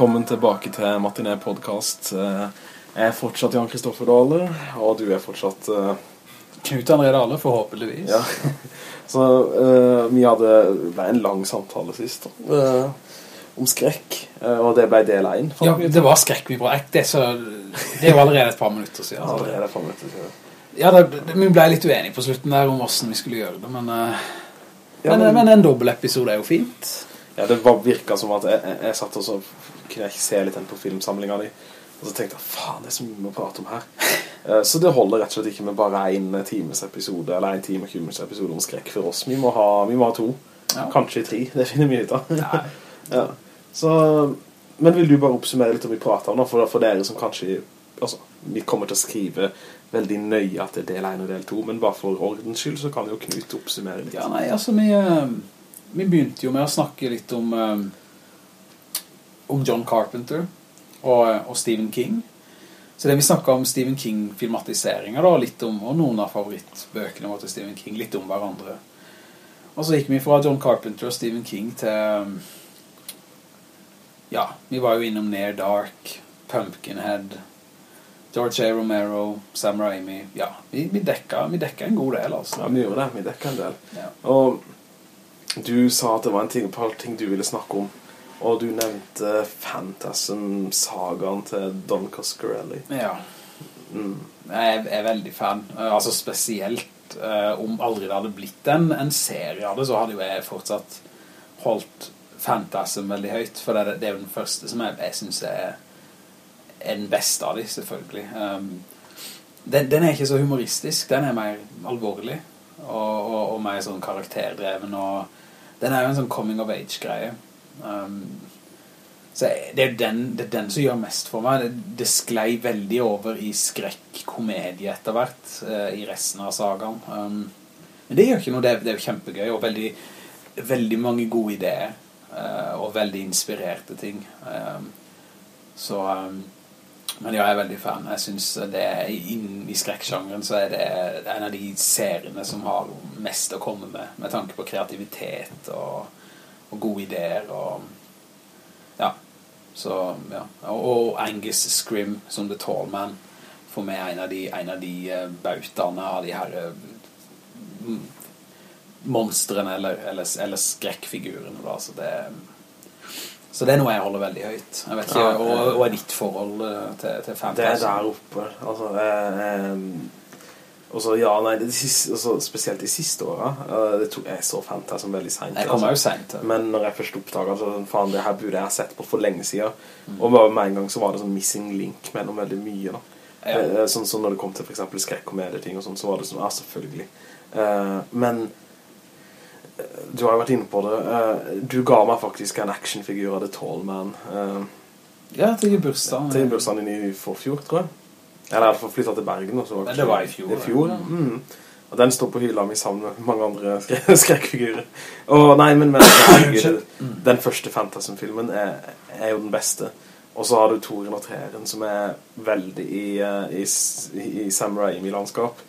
velkommen tilbake til Martinet podcast. Eh, Jeg er fortsatt Jan Kristoffer Dahle, og du er fortsatt... uh... Knut André Dahle, forhåpentligvis. Ja. Så uh, vi hadde det var en lang samtale sist eh, om skrekk, og det ble del 1. Ja, det var skrekk vi bra. Det, så, det var allerede et par minutter siden. Altså. Allerede et par minutter meg til å si. Ja, det, vi ble litt uenige på slutten der om hvordan vi skulle gjøre det, men, Ja, men, men- men en dobbelepisode er jo fint. Ja, det var virket som at jeg, jeg, jeg satt og så kunne jeg ikke se litt på filmsamlingen din, og så tenkte jeg, faen, det er så mye å prate om her. Eh, Så det holder rett og slett ikke med bare en times episode, eller en time og 20 minutter episode om skrekk for oss. Vi må ha, vi må ha to, Ja. kanskje tre, det finner vi ut av. Ja. Så, men vil du bare oppsummere litt om vi prater om da, for, for dere som kanskje, altså, vi kommer til å skrive veldig nøye at det er del 1 og del 2, men bare for ordens skyld så kan jo Knut oppsummere litt. Ja, nei, altså vi, eh, vi begynte jo med å snakke litt om, eh, om John Carpenter og, og Stephen King. Så det vi snakket om Stephen King-filmatiseringer da, litt om, og noen av favorittbøkene våre til Stephen King, litt om hverandre. Og så gikk vi fra John Carpenter og Stephen King til, ja, vi var jo innom Near Dark, Pumpkinhead, George A. Romero, Sam Raimi, ja, vi, vi dekket, vi dekket en god del, altså. Ja, vi gjorde det, vi dekker en del. Ja. Og du sa at det var en ting, par ting du ville snakke om, og du nevnte Phantasm-sagaen til Don Coscarelli. Ja. Mm. Jeg er veldig fan. Altså spesielt eh, om aldri det hadde blitt en, en serie av det, så hadde jo jeg fortsatt holdt Phantasm veldig høyt, for det, det er jo den første som jeg, jeg synes er, er den beste av de, selvfølgelig. Um, den, den er ikke så humoristisk, den er mer alvorlig, og, og, og mer sånn karakterdreven, og den er jo en sånn coming of age-greie. Um, så det er, den, det er den som gjør mest for meg. Det, det sklei veldig over i skrekk-komedie etter hvert, uh, i resten av sagaen. Um, men det gjør ikke noe, det, det er jo kjempegøy, og veldig, veldig mange gode ideer, uh, og veldig inspirerte ting. Um, så, um, men ja, jeg er veldig fan. Jeg synes det inn i skrekksjangeren så er det en av de seriene som har mest å komme med, med tanke på kreativitet og, og gode ideer, og ja, så ja. Og, og Angus Scrim som The Tall Man for meg er en av de, en av de uh, bautaene av de her uh, monstrene eller, eller, eller skrekkfigurene da, så det så det er noe jeg holder veldig høyt jeg vet ikke, Ja, og, og er ditt forhold til, til, fantasy? Det er der oppe. Altså, jeg, eh, og så, ja, nei, det siste, altså, spesielt de siste årene, Uh, jeg så Phantasm veldig jo altså. Men når jeg først oppdaget så sånn, faen, det her burde jeg ha sett på for lenge siden. Mm. Og bare med en gang så var det sånn missing link mellom veldig mye da. Ja. Uh, Sånn som når det kom til for eksempel skrekkomedieting og sånn, så var det sånn, ja, selvfølgelig. Uh, men eh, du har jo vært inne på det. du ga meg faktisk en actionfigur av The Tall Man. ja, til bursdagen til bursdagen din i forfjor, tror jeg. Eller i hvert fall flyttet til Bergen. Også, Men det var i fjor, I fjor, ja. Mm. Og den står på hylla mi sammen med mange andre skre- skrekkfigurer. Og nei, men, men herregud, den første Fantasm-filmen er, er jo den beste. Og så har du Toren og Treren, som er veldig i, eh, i, i Sam Raimi-landskap.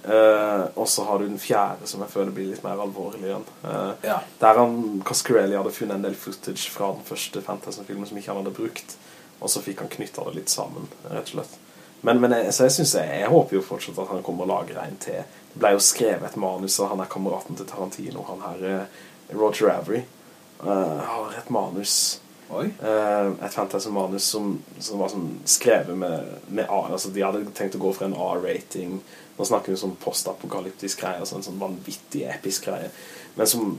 Uh, og så har du den fjerde, som jeg føler blir litt mer alvorlig igjen. uh, Ja. der han, Coscarelli hadde funnet en del footage fra den første Fantasy-filmen som ikke han hadde brukt, og så fikk han knyttet det litt sammen, rett og slett. Men, men jeg, så jeg synes jeg, jeg håper jo fortsatt at han kommer og lager en til. Det ble jo skrevet et manus av han er kameraten til Tarantino, han her, eh, Roger Avery, uh, har et manus, eh, et Fantasy-manus som, som var sånn skrevet med, med A, altså de hadde tenkt å gå for en A-rating, nå snakker vi om sånn postapokalyptisk greie, altså en sånn vanvittig episk greie, men som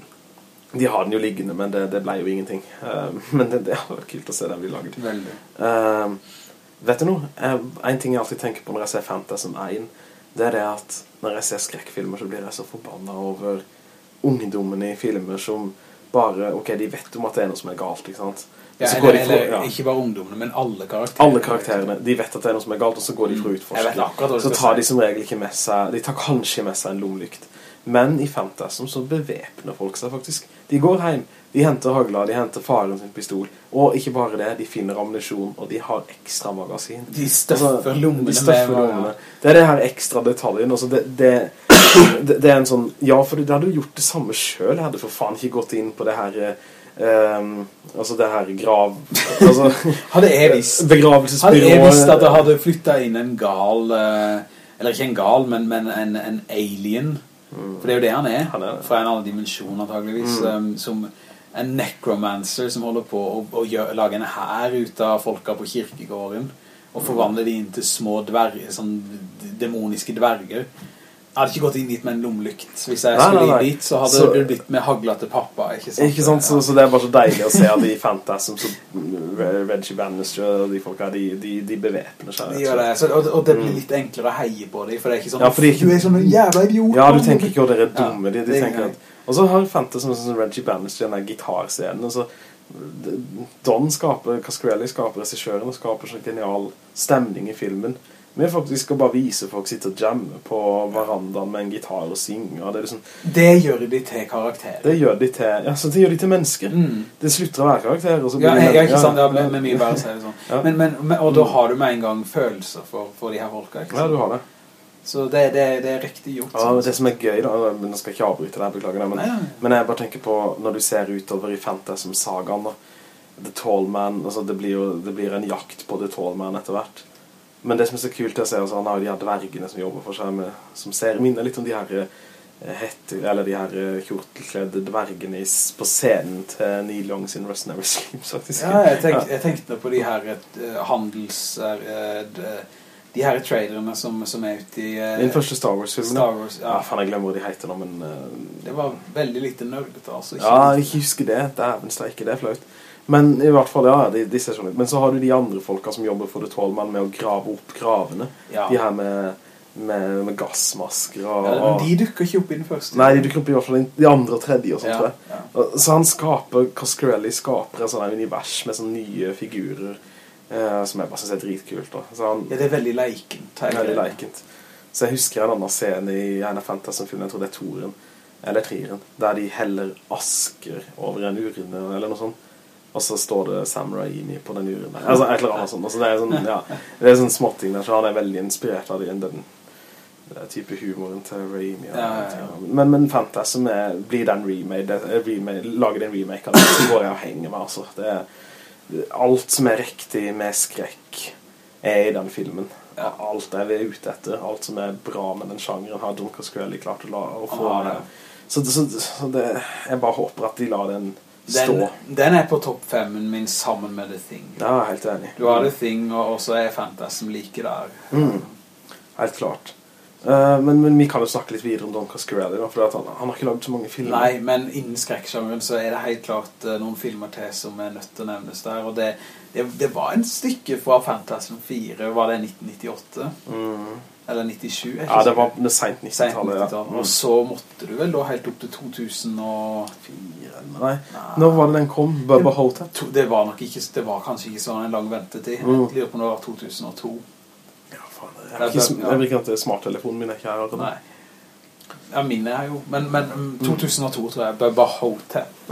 de har den jo liggende, men det, det ble jo ingenting. Uh, men det, det var kult å se den vi laget. Veldig. Eh, vet du noe? Eh, en ting jeg alltid tenker på når jeg ser Fantasm 1, det er det at når jeg ser skrekkfilmer så blir jeg så forbannet over ungdommen i filmer som bare, ok, de vet om at det er noe som er galt, ikke sant? Ja, så går eller, eller ja. ikke bare ungdommene, men alle karakterene. Alle karakterene, de vet at det er noe som er galt, og så går de for å Mm. Utforske. Så tar de som regel ikke med seg, de tar kanskje med seg en lommelykt. Men i Fantasm så bevæpner folk seg faktisk. De går hjem, de henter hagla, de henter faren sin pistol, og ikke bare det, de finner ammunisjon, og de har ekstra magasin. De støffer lommene de støffer lommene. Det er det her ekstra detaljen, altså det, det, det, det er en sånn, ja, for det hadde jo gjort det samme selv, jeg hadde for faen ikke gått inn på det her Um, altså det her grav altså, Hadde jeg visst Hadde jeg visst at det hadde flyttet inn en gal eh, Eller ikke en gal, men, men en, en alien. For det er jo det han er, han er Fra en annen dimensjon antageligvis mm. um, Som en necromancer som holder på å, å gjøre, lage en her ut av folka på kirkegården Og forvandle de inn til små dverger Sånn demoniske dverger jeg hadde ikke gått inn dit med en lomlykt. Hvis jeg nei, skulle inn dit, så hadde så, det blitt med hagla til pappa. Ikke sant? Ikke sant? Så, så, det er bare så deilig å se at de Phantasm, så Reggie Bannister og de folka, de, de, de bevæpner seg. De det, så, og, og, det blir mm. litt enklere å heie på dem, for det er ikke sånn, ja, fordi, du er sånn en jævla idiot. Ja, du tenker ikke at dere er dumme. Ja, de, de tenker at, og så har Phantasm sånn Reggie Bannister, den der gitarscenen, og så Don skaper, Cascarelli skaper regissøren og skaper så genial stemning i filmen. Vi faktisk skal bare vise folk sitte og jamme på verandaen med en gitar og synge. Det, liksom, det, gjør de til karakterer. Det gjør de til, ja, så det gjør de til mennesker. Mm. Det slutter å være karakterer. ja, jeg, jeg, ikke sant, ja, med, med mye bare å si det sånn. Ja. Men, men, og da har du med en gang følelser for, for de her folka, ikke sant? Ja, du har det. Så det, det, det er riktig gjort. Ja, det som er gøy da, nå skal ikke avbryte deg, beklager det, men, nei, men jeg bare tenker på når du ser utover i Fantasm-sagaen da, The Tall Man, altså det blir jo det blir en jakt på The Tall Man etter hvert. Men det som er så kult å se, at han har de her dvergene som jobber for seg, med, som ser minner litt om de her hetter, hette, eller de her eh, kjortelkledde dvergene på scenen til Neil Young sin Rust Never Sleeps, faktisk. Ja, jeg tenkte, jeg tenkte på de her uh, handels... De her traderne som, som er ute i... Den første Star Wars-filmen. Star Wars, ja. ja. Faen, jeg glemmer hva de heter nå, men... det var veldig lite nerdete, altså. ja, jeg husker det. Det er vel ikke det flaut. Men i hvert fall, ja, de, de ser sånn. Men så har du de andre folka som jobber for det tålmann med å grave opp gravene. Ja. De her med, med, med gassmasker og, ja, Men de dukker ikke opp i den første. Nei, de dukker opp i hvert fall de andre og tredje og sånt, ja. Så han skaper, Coscarelli skaper et sånt univers med sånne nye figurer eh, som jeg bare synes er dritkult. Han, ja, det er veldig leikent. Veldig leikent. Så jeg husker en annen scene i en av Fantasy-filmen, jeg tror det er Toren, eller Trieren, der de heller asker over en urne eller noe sånt. Og så står det Sam Raimi på den uren der. Altså, et eller annet sånt. Altså, det er sånn, ja, det er sånn småting der, så han er veldig inspirert av den, den, den type humoren til Raimi. Ja, ja, men, men Fantasm er, blir den remade, remade lager den remake av det, så går jeg og henger meg, altså. Det er, alt som er riktig med skrekk er i den filmen. Alt er vi ute etter, alt som er bra med den sjangeren har Don Casquelli klart å, la, å få ah, det. Så, så, så det, jeg bare håper at de lar den den, den, er på topp femmen min sammen med The Thing. Ja, helt enig. Du har The Thing, og så er Fantasm like der. Mm. Helt klart. Uh, men, men, vi kan jo snakke litt videre om Don Cascarelli for han, han, har ikke laget så mange filmer. Nei, men innen skrekksjangeren så er det helt klart uh, noen filmer til som er nødt til å nevnes der, og det, det, det var en stykke fra Fantasm 4, var det 1998? Mm. Eller 97? Ja, det var sent 90-tallet. 90 ja. Og så måtte du vel da helt opp til 2004? Nei. Nei. Når var det den kom? Bubba Hotep? Det var nok ikke, det var kanskje ikke sånn en lang ventetid. Mm. Jeg lurer på når det var 2002. Ja, faen. Jeg, jeg, ikke, jeg vil ikke at smarttelefonen min ikke her. Nei. Ja, min er jo, men, men 2002 mm. tror jeg, Bubba Hotep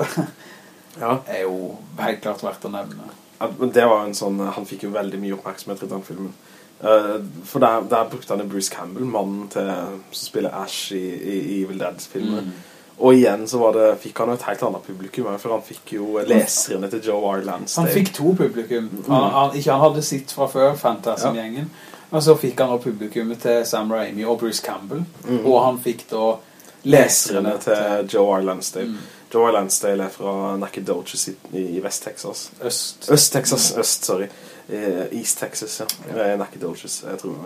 ja. er jo helt klart verdt å nevne. Det var en sånn, han fikk jo veldig mye oppmerksomhet i den filmen. Uh, for der, der, brukte han Bruce Campbell, mannen til, som spiller Ash i, i, i Evil Dead-filmen. Mm. Og igjen så det, fikk han jo et helt annet publikum, for han fikk jo leserne til Joe R. Lansdale. Han fikk to publikum. Mm. Han, han, ikke han hadde sitt fra før, Fantasm-gjengen Ja. Og så fikk han også publikummet til Sam Raimi og Bruce Campbell. Mm. Og han fikk da leserne til, Joe R. Lansdale. Mm. Joe R. Lansdale er fra Nacogdoches i, i Vest-Texas. Øst. Øst-Texas, Øst, sorry. East Texas, ja. ja. Nacogdoches, jeg tror.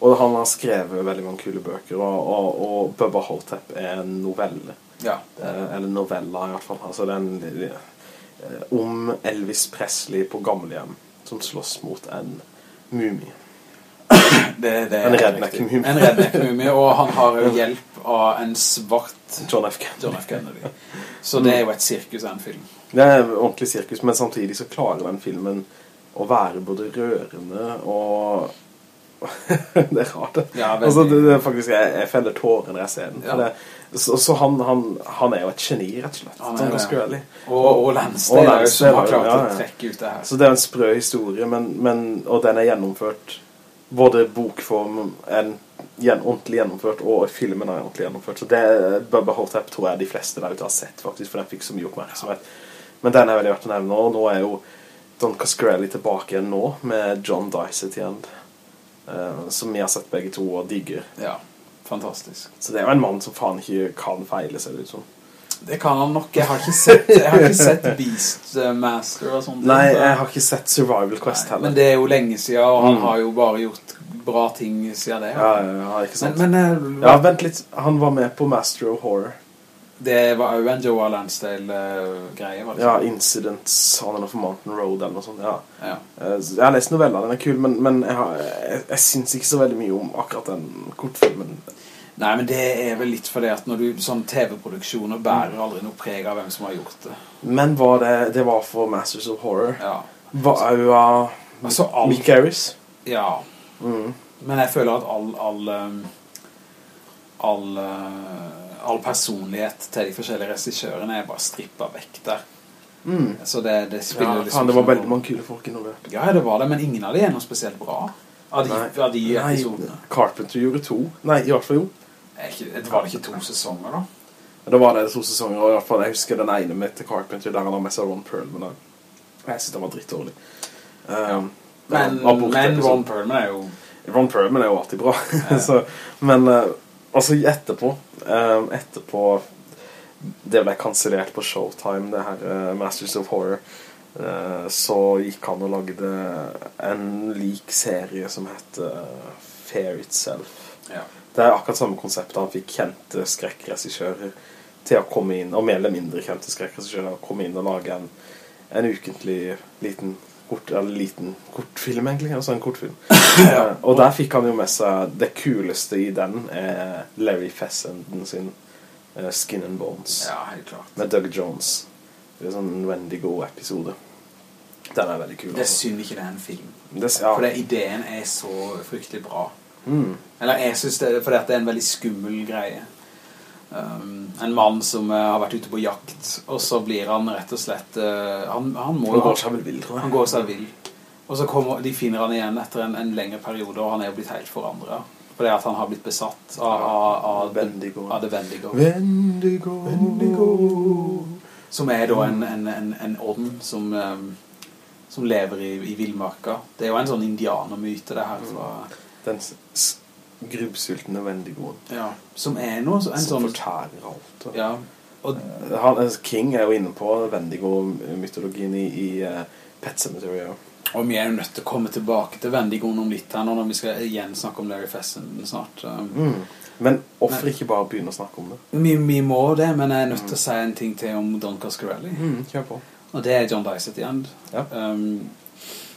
Og han har skrevet veldig mange kule bøker, og, og, og Bubba Hotep er en novelle. Ja. Eh, eller novella i hvert fall. Altså den, eh, om Elvis Presley på gamlehjem, som slåss mot en mumie. Det, det en redneck-mumie. En redneck-mumie, og han har jo hjelp av en svart John F. John F. Kennedy. Så det er jo et sirkus av en film. Det er ordentlig sirkus, men samtidig så klarer den filmen å være både rørende og det er rart det. Ja, altså, det, det faktisk, jeg, jeg feller tårer når jeg ser den. Ja. Det, så, så han, han, han, er jo et geni, rett og slett. Han er, ja. Og, og det er jo som har klart ja, å trekke ut det her. Så det er en sprø historie, men, men, og den er gjennomført både bokform en gjen, ordentlig gjennomført, og filmen er ordentlig gjennomført. Så det Bubba Hotep tror jeg de fleste der ute har sett, faktisk, for den fikk så mye oppmerksomhet. Men den er veldig verdt å nevne, og nå er jo Don Cascarelli tilbake igjen nå, med John Dice til igjen. Uh, som vi har sett begge to og digger. Ja, fantastisk. Så det er jo en mann som faen ikke kan feile, ser det ut som. Det kan han nok. Jeg har ikke sett, har ikke sett Beastmaster og sånt. Nei, jeg har ikke sett Survival Quest heller. Men det er jo lenge siden, og han Mm. har jo bare gjort bra ting siden det. Ja, ja, ja, ikke sant. Men, men eh, ja, vent litt. Han var med på Master of Horror. det var jo en Joa Lansdale-greie, var det Ja, sånn? Incidents on and off Mountain Road eller noe sånt, ja. Ja. Eh, Jeg har lest novella, den er kul, men, men jeg, har, jeg, jeg synes ikke så veldig mye om akkurat den kortfilmen. Nei, men det er vel litt fordi at når du, sånn TV-produksjoner bærer aldri noe preg av hvem som har gjort det. Men var det, det var for Masters of Horror. Ja. Var jo av Mick Harris? ja. Mm. Men jeg føler at all, all, um, all, uh, all personlighet til de forskjellige regissørene er bare strippet vekk der. Mm. Så det, det Ja, liksom faen, det var veldig mange kule folk involvert. Ja, det var det, men ingen av de er noe spesielt bra. Av de, av de Nei, episodene. Carpenter gjorde to. Nei, i hvert fall jo. Ikke, det var det ikke to sesonger da? Det var det to sesonger, og i hvert fall jeg husker den ene med til Carpenter, der han har med seg Ron Perlman. Jeg synes den var drittdårlig. Um, Men, abort- men. Ron Perlman er jo Ron Perlman er jo alltid bra. så, men uh, altså etterpå, um, etterpå det ble kanselert på Showtime, det her uh, Masters of Horror, uh, så gikk han og lagde en lik serie som heter Fair Itself. ja. Det er akkurat samme konseptet. Han fikk kjente skrekkregissører til å komme inn, og mer eller mindre kjente skrekkregissører, å komme inn og lage en, en ukentlig liten, kort, eller liten kortfilm, egentlig. Altså en kortfilm. Eh, og der fikk han jo med seg det kuleste i den, er Larry Fessenden sin eh, Skin and Bones, ja, helt klart. med Doug Jones. Det er en sånn Wendigo-episode. Den er veldig kul. Det er altså. synd ikke det er en film. Det, ja. For det, ideen er så fryktelig bra. Mm. Eller jeg synes det, for det er en veldig skummel greie. Um, en mann som uh, har vært ute på jakt, og så blir han rett og slett uh, han, han må Han går seg vel vill, tror jeg. Han går seg vild Og så kommer, de finner han igjen etter en, en lengre periode, og han er jo blitt helt forandret. Fordi at han har blitt besatt av, av, av, Vendigo av det Wendigo. Wendigo. Som er da en, en, en, en ånd som, um, som lever i, i vildmarka Det er jo en sånn indianermyte det her fra, Den grubbsultne Wendigoen. ja, som er noe, så- en som sånn, fortærer alt. Og, ja, og han, altså, King er jo inne på Wendigo-mytologien i, i uh, Pet Cemetery. Ja. Og vi er jo nødt til å komme tilbake til Vendigoen om litt her nå, når vi skal igjen snakke om Larry Fessenden snart. Mm. Men hvorfor ikke bare begynne å snakke om det? vi, vi må det, men jeg er nødt til å si en ting til om Don Coscarelli. Mm, kjør på. Og det er John Dicet igjen. Ja. Um,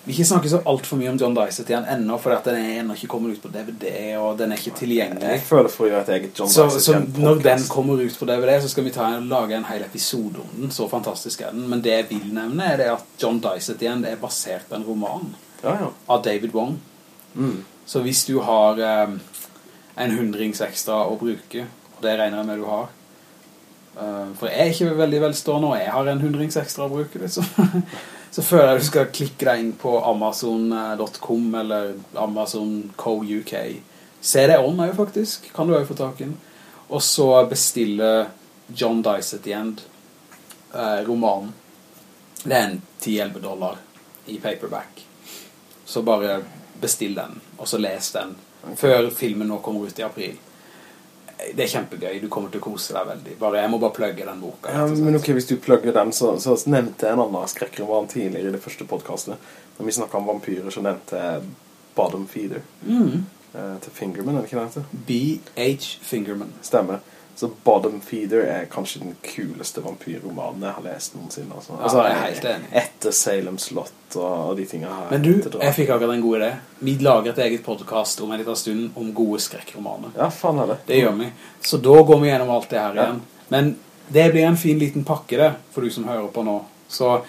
vi ikke snakker så alt for mye om John igjen ennå, for at den er ennå ikke kommet ut på DVD, og den er ikke tilgjengelig. Jeg føler for å gjøre et eget John Så, Dicet så når den kommer ut på DVD, så skal vi ta en, lage en hel episode om den, så fantastisk er den. Men det jeg vil nevne er det at John igjen er basert på en roman Ja, ja. av David Wong. Mm. Så hvis du har um, en hundrings ekstra å bruke, og det regner jeg med du har, uh, for jeg er ikke veldig velstående, og jeg har en hundrings ekstra å bruke, liksom. så føler jeg du skal klikke deg inn på amazon.com eller Amazon Co UK. CD-on er jo faktisk, kan du jo få tak i den. Og så bestille John Dice at the End, eh, romanen. Det er en 10-11 dollar i paperback. Så bare bestill den, og så les den, før filmen nå kommer ut i april. Det er kjempegøy, du kommer til å kose deg veldig. Bare, jeg må bare plugge den boka. Ja, men ok, hvis du plugger den, så, så nevnte jeg en annen skrekkroman tidligere i det første podcastet. Når vi snakket om vampyrer, så nevnte jeg Bottom Feeder Mm. eh, til Fingerman, er det ikke det? B.H. Fingerman. Stemmer. Så Bottom Feeder er kanskje den kuleste vampyrromanen jeg har lest noensinne. Altså. Ja, altså, jeg er helt enig. Etter Salem Slott og, de tingene her. Men du, jeg fikk akkurat en god idé. Vi lager et eget podcast om en liten stund om gode skrekkromaner. Ja, faen er det. Det gjør vi. Så da går vi gjennom alt det her Ja. igjen. Men det blir en fin liten pakke det, for du som hører på nå. Så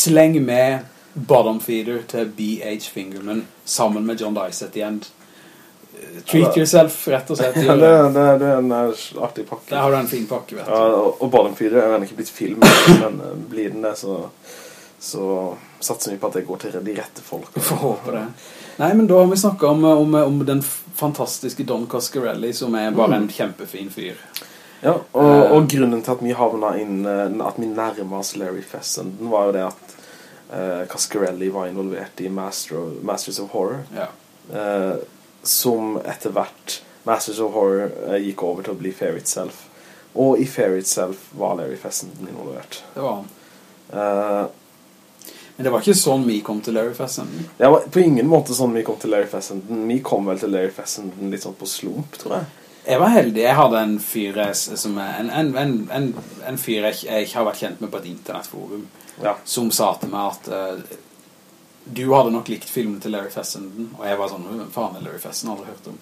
sleng med Bottom Feeder til B.H. Fingerman sammen med John Dicet igjen. Treat yourself, rett og slett. Ja, det, det. det, er en eh, artig pakke. Der har du en fin pakke, vet du. Ja, og, og Bottom Feeder er ikke blitt film, men eh, blir den det, så, så satser vi på at det går til de rette folk. Vi får håpe det. Nei, men da har vi snakket om, om, om den fantastiske Don Coscarelli, som er bare en kjempefin fyr. Ja, og, og grunnen til at vi havna inn, eh, at vi nærmer oss Larry Fessenden, var jo det at uh, Cascarelli var involvert i Master Masters of Horror. Ja. Uh, som etter hvert Masters of Horror uh, gikk over til å bli Fair Itself. Og i Fair Itself var Larry Fessenden involvert. Det var han. Uh, Men det var ikke sånn vi kom til Larry Fessenden. det var på ingen måte sånn vi kom til Larry Fessenden. Vi kom vel til Larry Fessenden litt sånn på slump, tror jeg. Jeg var heldig. Jeg hadde en fyr som en, en, en, en, fyr jeg, jeg har vært kjent med på et internettforum, Ja. som sa til meg at eh, du hadde nok likt filmen til Larry Fessenden, og jeg var sånn, hvem faen er Larry Fessenden, aldri hørt om.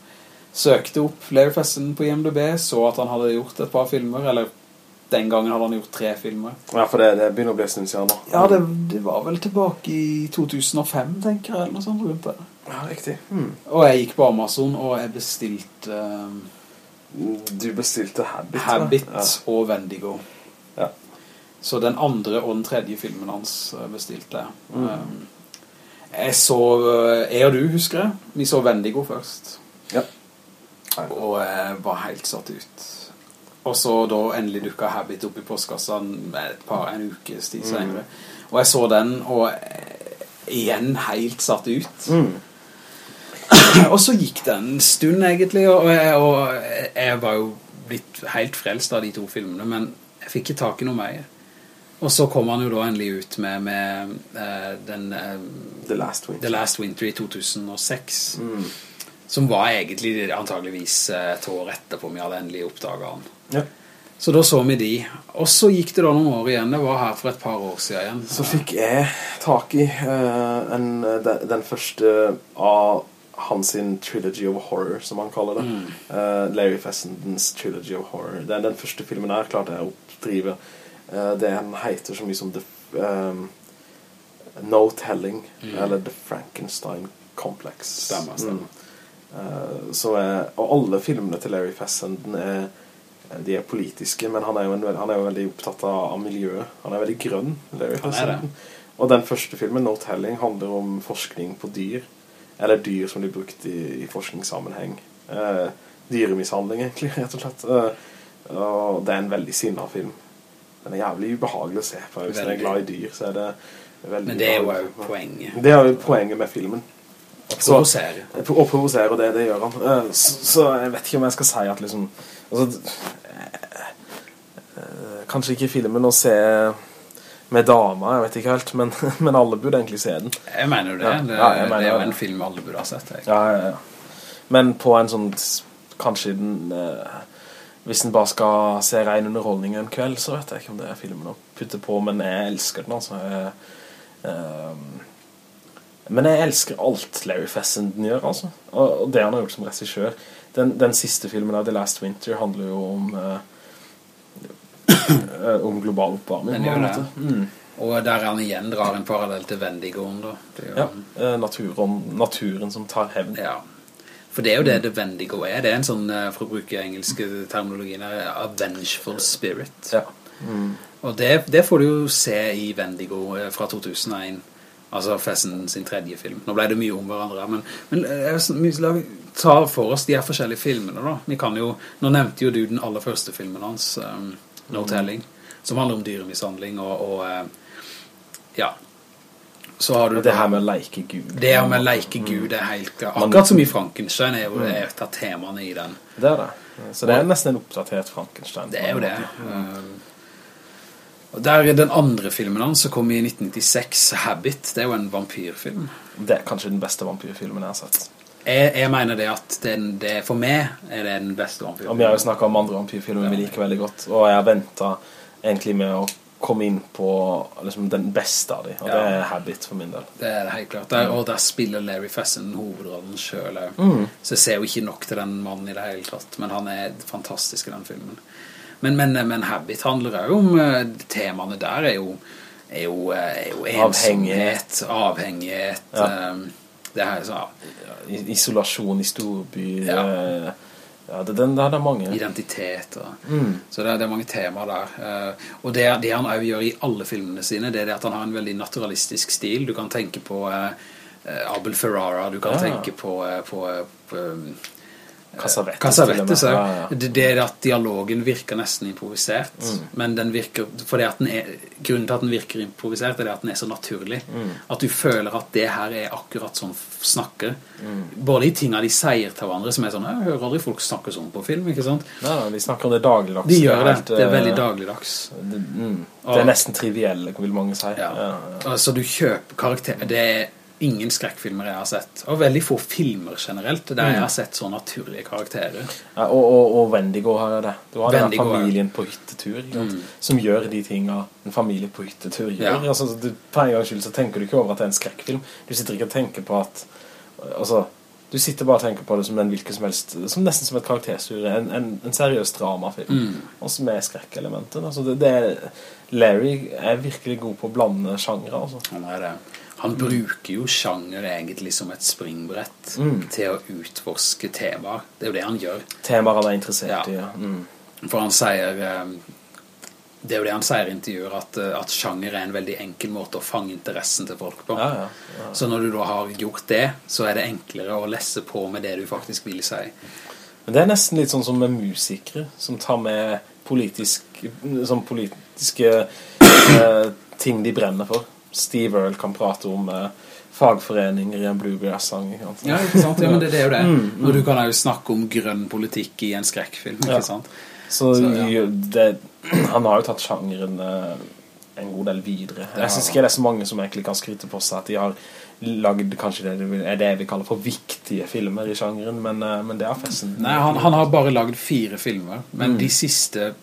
Søkte opp Larry Fessenden på IMDb, så at han hadde gjort et par filmer, eller den gangen hadde han gjort tre filmer. Ja, for det, det begynner å bli en stund siden nå. Ja, det, det var vel tilbake i 2005, tenker jeg, eller noe sånt rundt det. Ja, riktig. Hmm. Og jeg gikk på Amazon, og jeg bestilte Um, Du bestilte Habit. Habit Ja. og Vendigo. Ja. Så den andre og den tredje filmen hans eh, bestilte jeg. Mm. Um, jeg så, eh, jeg og du husker jeg, vi så Vendigo først. Ja. Og jeg var helt satt ut. Og så da endelig dukket Habit opp i postkassan med et par, en ukes tid Mm. Og jeg så den, og igjen helt satt ut. Mm. Og så gikk det en stund egentlig, og jeg, og jeg var jo blitt helt frelst av de to filmene, men jeg fikk ikke tak i noe mer. Og så kom han jo da endelig ut med, med uh, den uh, The Last. The Last Winter i 2006, Mm. som var egentlig antageligvis eh, et år etterpå vi hadde endelig oppdaga han. Ja. Så da så vi de. Og så gikk det da noen år igjen, det var her for et par år siden igjen. Så fikk jeg tak i uh, en, den, den første av hans sin Trilogy of Horror, som han kaller det. Eh, Larry Fessendens Trilogy of Horror. Er den første filmen her, klarte jeg å oppdrive. Det han heter så mye som The, um, No Telling, eller The Frankenstein Complex. Stemmer, stemmer. Mm. Uh, så er, og alle filmene til Larry Fessenden er de er politiske, men han er jo, en, han er jo veldig opptatt av, miljøet. Han er veldig grønn, Larry. Fessenden. Og den første filmen, No Telling, handler om forskning på dyr. Eller dyr som blir brukt i, i forskningssammenheng. Uh, dyremishandling, egentlig, rett og slett. Uh, og det er en veldig sinna film. Den er jævlig ubehagelig å se på. Hvis jeg er glad i dyr, så er det veldig Men det er jo poenget. Det er jo poenget med filmen. Å Provosere. å provosere, og det, det gjør han. Eh, Så, så jeg vet ikke om jeg skal si at liksom altså, eh, Kanskje ikke filmen å se med dama, jeg vet ikke helt, men, men alle burde egentlig se den. Jeg mener det. Ja. Det, Ja, jeg mener det er jo en film alle burde ha sett. Ja, ja, ja. Men på en sånn Kanskje den eh, Hvis den bare skal se ren underholdning en kveld, så vet jeg ikke om det er filmen å putte på, men jeg elsker den, altså. Jeg, um, men jeg elsker alt Larry Fessenden gjør, altså. Og, og det han har gjort som regissør. Den, den siste filmen av The Last Winter handler jo om eh, om global oppvarming. Den gjør det. Mm. Og der han igjen drar en parallell til Vendigoen da. Ja, eh, naturen, naturen som tar hevn. Ja. For det er jo det det Vendigo er. Det er en sånn, eh, for å bruke engelske terminologien, her, a vengeful spirit. Ja. Og det, det får du jo se i Vendigo eh, fra 2001. Altså Fessen sin tredje film. Nå ble det mye om hverandre, men, men eh, jeg- vi la ta for oss de her forskjellige filmene da. Vi kan jo, nå nevnte jo du den aller første filmen hans, um, No Telling, som handler om dyremishandling og, og ja. Så har du det her med å leke Gud. det her med leike Gud er helt klart. Akkurat som i Frankenstein er jo det et av temaene i den. Det er det. Så det er nesten en oppdatert Frankenstein. Det er jo det. Um, og der er den andre filmen hans som kom i 1996, Habit. Det er jo en vampyrfilm. Det er kanskje den beste vampyrfilmen jeg har sett. Jeg, jeg mener det at den, det, for meg er det den beste Og vi har jo snakket om andre vampyrfilmer vi liker veldig godt. Og jeg har ventet egentlig med å komme inn på liksom, den beste av dem, Og Ja. det er Habit for min del. Det er det helt klart. Der, og der spiller Larry Fessen hovedrollen selv. Mm. Så jeg ser jo ikke nok til den mannen i det hele tatt. Men han er fantastisk i den filmen. Men, men, men Habit handler jo om eh, Temaene der er jo, er jo, eh, er jo ensomhet, avhengighet. Ja. um, det her så, ja. Isolasjon i storby. Ja. eh, Ja, det, den, der, det er mange. identitet. Og, Mm. Så det det er mange temaer der. eh, og det, det han også gjør i alle filmene sine, det er at han har en veldig naturalistisk stil. Du kan tenke på eh, eh, Abel Ferrara, du kan Ja. tenke på, på, på um, Cassavetes. Cassavetes, ja. Ja. Det, det er at dialogen virker nesten improvisert, Mm. men den virker, at den er, grunnen til at den virker improvisert er det at den er så naturlig. Mm. At du føler at det her er akkurat f- snakker. Mm. Både i tingene de sier til hverandre, som er sånn, jeg hører aldri folk snakke sånn på film, ikke sant? Ja, de snakker om det dagligdags. De gjør det, helt, det er veldig eh, dagligdags. Det, mm, det er nesten trivielle, vil mange si. Ja. Ja, ja. Altså, du kjøper karakter Det er ingen skrekkfilmer jeg har sett Og veldig få filmer generelt Der Mm. jeg har sett så naturlige karakterer Ja, og, og, og Wendigo har det. Du har Wendigo, den familien på hyttetur. Mm. som gjør de tingene en familie på hyttetur gjør. Ja. Altså, du, på en gang skyld så tenker du ikke over at det er en skrekkfilm. Du sitter ikke og tenker på at altså, du sitter bare og tenker på det som en hvilken som helst som nesten som et karakterstudie en, en, en seriøs dramafilm Mm. også med skrekkelementen. altså, det, det er, Larry er virkelig god på å blande sjanger altså. Han er det Han bruker jo sjanger egentlig som et springbrett Mm. Til å utforske temaer Det er jo det han gjør temaer han er interessert Ja. i ja. mm. For han sier eh, Det er jo det han sier i intervjuer at, eh, at sjanger er en veldig enkel måte å fange interessen til folk på ja, ja, ja. Så når du da har gjort det Så er det enklere å lesse på med det du faktisk vil si Men det er nesten litt sånn som med musikere som tar med politisk, sånn politiske eh, ting de brenner for. Steve Earle kan prate om eh, fagforeninger i en bluegrass-sang. Ja, ikke sant? Ja, men det, det er jo det Mm, Og du kan jo snakke om grønn politikk i en skrekkfilm, ikke Ja. sant? Så, Så, ja. det, han har jo tatt sjangeren eh, en god del videre. Ja. Jeg synes ikke det er så mange som egentlig kan skryte på seg at de har lagd kanskje det, er det vi kaller for viktige filmer i sjangeren, men, eh, men det er festen. Nei, han, han har bare lagd fire filmer Men Mm. de siste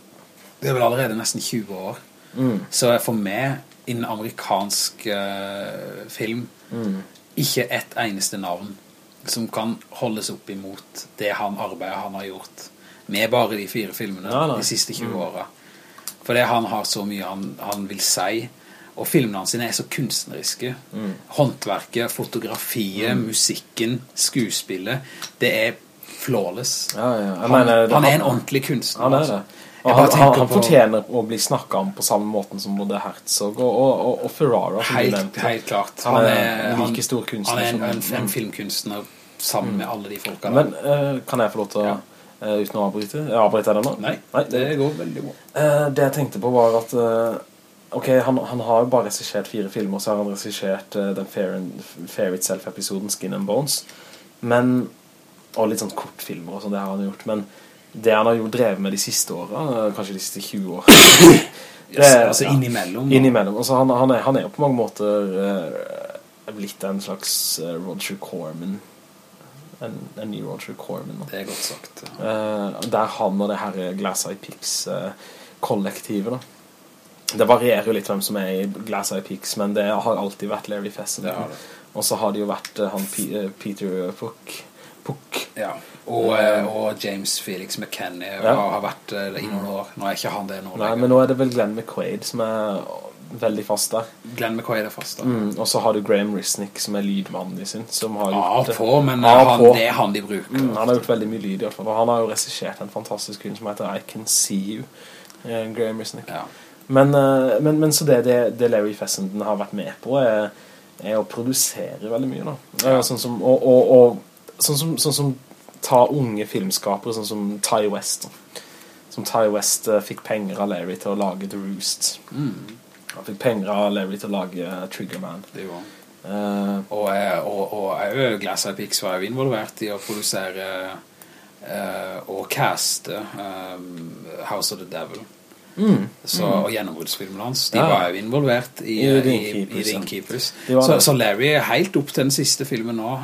Det er vel allerede nesten 20 år Mm, Så for meg Innen amerikansk uh, film mm, Ikke ett eneste navn Som kan holdes opp imot Det han arbeidet han har gjort Med bare de fire filmene Nei, nei. De siste 20 Mm. årene Fordi han har så mye han, han vil si Og filmene hans er så kunstneriske mm. Håndverket, fotografiet, musikken, skuespillet Det er flawless Ja, ja. Han, mener, han, han er en ordentlig kunstner Han er altså. det. Jeg Og han, han, han på- fortjener å bli snakket om på samme måten som både Herzog og, og, og, og Ferrara, som du Helt, nevnte. helt klart Han Han er han, like stor kunstner han er en, en, en filmkunstner Sammen med alle de folka. Men uh, kan jeg få lov til å, Ja. Uh, uten å avbryte? Jeg avbryter jeg nå? Nei, Nei. det går veldig bra Uh, det jeg tenkte på var at Ok, han, han har jo bare regissert fire filmer Så har han regissert uh, den Fair, and, Fair Itself-episoden Skin and Bones Men Og litt sånn kortfilmer og sånn, det har han gjort Men det han har jo drevet med de siste årene Kanskje de siste 20 år yes, Det- Altså ja. innimellom Innimellom altså, han, han, er, han er jo på mange måter uh, Blitt en slags uh, Roger Corman en, en ny Roger Corman da. Det er godt sagt Uh, der han og det her Glass Eye Peaks eh, kollektivet da. Det varierer jo litt hvem som er i Glass Eye Peaks, men det har alltid vært Larry det. Og så har det jo vært han P Peter Puck. Puck. Ja, og, eh, og James Felix McKenney Ja. har vært det i noen år Nå er ikke han det nå Nei, men nå er det vel Glenn McQuaid som er veldig fast der. Glenn McQuaid er fast der. Mm, og så har du Graham Risnick som er lydmannen i sin, som har gjort på, men ja, han, det er han de bruker Mm, han har gjort veldig mye lyd i hvert fall. Og han har jo regissert en fantastisk film som heter I Can See You. eh, Graham Risnick. ja. Men, eh, men, men så det, det, Larry Fessenden har vært med på er, er å produsere veldig mye da. Ja. Eh, Sånn som, og, og, og sånn som, sånn som ta unge filmskapere, sånn som Ty West. Som Ty West eh, fikk penger av Larry til å lage The Roost. mm, Han fikk penger av Larry til å lage Trigger Triggerman. det gjorde han Eh, Og, eh, og, Glass Eye Peaks var jo involvert i å produsere uh, og caste eh, House of the Devil. Mm, Så, Og gjennombruddsfilmen hans De Ja. var jo involvert i, I i, i, Ringkeepers. Ja. Så, så Larry er helt opp til den siste filmen nå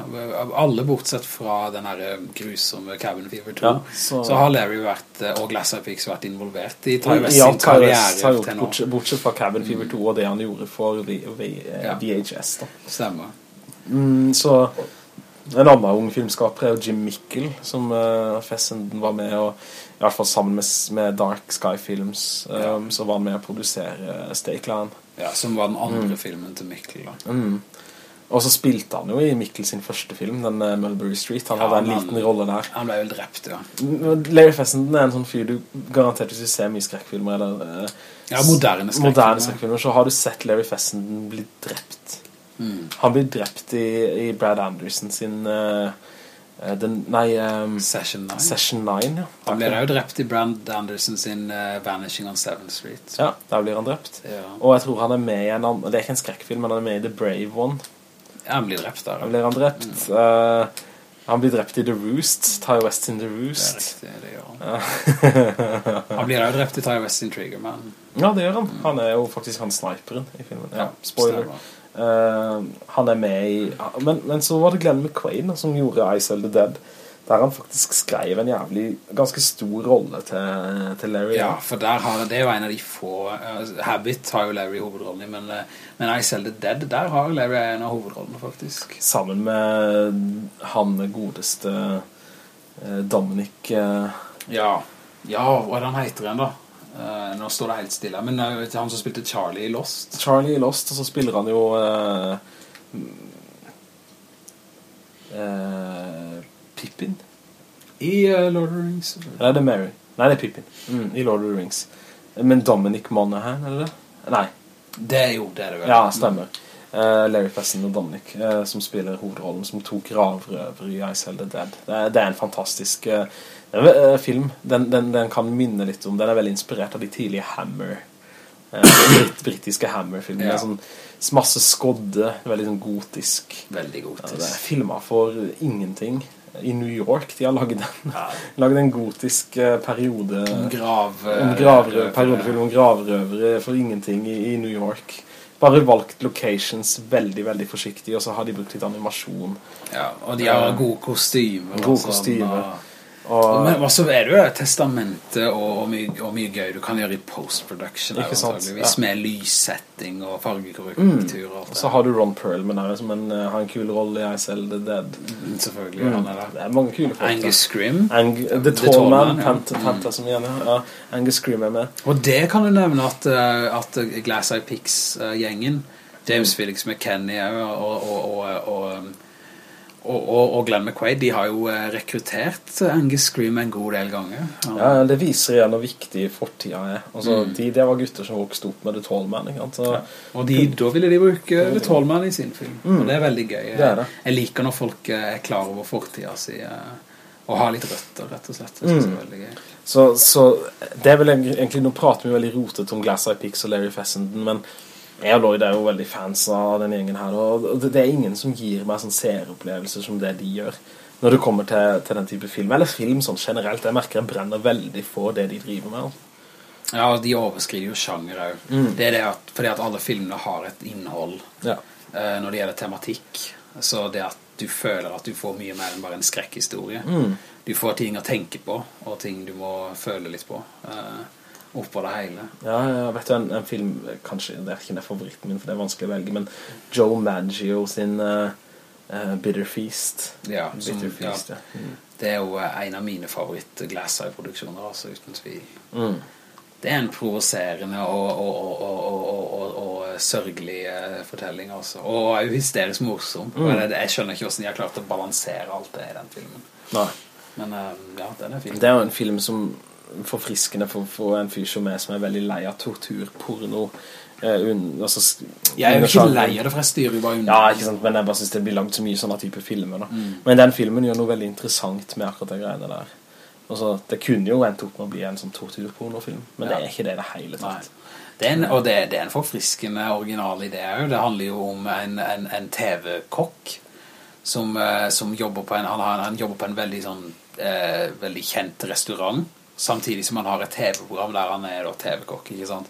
Alle bortsett fra den her eh, grusomme Cabin Fever 2 Ja, så, så- har Larry vært eh, Og Glass Eye vært involvert i Ty West sin karriere gjort, til nå bortsett, bortsett fra Cabin Fever 2 og det han gjorde for v, v, eh, Ja. VHS da. Stemmer Mm, så en annen ung filmskaper er jo Jim Mikkel som uh, Fessenden var med og i hvert fall sammen med, med Dark Sky Films um, så var han med å produsere Stakeland. Ja, Som var den andre Mm. filmen til Mikkel da. mm. og så spilte han jo i Mikkel sin første film den uh, Mulberry Street han Ja, hadde en han, liten rolle der Han ble vel drept, ja Mm, Larry Fessenden er en sånn fyr du garantert hvis du ser mye skrekkfilmer eller uh, Ja, moderne skrekkfilmer. moderne skrekkfilmer så har du sett Larry Fessenden bli drept mm. Han blir drept i, i Brad Anderson sin uh, den, nei, um, Session 9. Session 9, ja. Han blir jo drept i Brand Anderson sin uh, Vanishing on 7th Street. Ja, der blir han drept. Ja. Og jeg tror han er med i en annen, det er ikke en skrekkfilm, men han er med i The Brave One. Ja, han blir drept der. Han blir han drept. Mm. Uh, han blir drept i The Roost, Ty West in The Roost. Det er riktig, det gjør han. han blir jo drept i Ty West in Trigger, Man Ja, det gjør han. Han er jo faktisk han sniperen i filmen. Ja, spoiler. Uh, han er med i... Men, men, så var det Glenn McQuaid som gjorde I Sell the Dead der han faktisk skrev en jævlig ganske stor rolle til, til Larry. Ja, for der har, det er jo en av de få uh, Habit har jo Larry hovedrollen i, men, uh, men I Sell the Dead, der har Larry en av hovedrollene faktisk. Sammen med han godeste Dominic Ja, ja, hva er det han heter han da? Uh, nå står det helt stille. Men uh, han som spilte Charlie i Lost? Charlie i Lost, og så spiller han jo uh, Pippin. I Lord of the Rings det er Mary. Nei, det er Pippin. Mm, I Lord of the Rings. Men Dominic Monaghan, er det det? Nei. Det er jo det er det vel. Ja, stemmer. Larry Fesson og Dominic Som spiller hovedrollen Som tok gravrøver i Ice Sell the Dead. Det er, det er en fantastisk uh, film. Den, den, den, kan minne litt om, den er veldig inspirert av de tidlige Hammer. britt, britiske Hammer-filmer. Ja. Sånn, masse skodde, veldig sånn gotisk. Veldig gotisk. Ja, det er filmer for ingenting. I New York, de har laget en, ja. laget en gotisk periode. Om grav... en gravrøver, periodefilm om gravrøvere for ingenting i, i New York bare valgt locations veldig, veldig forsiktig, og så har de brukt litt animasjon. Ja, og de har gode kostymer. Gode kostymer. Og og, Men så er det jo testamentet og, og, mye, og, mye, gøy du kan gjøre i post-production sant? Ja. Med lyssetting og fargekorrektur mm. og så har du Ron Perlman her som en, uh, har en kul rolle i I Sell The Dead mm, Selvfølgelig mm. han er der Det er mange kule folk Angus Scrim Ang The, The Tall Man, Man Pant ja. Panta som igjen ja. Angus Scrim er med Og det kan du nevne at, uh, at Glass Eye Pix-gjengen uh, James Felix McKennie og, og, og og, og, og, Glenn McQuaid, de har jo eh, rekruttert Angus Scream en god del ganger. Ja, ja det viser igjen hvor viktig fortida er. Altså, mm. de, det var gutter som vokste opp med The Tallman, ja. Og de, da ville de bruke The Tallman i sin film. Mm. Og det er veldig gøy. Det er det. Jeg liker når folk eh, er klar over fortida si, eh, og har litt røtter, rett og slett. Det mm. er veldig gøy. Så, så, det er vel egentlig, nå prater vi veldig rotet om Glass Eye Pix og Larry Fessenden, men jeg og Lloyd er jo veldig fans av den gjengen her, og det er ingen som gir meg sånn seeropplevelser som det de gjør. Når det kommer til, til, den type film, eller film sånn generelt, jeg merker jeg brenner veldig for det de driver med. Ja, de overskrider jo sjanger. Mm. Det er det at, fordi at alle filmene har et innhold ja. uh, når det gjelder tematikk. Så det at du føler at du får mye mer enn bare en skrekkhistorie. Mm. Du får ting å tenke på, og ting du må føle litt på. Uh, oppå det hele. Ja, jeg vet du, en, en, film, kanskje det er ikke den favoritten min, for det er vanskelig å velge, men Joe Maggio sin uh, uh, Bitter Feast. Ja, som, Bitter Feast, ja. ja. Mm. Det er jo en av mine favoritt Glass Eye-produksjoner, altså, uten tvil. Mm. Det er en provoserende og, og, og, og sørgelig fortelling, altså. Og er hysterisk morsom. Mm. Jeg, jeg, skjønner ikke hvordan de har klart å balansere alt det i den filmen. Nei. Men ja, den er fin. Det er jo en film som forfriskende for, for en fyr som er, som er veldig lei av tortur, porno eh, un, altså, Jeg er jo ikke lei av det, for jeg styrer jo bare under. Ja, ikke sant, men jeg bare synes det blir langt så mye sånne type filmer mm. Men den filmen gjør noe veldig interessant med akkurat de greiene der. Altså, Det kunne jo endt opp med å bli en sånn torturpornofilm Men ja. det er ikke det det hele tatt. Det en, og det, det, er en forfriskende original idé Det handler jo om en, en, en TV-kokk som, eh, som, jobber på en han, han, jobber på en veldig sånn eh, veldig kjent restaurant samtidig som han har et TV-program der han er TV-kokk, ikke sant?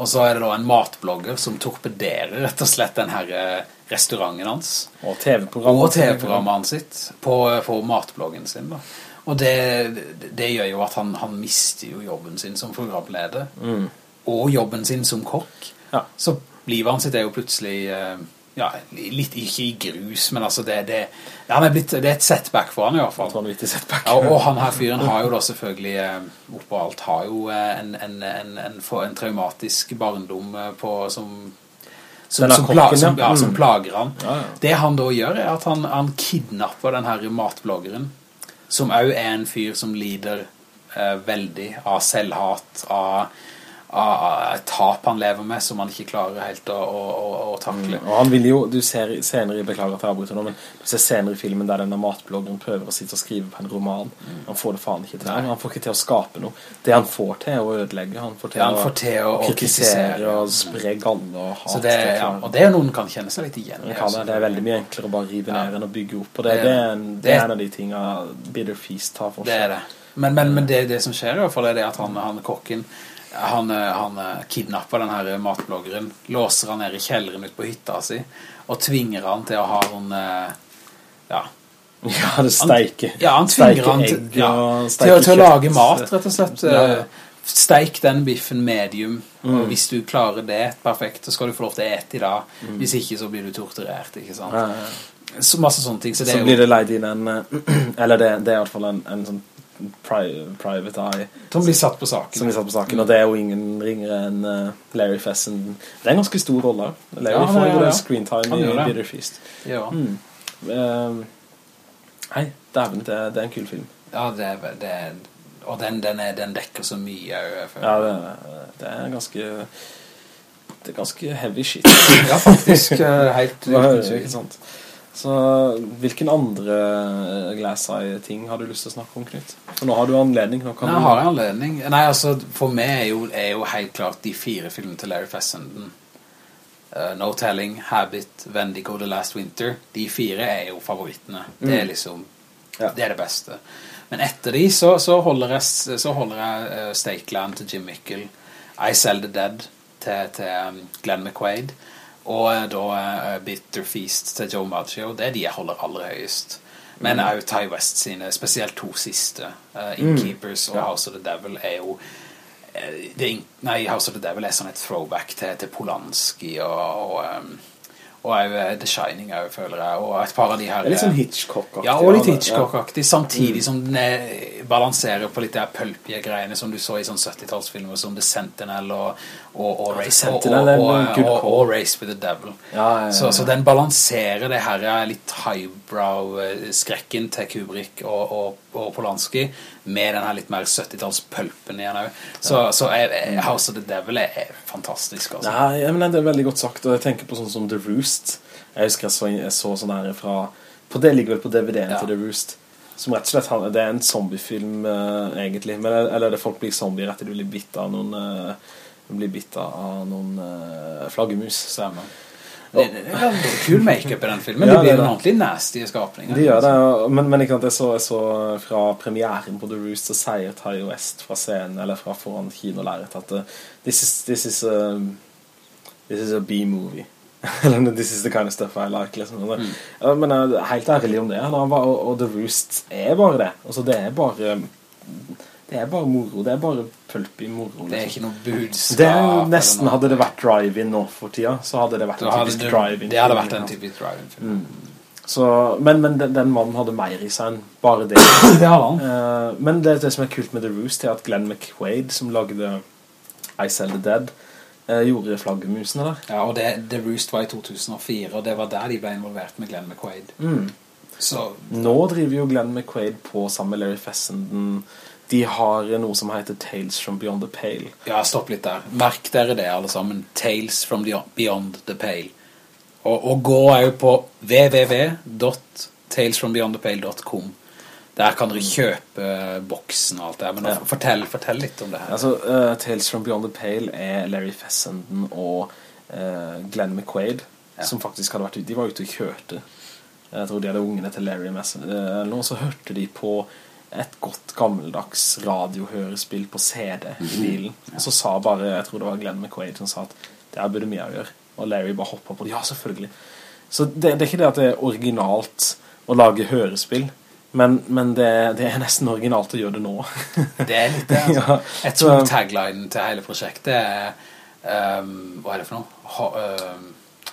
Og så er det da en matblogger som torpederer rett og slett den her eh, restauranten hans. Og TV-programmet TV hans sitt på, på, matbloggen sin da. Og det, det gjør jo at han, han, mister jo jobben sin som programleder. Mm. Og jobben sin som kokk. Ja. Så livet hans sitt er jo plutselig... Eh, ja, litt ikke i grus, men altså det, det, er, blitt, det er et setback for han i hvert fall. Setback. Ja, og han her fyren har jo da selvfølgelig, eh, oppå alt, har jo eh, en, en, en, en traumatisk barndom eh, på, som, som, som, kokken, som, ja, som mm. plager han. Ja, ja. Det han da gjør er at han, han kidnapper den her matbloggeren, som også er en fyr som lider eh, veldig av selvhat, av av et tap han lever med som han ikke klarer helt å, å, å, takle. Mm, og han vil jo, du ser senere, i beklager at jeg avbryter nå, men du ser senere i filmen der denne matbloggeren prøver å sitte og skrive på en roman. Mm. Han får det faen ikke til. Nei. Han får ikke til å skape noe. Det han får til er å ødelegge. Han får til, ja, han får til å, å kritisere og spre galle og hat. Det, ja, og det er noe han kan kjenne seg litt igjen i. Det, det er veldig mye enklere å bare rive ned enn å bygge opp. Og det, det, er, en, det er en av de tingene Bitter Feast tar for seg. Det er det. Men, men, men det, det som skjer i hvert fall er det at han, han kokken han, eh, han eh, kidnapper den her matbloggeren, låser han ned i kjelleren ut på hytta si, og tvinger han til å ha noen, eh, ja... Ja, det steiker. Ja, han tvinger han til, ja, til, til, å lage mat, rett og slett. Ja. Steik den biffen medium, mm. og hvis du klarer det perfekt, så skal du få lov til å ete i dag. Mm. Hvis ikke, så blir du torturert, ikke sant? Ja, så masse sånne ting. Så, så blir det leid inn en, eller det, det er i hvert fall en, en sånn pri Private Eye. Som blir satt på saken. Som blir satt på saken, og det er jo ingen ringere enn uh, Larry Fessen Det er en ganske stor rolle. Larry ja, får jo ja. screentime i Bitter Feast. Ja. Mm. Uh, nei, dæven, det, det, er en kul film. Ja, det er, det er og den, den, er, den, dekker så mye. Ja, det, det er ganske... Det er ganske heavy shit. ja, faktisk. Eh, helt uten sant. Så hvilken andre eh, Glass Eye-ting har du lyst til å snakke om, Knut? For nå har du anledning. Nå Nei, du... har jeg anledning. Nei, altså, for meg er jo, er jo helt klart de fire filmene til Larry Fessenden. Uh, no Telling, Habit, Vendigo, The Last Winter. De fire er jo favorittene. Mm. Det er mm. liksom, ja. det er det beste. Men etter de så, så holder jeg, så holder jeg uh, Stakeland til Jim Mickle, I Sell the Dead til, til um, Glenn McQuaid, og eh, da uh, Bitter Feast til Joe Maggio, det er de jeg holder aller høyest. Men mm. også Ty West sine, spesielt to siste, uh, Innkeepers mm. og House of the Devil, er jo det, nei, House of the Devil er sånn et throwback til, til Polanski og, og um, og er The Shining jeg føler jeg, og et par av de her... Litt sånn Hitchcock-aktig. Ja, og litt Hitchcock-aktig, samtidig mm. som den balanserer på litt de pølpige greiene som du så i sånn 70-tallsfilmer som The Sentinel og, og, og, Race, og, og, Race with the Devil. Ja, ja, så, så, den balanserer det her litt highbrow-skrekken til Kubrick og, Polanski med den her litt mer 70-tallspølpen igjen Så, så er, House of the Devil er, er fantastisk. Altså. Ja, men det er veldig godt sagt, og jeg tenker på sånn som The Roost. Jeg husker jeg så, jeg så sånn her fra på Det ligger vel på DVD-en til The Roost. Som rett og slett Det er en zombiefilm, uh, egentlig. Men, eller det folk blir zombier etter de blir bitt av noen uh, blir bitt av noen uh, flaggemus. Stemmer. Det, det, det er kul make-up i den filmen. Ja, det blir en ordentlig nasty skapning. De gjør det, men, men ikke sant, jeg så, jeg så fra premieren på The Roost, så sier Ty West fra scenen, eller fra foran kinolæret, at uh, this, is, this, is a, this is a B-movie. Eller this is the kind of stuff I like liksom. mm. Men jeg er helt ærlig om det og, og The Roost er bare det altså, det er bare det er bare moro, det er bare pølpig moro liksom. Det er ikke noe budskap det er, Nesten hadde det vært drive-in nå for tida Så hadde det vært en typisk drive-in Det hadde vært en typisk drive-in mm. Så, men, men den, den, mannen hadde mer i seg enn bare det. det hadde han. Uh, men det, det, som er kult med The Roost er at Glenn McQuaid, som lagde I Sell the Dead, uh, gjorde flaggemusene der. Ja, og det, The Roost var i 2004, og det var der de ble involvert med Glenn McQuaid. Mm. Så, Nå driver jo Glenn McQuaid på sammen med Larry Fessenden. De har noe som heter Tales from Beyond the Pale. Ja, stopp litt der. Merk dere det alle sammen. Tales from Beyond the Pale. Og, og gå jo på www.talesfrombeyondthepale.com der kan dere kjøpe boksen og alt det, men ja. fortell, fortell, litt om det her. Altså, uh, Tales from Beyond the Pale er Larry Fessenden og uh, Glenn McQuaid, ja. som faktisk hadde vært ute, de var ute og kjørte. Jeg tror de hadde ungene til Larry med seg. Uh, nå så hørte de på et godt gammeldags radiohørespill på CD i mhm. bilen. Og så sa bare, jeg tror det var Glenn McQuaid som sa at det her burde mye å gjøre. Og Larry bare hoppet på det. Ja, selvfølgelig. Så det, det er ikke det at det er originalt å lage hørespill, men, men det, det, er nesten originalt å gjøre det nå. det er litt det, altså. Jeg tror tagline til hele prosjektet er, um, hva er det for noe? Ho, um,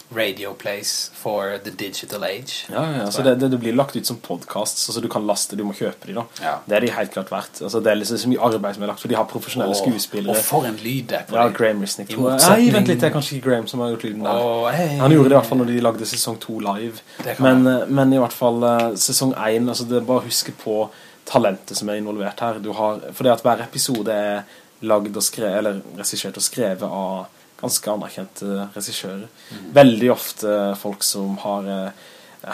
radio plays for the digital age. Ja, ja så det, det, blir lagt ut som podcast, så altså du kan laste, du må kjøpe de da. Ja. Det er de helt klart verdt. Altså det er liksom så mye arbeid som er lagt, for de har profesjonelle og, skuespillere. Og for en lyd det på Ja, Graham Risnick. Nei, vent litt, det er kanskje ikke Graham som har gjort lyden der. Oh, hey, Han gjorde det i hvert fall når de lagde sesong 2 live. Men, eh, men, i hvert fall uh, sesong 1, altså det er bare å huske på talentet som er involvert her. Du har, for det at hver episode er lagd og skrevet, eller resisjert og skrevet av ganske anerkjente regissører. Veldig ofte folk som har eh,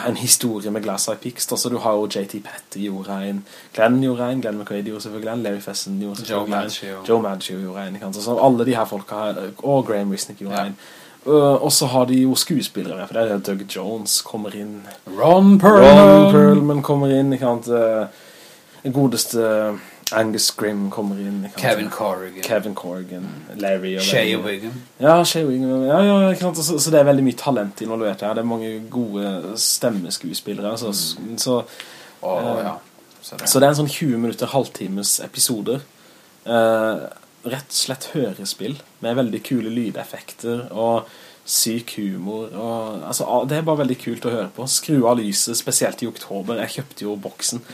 en historie med Glass Eye Peaks. Altså, du har jo J.T. Petty gjorde en, Glenn gjorde en, Glenn McQuaid gjorde selvfølgelig en, Larry Fesson gjorde Joe selvfølgelig en, Joe Maggio gjorde en? Altså, alle de her folka her, og Graham Wisnick gjorde Ja. en. Uh, og så har de jo skuespillere med, for det er Doug Jones kommer inn, Ron Ron Perlman. Perlman kommer inn, ikke sant? Uh, godeste... godeste Angus Grimm kommer inn. Kevin Corrigan. Kevin Corrigan, Larry og Shea Wigan. Ja, Shea Wiggum. Ja, ja? Så, så det er veldig mye talent involvert her. Det er mange gode stemmeskuespillere. Så, så, oh, Eh, ja. Så det, så det er en sånn 20 minutter, halvtimes episoder. Eh, rett og slett hørespill med veldig kule lydeffekter og syk humor. Og, altså, det er bare veldig kult å høre på. Skru av lyset, spesielt i oktober. Jeg kjøpte jo boksen.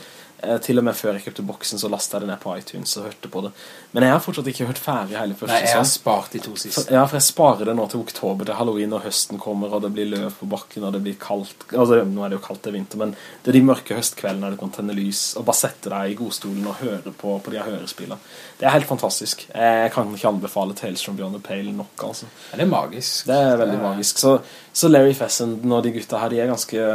Eh, til og med før jeg kjøpte boksen så lastet jeg det ned på iTunes og hørte på det. Men jeg har fortsatt ikke hørt ferdig hele første Nei, jeg har spart de to siste. Ja, for jeg sparer det nå til oktober, til Halloween og høsten kommer, og det blir løv på bakken, og det blir kaldt. Altså, nå er det jo kaldt det er vinter, men det er de mørke høstkveldene der du kan tenne lys, og bare sette deg i godstolen og høre på, på de her hørespillene. Det er helt fantastisk. Jeg kan ikke anbefale Tales from Beyond the Pale nok, altså. Ja, det er magisk. Det er veldig magisk. Så, så Larry Fessenden og de gutta her, de er ganske...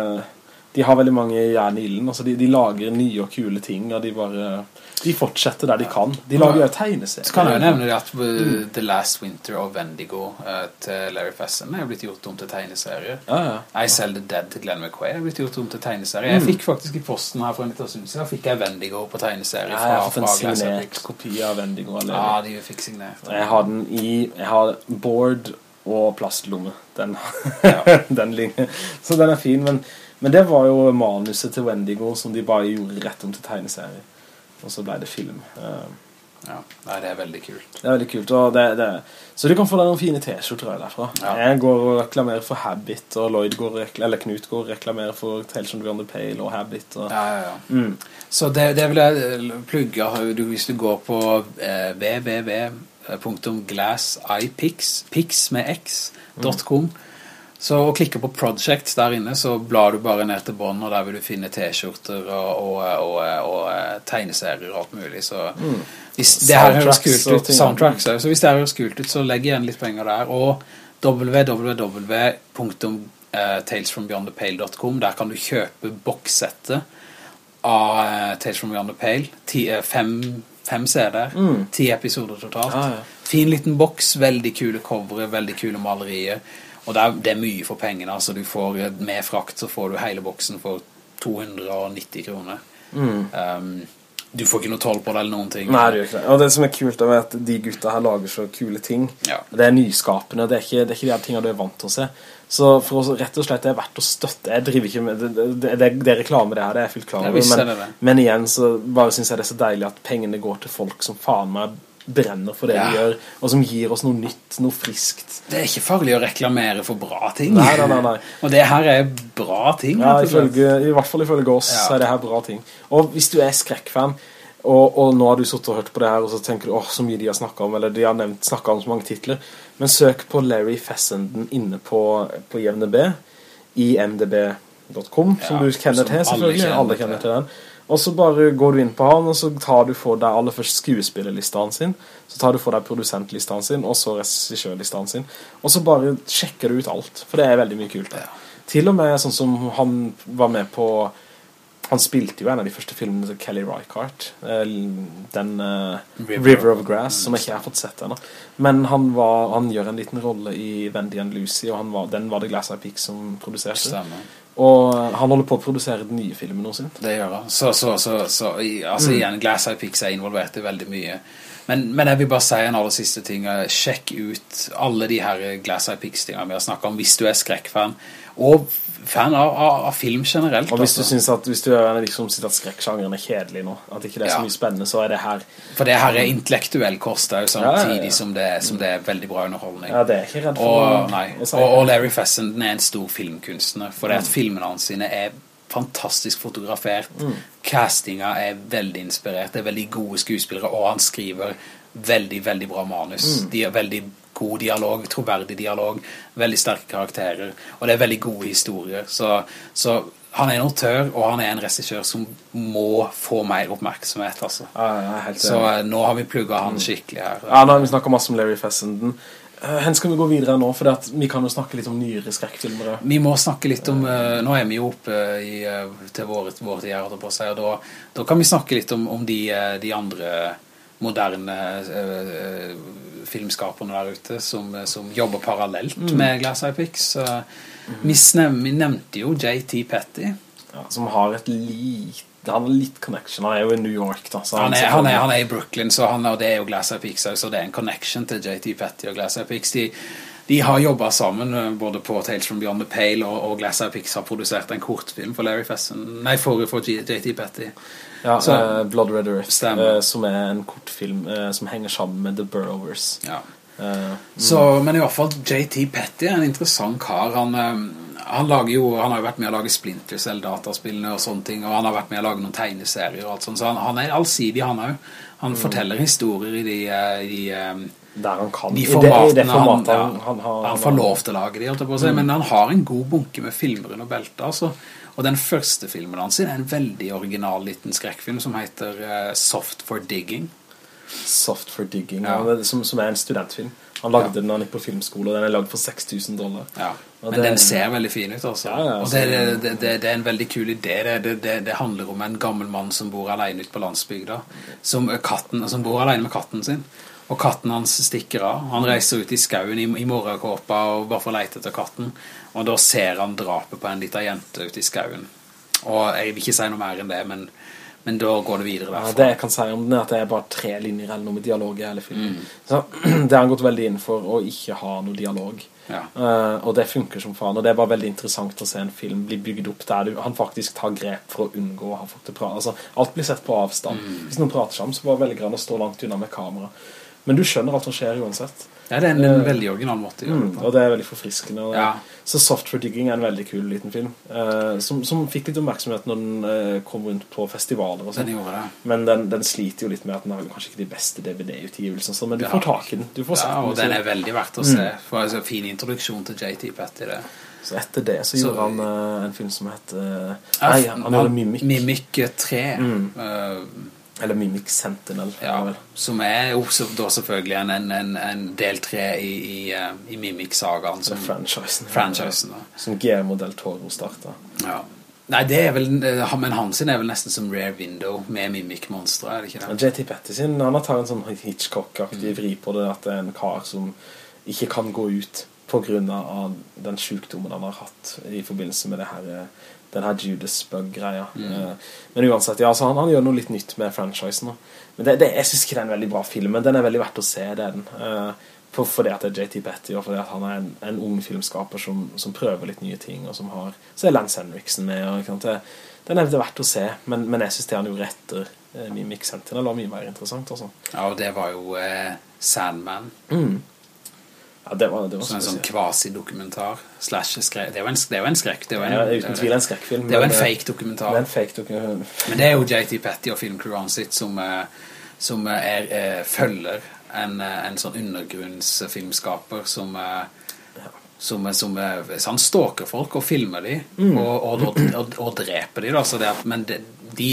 De har veldig mange jern i ilden, altså de, de lager nye og kule ting, og de bare... De fortsetter der de kan. De lager jo tegneserier. Så kan jeg jo nevne at uh, The Last Winter og Vendigo uh, til Larry Fessen er blitt gjort om til tegneserie. Ja, ja. I Sell the Dead til Glenn McQuay er blitt gjort om til tegneserie. Jeg fikk faktisk i posten her for en liten stund siden, fikk jeg Vendigo på tegneserie Ja, jeg har fått en signert kopi av Vendigo. av Ja, de fikk signert. Jeg har den i Jeg har board og plastlomme. Den, Ja. den ligner. Så den er fin, men, men det var jo manuset til Wendigo som de bare gjorde rett om til tegneserie. Og så ble det film. Eh, Ja, det er veldig kult. Det er veldig kult. Det, det, så du kan få deg noen fine t-skjorter derfra. Ja. Jeg går og reklamerer for Habit, og Lloyd går, eller Knut går og reklamerer for Tales from Beyond the Pale og Habit. Og, Ja, ja, ja. Mm. Så det, det vil jeg plugge du, hvis du går på eh, www.glassipix pix med x.com så å klikke på project der inne så blar du bare ned til bånd og der vil du finne t-skjorter og, og, og, og, eh, tegneserier og alt mulig. Så hvis det her høres kult ut soundtracks også, så hvis det her høres kult ut så legg igjen litt penger der. Og www.talesfrombeyondthepale.com der kan du kjøpe bokssettet av eh, Tales from Beyond the Pale. Ti, eh, fem, fem CD-er ti episoder totalt. Mm. Ja, ja. fin liten boks, veldig kule covere veldig kule malerier og det er, det er mye for pengene altså du får, med frakt så får du hele boksen for 290 kroner um, du får ikke noe toll på det eller noen ting Mm. Nei, det gjør ikke det. Og det som er kult er at de gutta her lager så kule ting. Ja. Det er nyskapende, det er ikke, det er ikke de tingene du er vant til å se. Så for oss rett og slett det er verdt å støtte. Jeg driver ikke med, det, det, det, det er reklame det her, det er fullt klar over. er Men, men igjen så bare synes jeg det er så deilig at pengene går til folk som faen meg brenner for det Ja. vi gjør, og som gir oss noe nytt, noe friskt. det er ikke farlig å reklamere for bra ting Nei, nei, nei, nei. og det her er bra ting Ja, ifølge, i hvert fall ifølge oss Ja. er det her bra ting. Og hvis du er skrekkfan, og, og nå har du suttet og hørt på det her, og så tenker du, åh, så mye de har snakket om, eller de har nevnt, snakket om så mange titler, men søk på Larry Fessenden inne på, på IMDb, i mdb.com, som Ja, du kjenner til, alle selvfølgelig. kjenner Alle kjenner til den. Og så bare går du inn på han, og så tar du for deg aller først skuespillerlistene sin, så tar du for deg produsentlistene sin, og så regissørlistene sin, og så bare sjekker du ut alt, for det er veldig mye kult. Ja. Til og med sånn som han var med på han spilte jo en av de første filmene til Kelly Reichardt eh, Den uh, River River, of- Grass Som jeg ikke har fått sett ennå Men han, var, han gjør en liten rolle i Wendy and Lucy Og han var, den var det Glass Eye Peaks som produserte Stemmer. Og han holder på å produsere den nye filmen nå sin Det gjør han. Så, så, så, så altså igjen, Glass Eye Pix er involvert i veldig mye. Men, men jeg vil bare si en aller siste ting. Sjekk ut alle de her Glass Eye Pix-tingene vi har snakket om, hvis du er skrekkfan. Og fan av, av, av film generelt. Og hvis du altså. synes at Hvis du liksom sier at skrekksjangeren er kjedelig nå At ikke det er så mye spennende Så er det her For det her er intellektuell kost det samtidig Ja, ja, ja. Som, det, som det er veldig bra underholdning. Ja, det er ikke redd for Og, nei, og, og Larry Fessenden er en stor filmkunstner For det at filmene hans sine er fantastisk fotografert Castinga er veldig inspirert Det er veldig gode skuespillere Og han skriver veldig, veldig bra manus De er veldig god dialog, troverdig dialog, veldig sterke karakterer, og det er veldig gode historier. Så, så han er en autør, og han er en regissør som må få mer oppmerksomhet, altså. Ja, så uh, nå har vi plugget han skikkelig her. Ja, nå har vi snakket masse om Larry Fessenden. Uh, hen skal vi gå videre nå, for vi kan jo snakke litt om nyere skrekkfilmer. Vi må snakke litt om, uh, nå er vi jo oppe i, til vår tid her, og da, da, kan vi snakke litt om, om de, de andre moderne filmskaperne der ute som, som jobber parallelt mm. med Glass Eye Pix. Vi, vi, nevnte jo J.T. Petty. Ja, som har et litt han har litt connection, han er jo i New York da, han, er, han, er, han, er, i Brooklyn så han, og det er jo Glass Eye Peaks så det er en connection til J.T. Petty og Glass Eye Picks de, de, har jobbet sammen eh, både på Tales from Beyond the Pale og, og Glass Eye Picks har produsert en kortfilm for Larry Fesson nei, for, for J.T. Petty ja, så, uh, Blood Red Earth uh, som er en kortfilm uh, som henger sammen med The Burrowers ja mm. så, men i hvert fall J.T. Petty er en interessant kar han han, lager jo, han har jo vært med å lage Splinter Cell dataspillene og sånne ting, og han har vært med å lage noen tegneserier og alt sånt, så han, han er allsidig han også. Han mm. forteller historier i de, eh, i de eh, der han kan. De formatene, det, det formatet han, han, han, har, han, får lov til å lage de, mm. men han har en god bunke med filmer under beltet, altså. Og den første filmen hans er en veldig original liten skrekkfilm som heter uh, Soft for Digging. Soft for Digging, ja. Ja, som, som, er en studentfilm. Han lagde ja. den han gikk på filmskole, og den er lagd for 6000 dollar. Ja. Men det, den ser veldig fin ut altså. Ja, ja, og det, det, det, det, er en veldig kul idé det, handler om en gammel mann som bor alene ute på landsbygda som, katten, som bor alene med katten sin og katten hans stikker av han reiser ut i skauen i, i morgenkåpa og bare får lete etter katten og da ser han drapet på en liten jente ute i skauen og jeg vil ikke si noe mer enn det men, men da går det videre derfra. Ja, det jeg kan si om den er at det er bare tre linjer eller noe med dialog i hele filmen. Mm. Så det har han gått veldig inn for å ikke ha noe dialog. Ja. Uh, og det funker som faen, og det er bare veldig interessant å se en film bli bygd opp der du, han faktisk tar grep for å unngå å ha folk til å prate. Altså, alt blir sett på avstand. Mm. Hvis noen prater sammen, så bare velger han å stå langt unna med kamera. Men du skjønner alt som skjer uansett. Ja, det er en, en eh, veldig original måte å gjøre det mm, Og det er veldig forfriskende. Ja. Så Soft for Digging er en veldig kul liten film, eh, som, som, fikk litt oppmerksomhet når den eh, kom rundt på festivaler og sånn. Men den, den, sliter jo litt med at den har kanskje ikke de beste DVD-utgivelsene, men du får tak i den. Du får ja, og den er veldig verdt å se. Mm. For altså, fin introduksjon til JT Petty, det. Så etter det så, så gjorde han uh, en film som heter... nei, han, han gjorde Mimic. Mimic 3. Mm. Eller Mimic Sentinel. Ja, som er jo da selvfølgelig en, en, en del 3 i, i, eh, i Mimic-sagaen. Som franchisen. franchisen da. Som Guillermo del Toro startet. Ja. Nei, det er vel, men han sin er vel nesten som Rare Window med Mimic-monstre, er det ikke det? J.T. Petty han har tatt en sånn Hitchcock-aktig vri på det, at det er en kar som ikke kan gå ut på grunn av den sykdommen han har hatt i forbindelse med det her eh, den her Judas Bug-greia. Mm. Uh, men uansett, ja, så han, han, gjør noe litt nytt med franchisen. Men det, det, jeg synes ikke det er en veldig bra film, men den er veldig verdt å se, det er den. Uh, for, for, det at det er J.T. Petty, og fordi at han er en, en ung filmskaper som, som, prøver litt nye ting, og som har, så er Lance Henriksen med, og det, den er verdt å se, men, men jeg synes det han gjorde etter uh, Mimic Sentinel var mye mer interessant, altså. Ja, og det var jo Sandman. Mm. Ja, det var, det var en sånn kvasi-dokumentar. Det var en, det var en skrekk. Det var en, ja, uten tvil en skrekkfilm. Det var en fake-dokumentar. Det er en fake-dokumentar. Men det er jo J.T. Petty og filmcrewen sitt som, eh, som er, er, følger en, eh, en sånn undergrunnsfilmskaper som som, som han stalker folk og filmer de mm. og, og, og, og, dreper de da, at, men de, de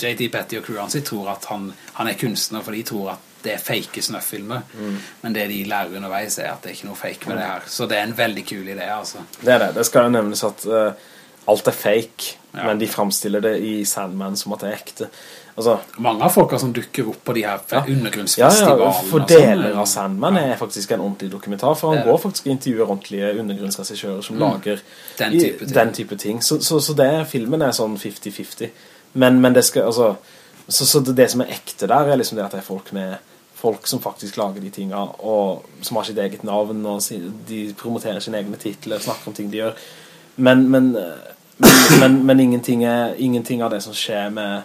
J.T. Petty og crewene sitt tror at han, han er kunstner for de tror at det er fake snøffilmer mm. men det de lærer underveis er at det er ikke noe fake med det her så det er en veldig kul idé altså. det er det, det skal jo nevnes at uh, alt er fake ja. men de fremstiller det i Sandman som at det er ekte altså, mange av folka som dukker opp på de her ja. undergrunnsfestivalene ja, ja, for sånn, deler av Sandman er faktisk en ordentlig dokumentar for han går faktisk og intervjuer ordentlige undergrunnsregissører som mm. lager den type ting, den type ting. Så, så, så, det, filmen er sånn 50-50 men, men det skal, altså så, så det, det, som er ekte der er liksom det at det er folk med folk som faktisk lager de tingene, og som har sitt eget navn, og de promoterer sine egne titler, snakker om ting de gjør. Men, men, men, men ingenting, er, ingenting, av det som skjer med,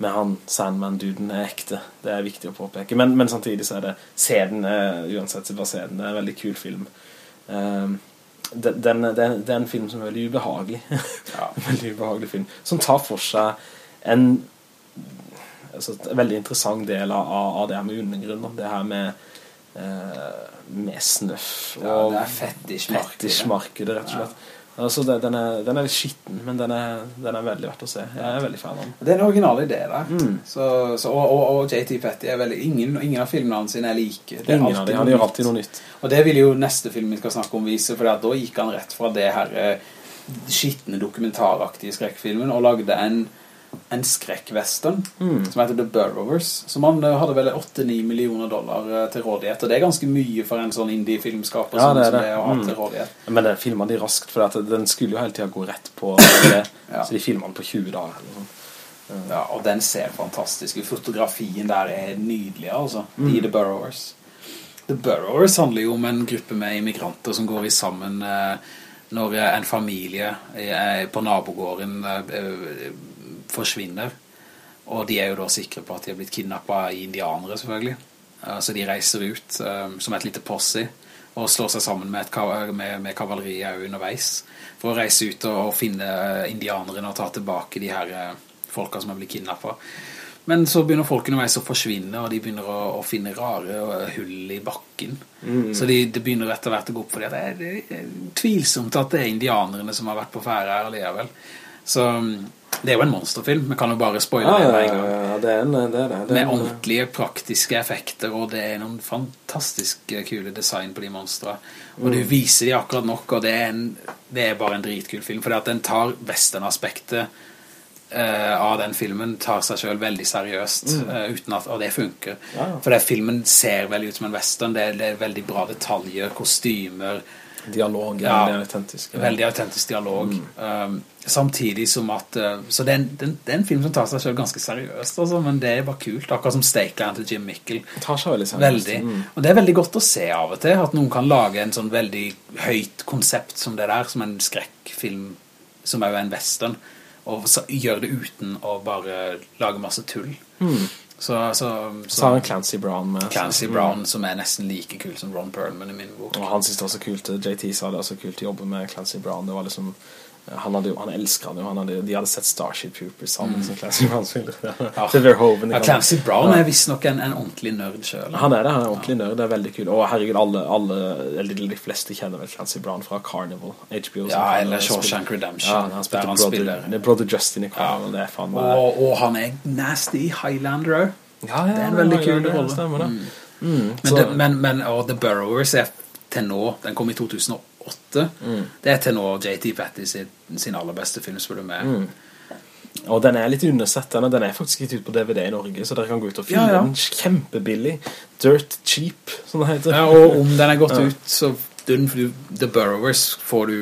med han Sandman-duden er ekte. Det er viktig å påpeke. Men, samtidig så er det scenen, uansett så bare scenen, det er en veldig kul film. Um, den, den, den, det er en film som er veldig ubehagelig. Ja. veldig ubehagelig film. Som tar for seg en altså, en veldig interessant del av, av det her med undergrunnen. Det her med eh, med snøff Ja, og det er fetisjmarkedet. rett og slett. Altså, det, den, er, den er litt skitten, men den er, den er veldig verdt å se. Jeg er veldig fan av den. Det er en original idé der. Mm. Så, så, og, og, og JT Petty er veldig ingen, ingen av filmene hans er like. Det er Ingen av alltid de, noe han gjør alltid noe nytt. Og det vil jo neste film vi skal snakke om vise, for da gikk han rett fra det her eh, skittende dokumentaraktige skrekkfilmen og lagde en, en skrekkvestern Mm. som heter The Burrowers, som han eh, hadde vel 8-9 millioner dollar eh, til rådighet, og det er ganske mye for en sånn indie-filmskaper Ja, som, det det. det å ha Mm. til rådighet. Men den filmer de raskt, for den skulle jo hele tiden gå rett på det. Ja. Så de filmer den på 20 dager. Eller sånn. Ja, og den ser fantastisk ut. Fotografien der er nydelig, altså, Mm. i The Burrowers. The Burrowers handler jo om en gruppe med immigranter som går i sammen eh, når en familie på nabogården forsvinner. Og de er jo da sikre på at de har blitt kidnappet av indianere, selvfølgelig. Eh, Så de reiser ut eh, som et lite posse og slår seg sammen med, et, med, med kavaleriet underveis for å reise ut og, og finne eh, indianerne og ta tilbake de her folka som har blitt kidnappet. Men så begynner folk underveis å forsvinne, og de begynner å, å finne rare hull i bakken. Så de, det begynner etter hvert å gå opp for det. Det er, det er tvilsomt at det er indianerne som har vært på fære her alligevel. Så mm, det er jo en monsterfilm, vi kan jo bare spoile Ja, det med en gang. ja, det er en, det er det. det er Med ordentlige praktiske effekter, og det er noen fantastisk kule design på de monstre. Og du viser de akkurat nok, og det er, en, det er bare en dritkul film, fordi at den tar western-aspektet Uh, av den filmen, tar seg selv veldig seriøst, eh, uten at, og det funker. Ja, ja. For det filmen ser veldig ut som en western, det er, det er veldig bra detaljer, kostymer, Dialog Ja. veldig autentisk. Dialog. Um, samtidig som at uh, Så det er, en, det, er film som tar seg selv ganske seriøst, altså, men det er bare kult. Akkurat som Stakeland til Jim Mikkel. Tar seg veldig seriøst. Veldig. Mm. Og det er veldig godt å se av og til, at noen kan lage en sånn veldig høyt konsept som det der, som en skrekkfilm, som er jo en western, og så, gjør det uten å bare lage masse tull. Så, så, Så har han Clancy Brown med. Clancy Mm. Brown, som er nesten like kul som Ron Perlman i min bok. Og han synes det var så kult, JT sa det var så kult å jobbe med Clancy Brown. Det var liksom, han, hadde, jo- han elsker han jo, han hadde, de hadde sett Starship Troopers sammen som Clancy Brown spiller. Ja. Verhoeven. Mm. Ja, Clancy Brown er visst nok en, en ordentlig nørd selv. Han er det, han er ordentlig nørd, det er veldig kul. Og herregud, alle, alle eller de fleste kjenner vel Clancy Brown fra Carnival, HBO. Ja, eller Shawshank Redemption, Ja, han der han brother, spiller. det er Brother Justin i Carnival, det er faen. Og, og han er nasty Highlander også. Ja, ja, Det er en veldig kul ja, rolle. Stemmer det. Mm. Men, så- det, men, men og The Burrowers er til nå, den kom i 2008, Mm. det er til nå JT Patty sin, sin aller beste film, spør du meg. Mm. Og den er litt undersett, den, den er faktisk gitt ut på DVD i Norge, så dere kan gå ut og finne Ja, ja. den kjempebillig. Dirt cheap, som det heter. Ja, og om den er gått ut, så den, The Burrowers får du,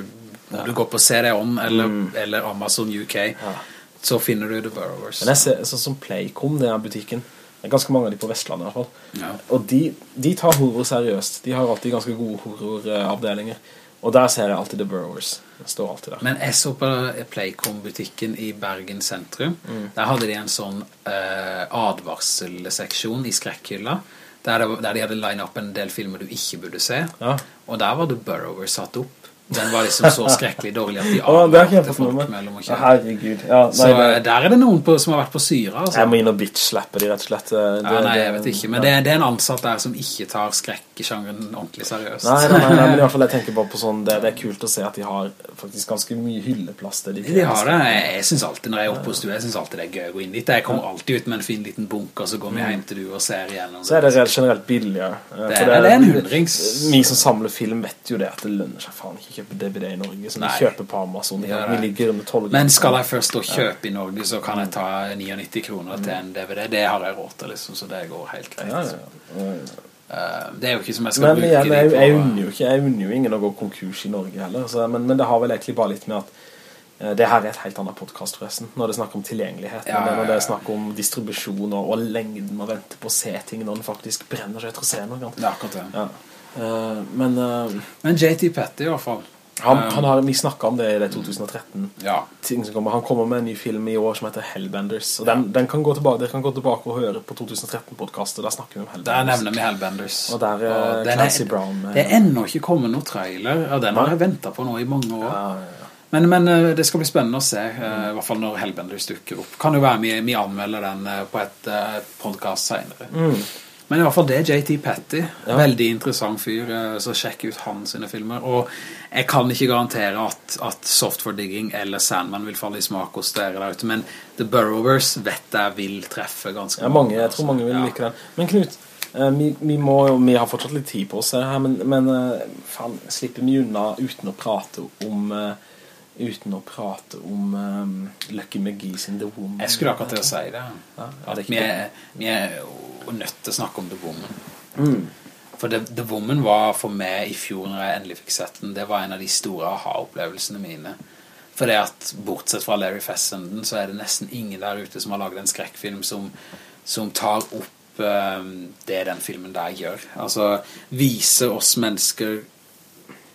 om du går på CD-ON eller, eller Amazon UK, Mm. Så finner du The Burrowers. Men jeg ser sånn som Playcom, er butikken. Det er ganske mange av de på Vestlandet i hvert fall. Ja. Og de, de tar horror seriøst. De har alltid ganske gode horroravdelinger. Og der ser jeg alltid The Burrowers. Det står alltid der. Men jeg så på Playcom-butikken i Bergen sentrum. Mm. Der hadde de en sånn eh, advarselseksjon i skrekkhylla. Der, det, der de hadde line opp en del filmer du ikke burde se. Ja. Og der var The Burrowers satt opp. Den var liksom så skrekkelig dårlig at de avgjørte folk mellom å Ja, kjøre. herregud. Ja, nei, Så nei. eh, der er det noen på, som har vært på syre, altså. Jeg må inn og bitch-slappe de, rett og slett. Det, Ja, nei, jeg vet ikke, men det, det er en ansatt der som ikke tar skrekkesjangeren ordentlig seriøst. Nei, nei, nei, men i hvert fall jeg tenker bare på sånn det, det er kult å se at de har faktisk ganske mye hylleplass til de De har det. Jeg, synes alltid, når jeg er oppe hos du, jeg synes alltid det er gøy å gå inn dit. Jeg kommer alltid ut med en fin liten bunker, så går vi hjem til du og ser igjennom. Så er det generelt billigere. Eh, Det er- det er en hundrings. Vi som samler film vet jo det at det lønner seg faen ikke kjøpe DVD i Norge, så Nei. de kjøper på Amazon. Ja, vi ligger under 12 Men skal jeg først da kjøpe i Norge, så kan jeg ta 99 kroner til en DVD. Det har jeg råd til, liksom, så det går helt greit. Ja, ja, ja. Eh, Det er jo ikke som jeg skal Men bruke jeg, jeg på... unner jo ikke Jeg unner jo ingen å gå konkurs i Norge heller så, men, men det har vel egentlig bare litt med at eh, det her er et helt annet podcast forresten Når det er snakk om tilgjengelighet Ja, Når det- Når det ja, er snakk om distribusjon og, og lengden Man venter på å se ting når den faktisk brenner seg etter å se noe Det er akkurat det. Ja. Eh, Men uh, Men JT Petty i hvert fall. han, Um, han har, vi snakket om det i det 2013 Ja. ting som kommer. Han kommer med en ny film i år som heter Hellbenders Og den, den kan gå tilbake, dere kan gå tilbake og høre på 2013-podcastet Der snakker vi om Hellbenders Der nevner vi Hellbenders. Og der er Og Clancy er, Brown med. Det er enda ikke kommet noen trailer, og den har jeg ventet på nå i mange år. ja, ja, ja. Men, men det skal bli spennende å se, i hvert fall når Hellbenders dukker opp. Kan jo være vi, vi anmelder den på et uh, podcast senere. Mm. Men i hvert fall det J.T. Petty. Veldig interessant fyr, eh, så sjekk ut hans sine filmer. Og jeg kan ikke garantere at, at Software Digging eller Sandman vil falle i smak hos dere der ute, men The Burrowers vet jeg vil treffe ganske ja, mange. Jeg tror mange vil ja. like den. Men Knut, eh, vi, vi, må, vi har fortsatt litt tid på oss her, men, men eh, faen, slipper vi unna uten å prate om... Uh, uten å prate om um, Lucky McGee sin The Woman. Jeg skulle akkurat til å si det. Ja, det vi, er, vi er nødt til å snakke om The Woman. Mm. For The, The, Woman var for meg i fjor når jeg endelig fikk sett den, det var en av de store aha-opplevelsene mine. For det at, bortsett fra Larry Fessenden, så er det nesten ingen der ute som har laget en skrekkfilm som, som tar opp um, det den filmen der gjør. Altså, viser oss mennesker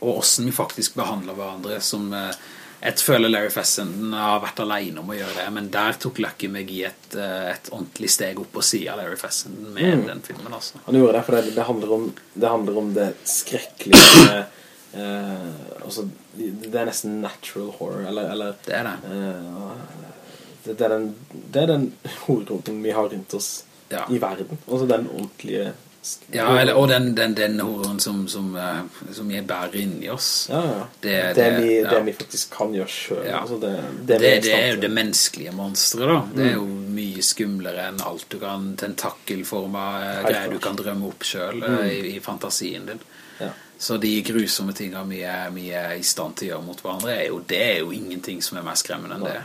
og hvordan vi faktisk behandler hverandre som... Uh, jeg føler Larry Fessenden har vært alene om å gjøre det, men der tok Lucky McGee et, eh, et ordentlig steg opp på siden av Larry Fessenden med mm. den filmen. Altså. Han gjorde det, for det, det, handler, om, det handler om det skrekkelige eh, altså, det er nesten natural horror, eller, eller Det er det. Eh, det, det, er den, det er den hovedroten vi har rundt oss ja. i verden. Altså den ordentlige ja, eller, og den, den, den horroren som, som, uh, som jeg bærer inn i oss. Ja, ja. Det, det, vi, ja. det, vi, faktisk kan gjøre selv. Altså det, er jo det menneskelige monstret da. Det er jo mm. mye skumlere enn alt du kan, tentakkelforma uh, greier du kan drømme opp selv uh, i, i, fantasien din. Så de grusomme tingene vi er, vi er, i stand til å gjøre mot hverandre, er jo, det er jo ingenting som er mer skremmende enn det.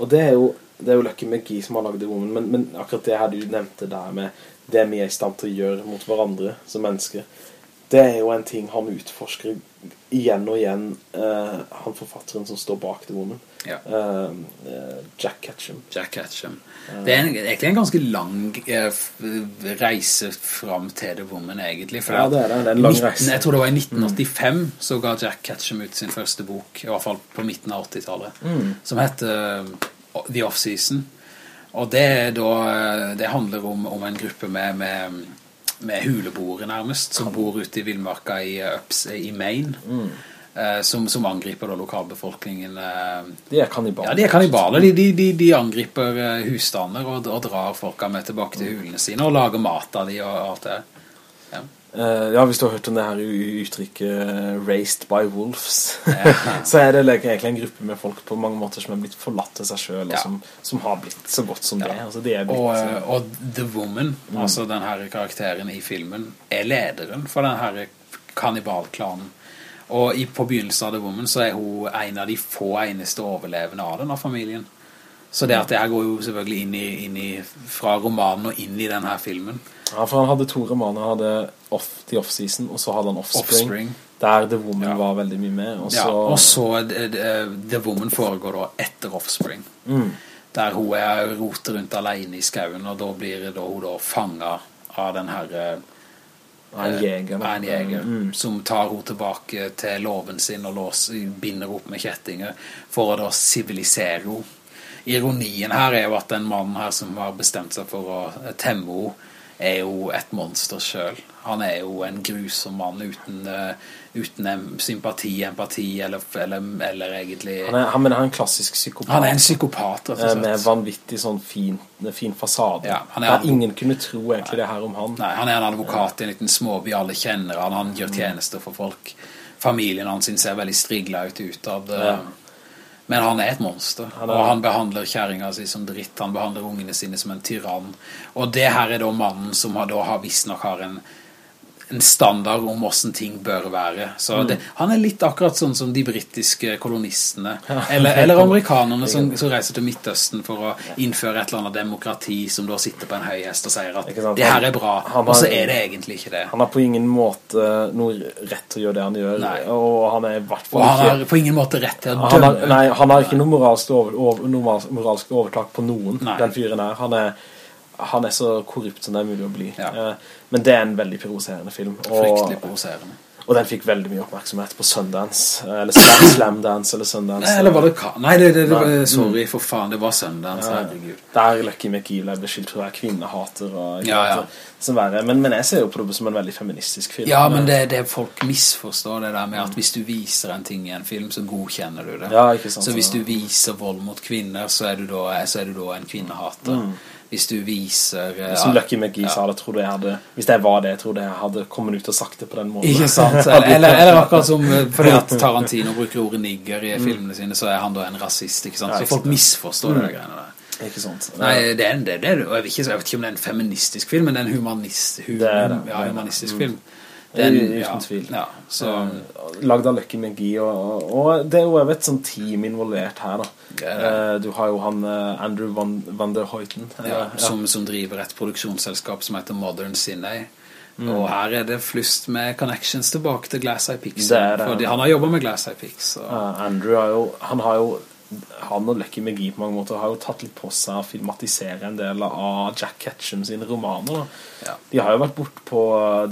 Og det er jo, det er jo Lucky McGee som har laget det Woman, men, men akkurat det her du nevnte der med det vi er i stand til å gjøre mot hverandre som mennesker, det er jo en ting han utforsker igjen og igjen, uh, han forfatteren som står bak The Woman. Ja. Uh, Jack Ketchum. Jack Ketchum. Det er en, egentlig en ganske lang reise fram til The Woman, egentlig. ja, det er det. det er en lang 19, reise. Jeg tror det var i 1985 mm. så ga Jack Ketchum ut sin første bok, i hvert fall på midten av 80-tallet, mm. som heter The Off-Season. Og det, da, det handler om, om, en gruppe med, med, med huleboere nærmest, som bor ute i villmarka i, i Maine. Mm. Eh, som, som, angriper da lokalbefolkningen eh, De er kannibaler Ja, de er kannibaler de, de, de, angriper eh, husstander og, og, drar folka med tilbake til hulene sine Og lager mat av de og alt det. Uh, ja, hvis du har hørt om det her uttrykket uh, Raised by Wolves ja. Så er det egentlig en gruppe med folk på mange måter Som er blitt forlatt til seg selv Og ja. som, som, har blitt så godt som det altså, det blitt, og, uh, og, The Woman mm. Altså den her karakteren i filmen Er lederen for den her kannibalklanen Og i, på begynnelsen av The Woman Så er hun en av de få eneste overlevende av den av familien Så det at det her går jo selvfølgelig inn i, inn i Fra romanen og inn i denne filmen ja, for han hadde to romaner. Han hadde off, The Offseason, og så hadde han Offspring. Offspring. Der The Woman ja. var veldig mye med. Og så, ja, og så uh, The Woman foregår da etter Offspring. Mm. Der hun er roter rundt alene i skauen, og da blir da, hun da fanget av den her... Uh, en jeger, uh, en jeger mm. som tar henne tilbake til loven sin og lås, binder opp med kjettinger for å da sivilisere henne. Ironien her er jo at den mannen her som har bestemt seg for å temme henne er jo et monster selv. Han er jo en grusom mann uten, uh, uten sympati, empati, eller, eller, eller egentlig... Han er, han, er en klassisk psykopat. Han er en psykopat, rett og slett. Med vanvittig sånn fin, fin fasade. Ja, Der ingen kunne tro egentlig nei, det her om han. Nei, han er en advokat i en liten småby, alle kjenner han, han gjør tjenester for folk. Familien hans ser veldig strigla ut ut av. Ja. Men han er et monster, han er... og han behandler kjæringa si som dritt, han behandler ungene sine som en tyrann. Og det her er da mannen som har, da har visst nok har en en standard om hvordan ting bør være. Så mm. det, han er litt akkurat sånn som de brittiske kolonistene, eller, eller amerikanerne som, som, reiser til Midtøsten for å innføre et eller annet demokrati som da sitter på en høy hest og sier at det her er bra, og så er det egentlig ikke det. Han har på ingen måte noe rett til å gjøre det han gjør, nei. og han er i hvert fall ikke... Og han har på ingen måte rett til å dømme. Har, nei, han har ikke noe moralsk, over, over, moralsk overtak på noen, nei. den fyren her. Han er han er så korrupt som det er mulig å bli. Ja. Eh, men det er en veldig provoserende film. Og, provoserende. Og den fikk veldig mye oppmerksomhet på Sundance, eh, eller Slam, Slam Dance, eller Sundance. Nei, eller var det Nei, det, det, det var, sorry, for faen, det var Sundance, ja, herregud. Der Lucky McGee ble beskyldt for å være kvinnehater og ja, ja. Men, men, jeg ser jo på det som en veldig feministisk film. Ja, men det, det folk misforstår det der med at hvis du viser en ting i en film, så godkjenner du det. Ja, ikke sant. Så hvis du viser vold mot kvinner, så er du da, så er du da en kvinnehater. Mm. Hvis du viser uh, Som Lucky McGee ja. sa det, trodde jeg hadde Hvis det var det, jeg trodde jeg hadde kommet ut og sagt det på den måten Ikke sant, eller, eller, akkurat som Fordi at Tarantino bruker ordet nigger i mm. filmene sine Så er han da en rasist, ikke sant? Så folk misforstår mm. det greiene der Ikke sant Nei, det er, det, det er, jeg, vet ikke, jeg vet ikke om det er en feministisk film Men det er en humanist, hum, det er det. Ja, humanistisk mm. film den, uten tvil. Ja, så, uh, lagd av Lucky McGee, og, og, det er jo et sånn team involvert her, da. Uh, du har jo han uh, Andrew Van, Van der Hoyten. Ja, som, som, driver et produksjonsselskap som heter Modern Cine. Mm. Og her er det flust med connections tilbake til Glass Eye Pix. Fordi han har jobbet med Glass Eye Pix. Andrew har jo, han har jo han og Lucky McGee på mange måter har jo tatt litt på seg å filmatisere en del av Jack Ketchum sine romaner. Ja. De har jo vært bort på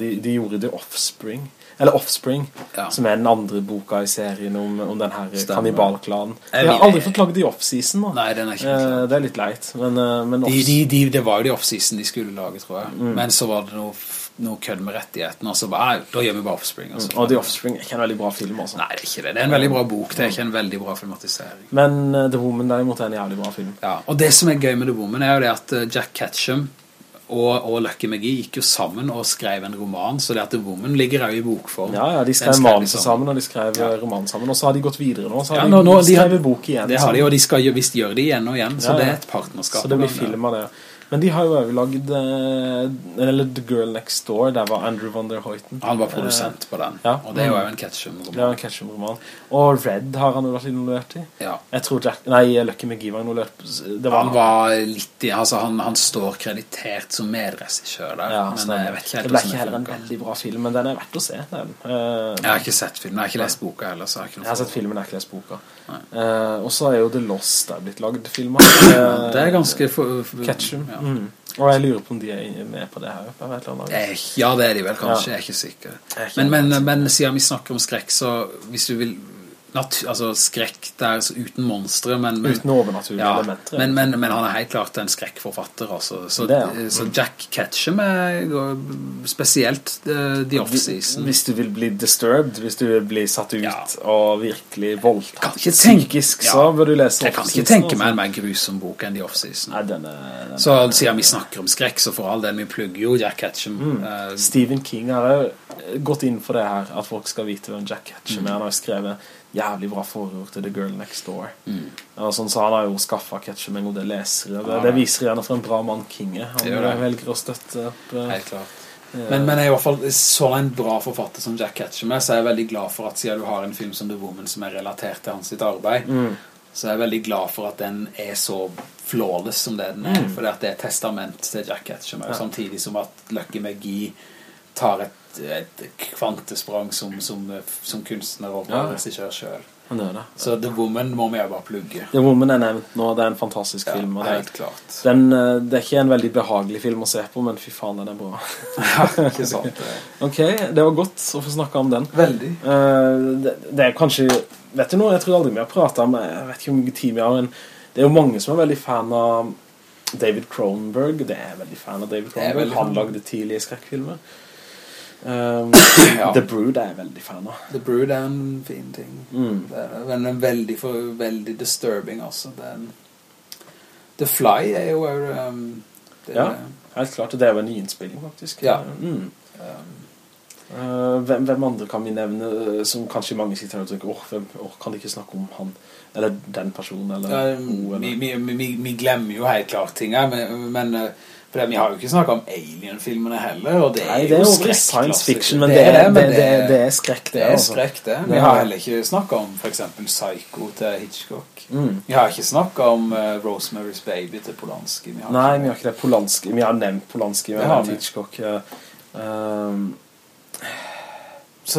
de, de, gjorde The Offspring eller Offspring, ja. som er den andre boka i serien om, om den her kannibalklanen. De har aldri fått lagd The Offseason. Nei, den er ikke eh, Det er litt leit. Men, eh, men de, de, det var jo The Offseason de skulle lage, tror jeg. Mm. Men så var det noe noe kødd med rettighetene, og så bare, da gjør vi bare Offspring. Altså. Og The Offspring er ikke en veldig bra film, altså. Nei, det er ikke det. Det er en veldig bra bok, det er ikke en veldig bra filmatisering. Men uh, The Woman derimot er en jævlig bra film. Ja, og det som er gøy med The Woman er jo det at uh, Jack Ketchum og, og Lucky McGee gikk jo sammen og skrev en roman, så det at The Woman ligger jo i bokform. Ja, ja, de skrev manus sammen, og de skrev ja. roman sammen, og så har de gått videre nå, så har ja, nå, nå, de, skrevet bok igjen. Det har de, og de skal visst gjøre det igjen og igjen, så ja, det er et partnerskap. Så det blir film av det, ja. Men de har jo også lagd eh, Eller The Girl Next Door Der var Andrew Van der Hoyten. Han var produsent på den ja. Og det er jo en Ketchum-roman. Ketchum-roman. Og Red har han jo vært involvert i. Ja. Jeg tror Jack Nei, Lucky McGee var involvert. Var, Han var litt i Altså han, han står kreditert som medregissør der ja, Men jeg vet ikke helt Det ble ikke heller en veldig bra film Men den er verdt å se den. Jeg har ikke sett filmen Jeg har ikke lest boka heller Jeg har, jeg har sett filmen, jeg har ikke lest boka. Uh, Og så er jo The Lost Der blitt lagd filmer Det er ganske for, for, Ketchum. ja. Mm. Og jeg lurer på om de er med på det her eh, Ja, det er de vel kanskje, ja. jeg er ikke sikker. Er ikke men, men, men, siden vi snakker om skrekk, så hvis du vil altså skrekk der uten monstre men, men, uten overnaturlige ja, elementer men, men, men, han er helt klart en skrekkforfatter altså. så, det, ja. så, Jack Ketchum er spesielt uh, The Off-Season hvis du vil bli disturbed hvis du vil bli satt ut ja. og virkelig voldtatt psykisk så bør du lese jeg kan ikke tenke meg en mer grusom bok enn The Off-Season så siden vi snakker om skrekk så for all den vi plugger jo Jack Ketchum mm. uh, Stephen King har gått inn for det her at folk skal vite hvem Jack Ketchum er mm. han har skrevet jævlig bra forord til The Girl Next Door. Mm. Og sånn, så han har jo skaffet Ketchum en god del lesere. Det, det viser gjerne for en bra mann Kinge. Han det det. velger å støtte opp. Uh, Helt klart. Men, men i hvert fall så en bra forfatter som Jack Ketchum er, så er jeg veldig glad for at siden du har en film som The Woman som er relatert til hans sitt arbeid, mm. så er jeg veldig glad for at den er så flawless som det den er, mm. for det er testament til Jack Ketchum, ja. samtidig som at Lucky McGee tar et et kvantesprang som, som, som kunstner og ja. regissør selv. Så The Woman må vi bare plugge. The Woman er nevnt nå, det er en fantastisk ja, film. det, klart. Den, eh, det er ikke en veldig behagelig film å se på, men fy faen, den er bra. ja, ikke sant. ok, det var godt å få snakke om den. Veldig. Uh, det, det, er kanskje, vet du noe, jeg tror aldri vi har pratet om, jeg vet ikke hvor mye tid vi har, men det er jo mange som er veldig fan av David Cronenberg, det er veldig fan av David Cronenberg. Han lagde tidlige skrekkfilmer. Um, ja. The Brood er jeg veldig fan av. The Brood er en fin ting. Mm. Den er veldig, veldig disturbing også. Den, The Fly er jo... Um, det, ja, helt klart. Det er jo en nyinnspilling faktisk. Ja. Mm. Um, uh, hvem, hvem, andre kan vi nevne uh, som kanskje mange sitter og tenker, åh, åh, kan de ikke snakke om han? Eller den personen, eller ja, hun, eller? Vi, vi, vi, vi, glemmer jo helt klart ting her, men, men uh, for vi har jo ikke snakket om Alien-filmene heller, og det er, Nei, det er jo skrekk. science fiction, men det, er, det, det, det er skrekk, det. Det er altså. skrekk, det. Vi har heller ikke snakket om for eksempel Psycho til Hitchcock. Mm. Vi har ikke snakket om uh, Rosemary's Baby til Polanski. Vi Nei, vi har ikke det. Polanski. Vi har nevnt Polanski, men har Hitchcock. Uh, um,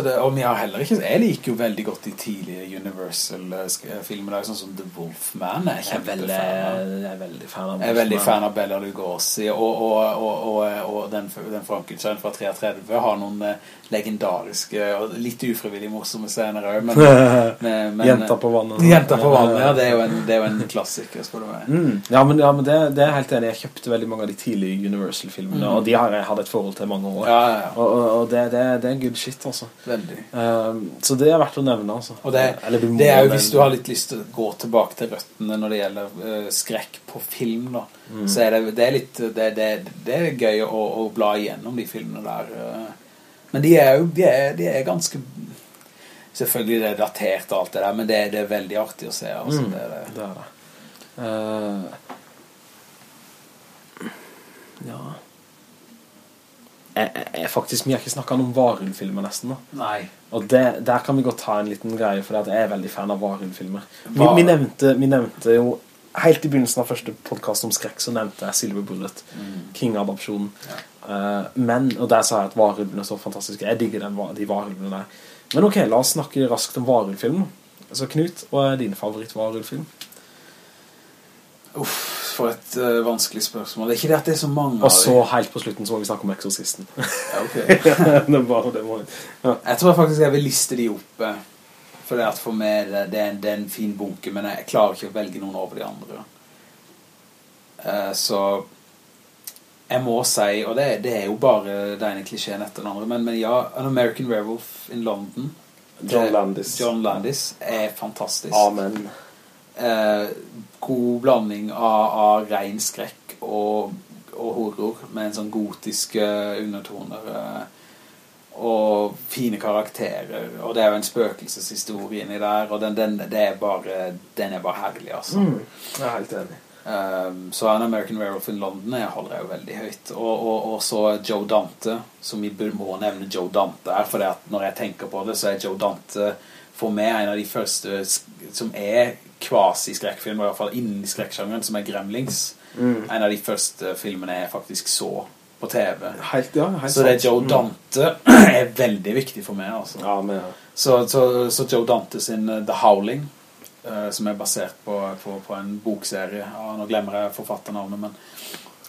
det, og vi har heller ikke Jeg liker jo veldig godt de tidlige Universal-filmer sånn som The Wolfman. Er jeg, veldig, jeg er veldig fan av Jeg er veldig fan av Bella Lugosi og, og, og, og den, den Frankenstein fra 33 har noen eh, legendariske og litt ufrivillig morsomme scener men, men, men, Jenta på vannet Jenta på vannet, ja, det er jo en, det er jo en klassiker spør du meg mm. Ja, men, ja, men det, det, er helt enig Jeg kjøpte veldig mange av de tidlige Universal-filmene mm. Og de har jeg hatt et forhold til mange år ja, ja, Og, og det, det, det, er good shit altså Veldig. Um, så det er verdt å nevne, altså. Og det, Eller det er jo hvis du har litt lyst til å gå tilbake til røttene når det gjelder uh, skrekk på film da, Mm. så er det, det er litt, det, det, det er gøy å, å bla igjennom de filmene der. eh. Men de er jo, de er, de er ganske, selvfølgelig det er datert og alt det der, men det, det er veldig artig å se, altså. Mm, Det er det. det er det. Uh, ja. Jeg, jeg, faktisk, vi har ikke snakket om Varulv-filmer nesten da. Nei. Og det, der kan vi godt ta en liten greie, for jeg er veldig fan av Varulv-filmer. Vi, vi, nevnte, vi nevnte jo, helt i begynnelsen av første podcast om skrekk, så nevnte jeg Silver Bullet, King-adopsjonen. Eh, men, og der sa jeg at Varulvene er så fantastiske. Jeg digger den, de Varulvene der. Men ok, la oss snakke raskt om varulvfilm. Så Knut, hva er din favoritt-varulvfilm? Uff, for et uh, vanskelig spørsmål. Det er ikke det at det er så mange Og så helt på slutten så må vi snakke om Exorcisten. Ja, ok. det bare det ja. Jeg tror faktisk jeg vil liste de oppe For det at for meg det, det, er en, det er en fin bunke Men jeg klarer ikke å velge noen over de andre Eh, Så Jeg må si Og det, det er jo bare den ene klisjeen etter den andre Men, men ja, An American Werewolf in London John Landis. John Landis er fantastisk Amen. eh, God blanding av, av ren skrekk og, og horror Med en sånn gotiske undertoner eh, og fine karakterer. Og det er jo en spøkelseshistorie inni der og den, den, det er bare, den er bare herlig altså. Mm, jeg er helt enig. Um, så An American Werewolf in London jeg holder jeg jo veldig høyt. Og, og, og så Joe Dante som vi må nevne Joe Dante her for når jeg tenker på det så er Joe Dante for meg en av de første som er kvasi-skrekkfilmer i hvert fall innen skrekksjangeren som er Gremlings Mm. en av de første filmene jeg faktisk så på TV Helt, ja, helt så det er sant. Joe Mm. Dante er veldig viktig for meg altså. Ja, men så, så, så Joe Dante sin uh, The Howling uh, som er basert på, på, på en bokserie. Ja, nå glemmer jeg forfatternavnet men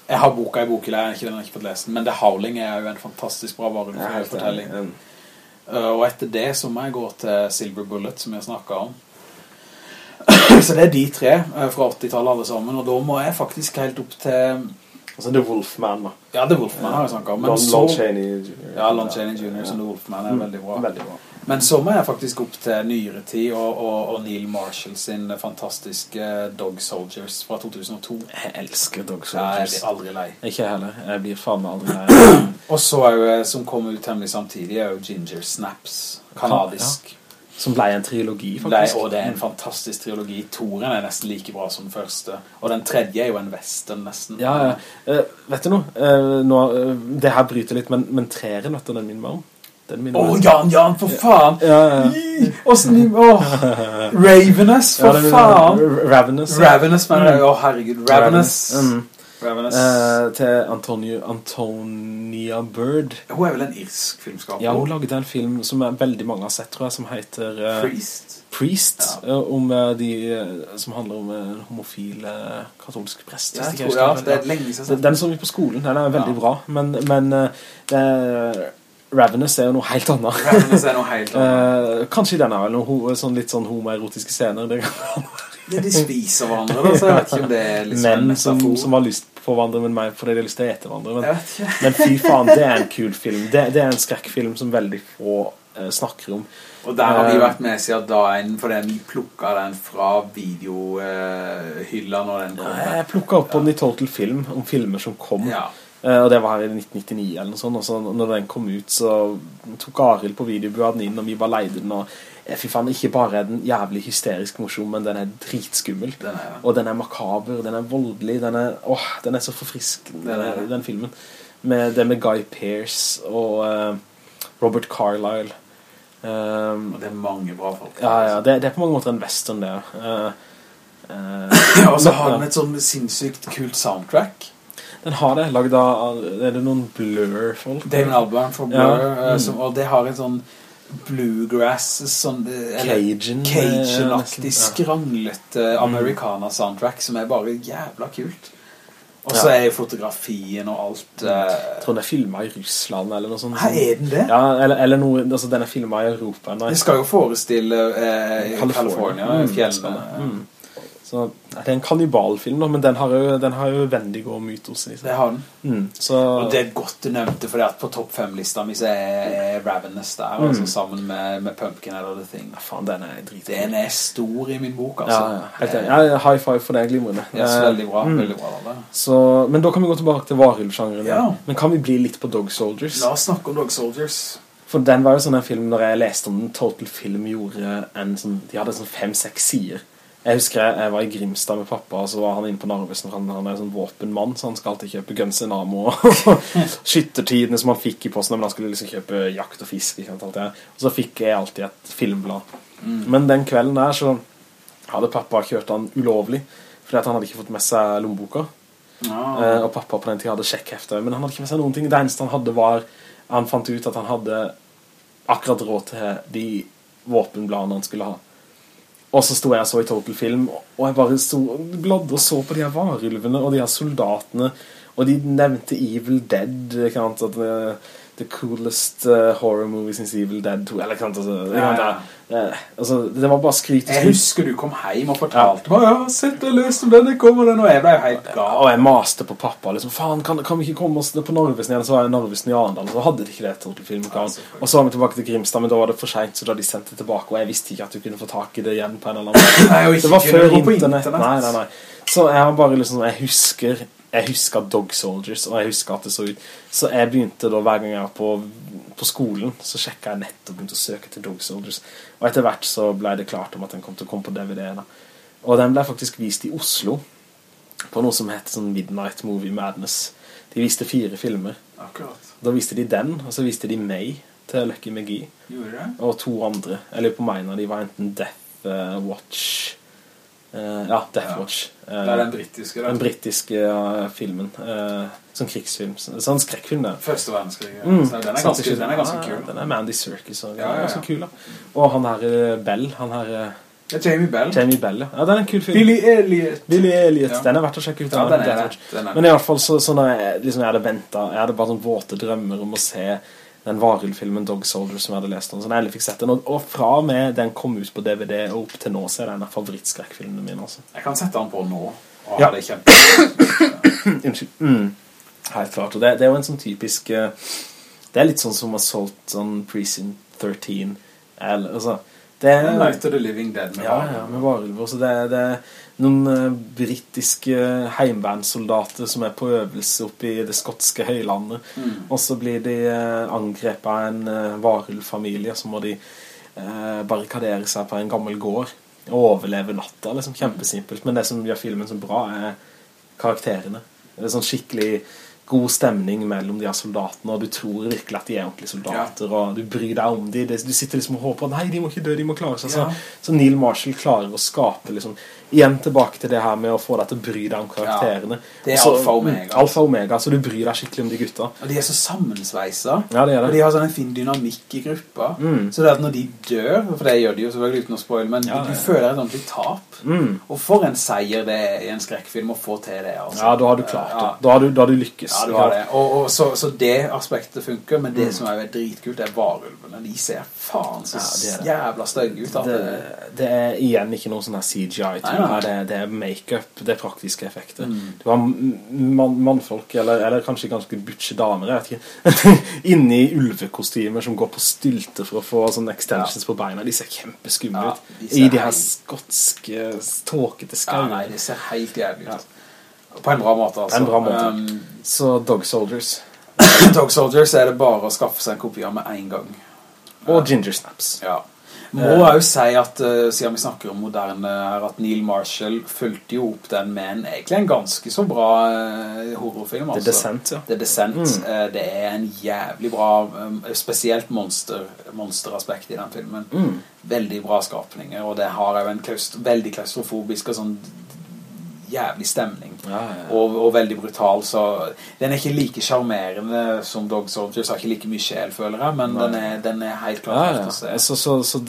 jeg har boka i bokhylla, jeg har ikke, den ikke fått lest den. Men The Howling er jo en fantastisk bra varulvfortelling enig. uh, og etter det så må jeg gå til Silver Bullet som jeg snakket om. Så det er de tre uh, fra 80-tallet alle sammen. Og da må jeg faktisk helt opp til Altså, The Wolfman, da. ja, The Wolfman har jeg snakket om men Lon, så, Lon Chaney Jr. ja, Lon Chaney Jr. som The Wolfman er veldig bra Veldig bra. Men så må jeg faktisk opp til nyere tid og, og, og Neil Marshall sin fantastiske Dog Soldiers fra 2002. Jeg elsker Dog Ja, jeg blir aldri lei. Ikke heller. Jeg blir faen meg aldri lei. Og så er jo, eh, som kom ut temmelig samtidig, er jo Ginger Snaps, kanadisk. Som ble en trilogi, Nei, faktisk. og det er en fantastisk trilogi. Toren er nesten like bra som den første. Og den tredje er jo en western nesten. Ja, ja. Uh, vet du noe? Uh, nå, uh, det her bryter litt, men, men treren, vet du, den minner meg om. Åh, oh. Jan, Jan, for faen! Ja, ja. ja. Åssen. Åh! Ravenous, for faen! Ravenous. Ravenous, men. Åh, herregud. Ravenous. Mm. Eh, til Antonio, Antonia Bird. Hun er vel en irsk filmskaper? Ja, hun laget en film som er veldig mange har sett, tror jeg, som heter eh, Priest. Priest, Ja. eh, om eh, de som handler om en homofil katolsk prest. Ja, jeg tror, ja, det er lenge siden. Den- som vi på skolen, den er veldig Ja. bra, men, men det er, Ravenous er jo noe helt annet. Ravenous er noe helt annet. Kanskje den er vel noe sånn, litt sånn homoerotiske scener, det kan de spiser hverandre, da, så jeg vet ikke om det er liksom en menn som, som har lyst på Vandre, men meg fordi de har lyst til å ete. Men, men fy faen, det er en kul film. Det, det er en skrekkfilm som veldig få eh, snakker om. Og der har vi Eh, vært med siden da en, for den plukket den fra videohylla når den kom. Jeg plukket opp på den i Total Film, om filmer som kom. Ja. Eh, og det var her i 1999 eller noe sånt, og så når den kom ut så tok Aril på videobuaden inn, og vi bare leide den, og eh, fy faen, ikke bare er den jævlig hysterisk morsom, men den er dritskummel. Den er, Og den er makaber, den er voldelig, den er, åh, den er så forfriskende, Den er den, filmen. Med, det med Guy Pearce og uh, Robert Carlyle. Um, og det er mange bra folk. ja, ja, det, det er på mange måter en western det. Uh, uh, og så har den et sånn sinnssykt kult soundtrack. den har det, laget av, er det noen blur-folk? Damon Albarn fra Blur, ja. mm. som, og det har en sånn bluegrass, sånn, eh, Cajun. eh, Cajun-aktig, nesten, ja. skranglete Americana-soundtrack som er bare jævla kult. Og så er fotografien og alt... uh... Jeg tror den er filmet i Russland eller noe sånt. Her er den det? Ja, eller, eller noe, altså den er filmet i Europa. Nei. Det skal jo forestille eh, California. California, Mm, fjellene. Mm. Så det er en kannibalfilm da, men den har jo, den har jo Mytos i seg. Det har den. Mm, så... Og det er godt du nevnte, at på topp 5-lista mi så er Ravenous der, mm. altså sammen med, med Pumpkin eller The Thing. Ja, faen, den er dritgod. Den er stor i min bok, altså. Ja. Helt, ja high five for det, glimrende. Ja, så veldig bra, mm. veldig bra. Da. Så, men da kan vi gå tilbake til varulvsjangeren. Ja. Men kan vi bli litt på Dog Soldiers? La oss snakke om Dog Soldiers. For den var jo sånn en film, når jeg leste om den, Total Film gjorde en sånn, de hadde sånn fem-seks sider jeg husker jeg, jeg, var i Grimstad med pappa, og så var han inne på Narvesen, han, han er en sånn våpenmann, så han skal alltid kjøpe Guns N' Ammo og skyttertidene som han fikk i posten, men han skulle liksom kjøpe jakt og fisk, ikke sant, alt det. Og så fikk jeg alltid et filmblad. Mm. Men den kvelden der så hadde pappa kjørt han ulovlig, fordi han hadde ikke fått med seg lommeboka. Ah. Eh, og pappa på den tiden hadde sjekkhefter, men han hadde ikke med seg noen ting. Det eneste han hadde var, han fant ut at han hadde akkurat råd til de våpenbladene han skulle ha. Og så sto jeg så i Total Film, og jeg bare stod, bladde og så på de her varulvene, og de her soldatene, og de nevnte Evil Dead, ikke sant, at uh, the coolest uh, horror movie since Evil Dead 2, eller sant, altså, ja, ja. Eh, altså, det var bare skryt Jeg husker du kom hjem og fortalte ja. jeg har sett og løs om denne, kommer den, og jeg ble helt gal. Og jeg maste på pappa, liksom, faen, kan, kan vi ikke komme oss på Norvesen igjen? Så var jeg Norvesen i Arendal, så hadde de ikke det til Film. Ja, og så var vi tilbake til Grimstad, men da var det for sent, så da de sendte tilbake, og jeg visste ikke at du kunne få tak i det igjen på en eller annen måte. det var før internett. Internet. Nei, nei, nei. Så jeg har bare liksom, jeg husker jeg husker Dog Soldiers, og jeg husker at det så ut. Så jeg begynte da, hver gang jeg var på, på skolen, så sjekket jeg nett og begynte å søke til Dog Soldiers. Og etter hvert så ble det klart om at den kom til å komme på DVD da. Og den ble faktisk vist i Oslo, på noe som heter sånn Midnight Movie Madness. De viste fire filmer. Akkurat. Da viste de den, og så viste de meg til Lucky McGee. Gjorde det? Og to andre. Eller på meg når de var enten Death uh, Watch ja, Death ja. Watch. Uh, det er den britiske, Den britiske ja, filmen. sånn krigsfilm. Sånn skrekkfilm, det. Første verdenskrig. Ja. Mm. den er ganske, den er ganske kul. Den er Mandy Circus Og, ja, ja, ganske kul, da. Og han her Bell, han her... Ja, Jamie Bell. Jamie Bell, ja. ja. den er en kul film. Billy Elliot. Billy Elliot. Den er verdt å sjekke ut. Ja, den er, den er. Men i hvert fall så, så jeg, liksom, jeg hadde ventet, jeg hadde bare sånn våte drømmer om å se den varulfilmen Dog Soldier som jeg hadde lest om, så jeg fikk sett den. Og, og fra og med den kom ut på DVD og opp til nå, så er det en av favorittskrekkfilmene mine. Altså. Jeg kan sette den på nå, og ja. det kjempe. Unnskyld. Mm. Helt klart, og det, det, er jo en sånn typisk uh, Det er litt sånn som Assault on Precinct 13 eller, altså, det er, Night of the Living Dead med ja, varulver. Ja, med varulver. Så det, det er noen brittiske heimbandsoldater heimvernsoldater som er på øvelse oppe i det skotske høylandet. Mm. Og så blir de uh, angrepet av en uh, varulvfamilie, så må de barrikadere seg på en gammel gård og overleve natta, liksom kjempesimpelt. Men det som gjør filmen så bra er karakterene. Det er sånn skikkelig god stemning mellom de her soldatene, og du tror virkelig at de er ordentlige soldater, ja. og du bryr deg om dem. Du sitter liksom og håper, nei, de må ikke dø, de må klare seg. Ja. Så, så, Neil Marshall klarer å skape liksom, igjen tilbake til det her med å få deg til å bry deg om karakterene. Ja, det er alfa og omega. Alfa og omega, så du bryr deg skikkelig om de gutta. Og de er så sammensveiset. Ja, det er det. Og de har sånn en fin dynamikk i gruppa. Mm. Så det at når de dør, for det gjør de jo selvfølgelig uten å spoil, men ja, du føler et ordentlig tap. Mm. Og for en seier det er i en skrekkfilm å få til det, altså. Ja, da har du klart det. Da har du, da har du lykkes. Ja, du har det. Og, og så, så, det aspektet funker, men det mm. som er dritkult er varulvene. De ser faen så det det. jævla støgge ut. Det, det, er igjen ikke noen sånn her CGI. Nei. Det, det er make-up, det er praktiske effekter. Mm. Det var man, mannfolk, eller, eller, kanskje ganske butche damer, jeg vet ikke, inne i ulvekostymer som går på stylte for å få sånne extensions ja. på beina. De ser kjempeskummelt ja, ut. I de her skotske, tåkete skau. Ja, nei, de ser helt jævlig ut. På en bra måte, altså. En bra måte. Um, Så Dog Soldiers. Dog Soldiers er det bare å skaffe seg en kopi av med en gang. Og Ginger Snaps. Ja. Må jeg jo si at, uh, siden vi snakker om moderne her, at Neil Marshall fulgte jo opp den med en, egentlig en ganske så bra uh, horrorfilm. Altså. The Descent, ja. The Descent. Mm. Uh, det er en jævlig bra, spesielt monster, monsteraspekt i den filmen. Mm. Veldig bra skapninger, og det har jo en klaust, veldig klaustrofobisk og sånn jævlig stemning. Ja, ja. Og, og, veldig brutal så den er ikke like charmerende som Dog Soldiers har ikke like mye sjel føler jeg men den er, den er, helt klart så, så, så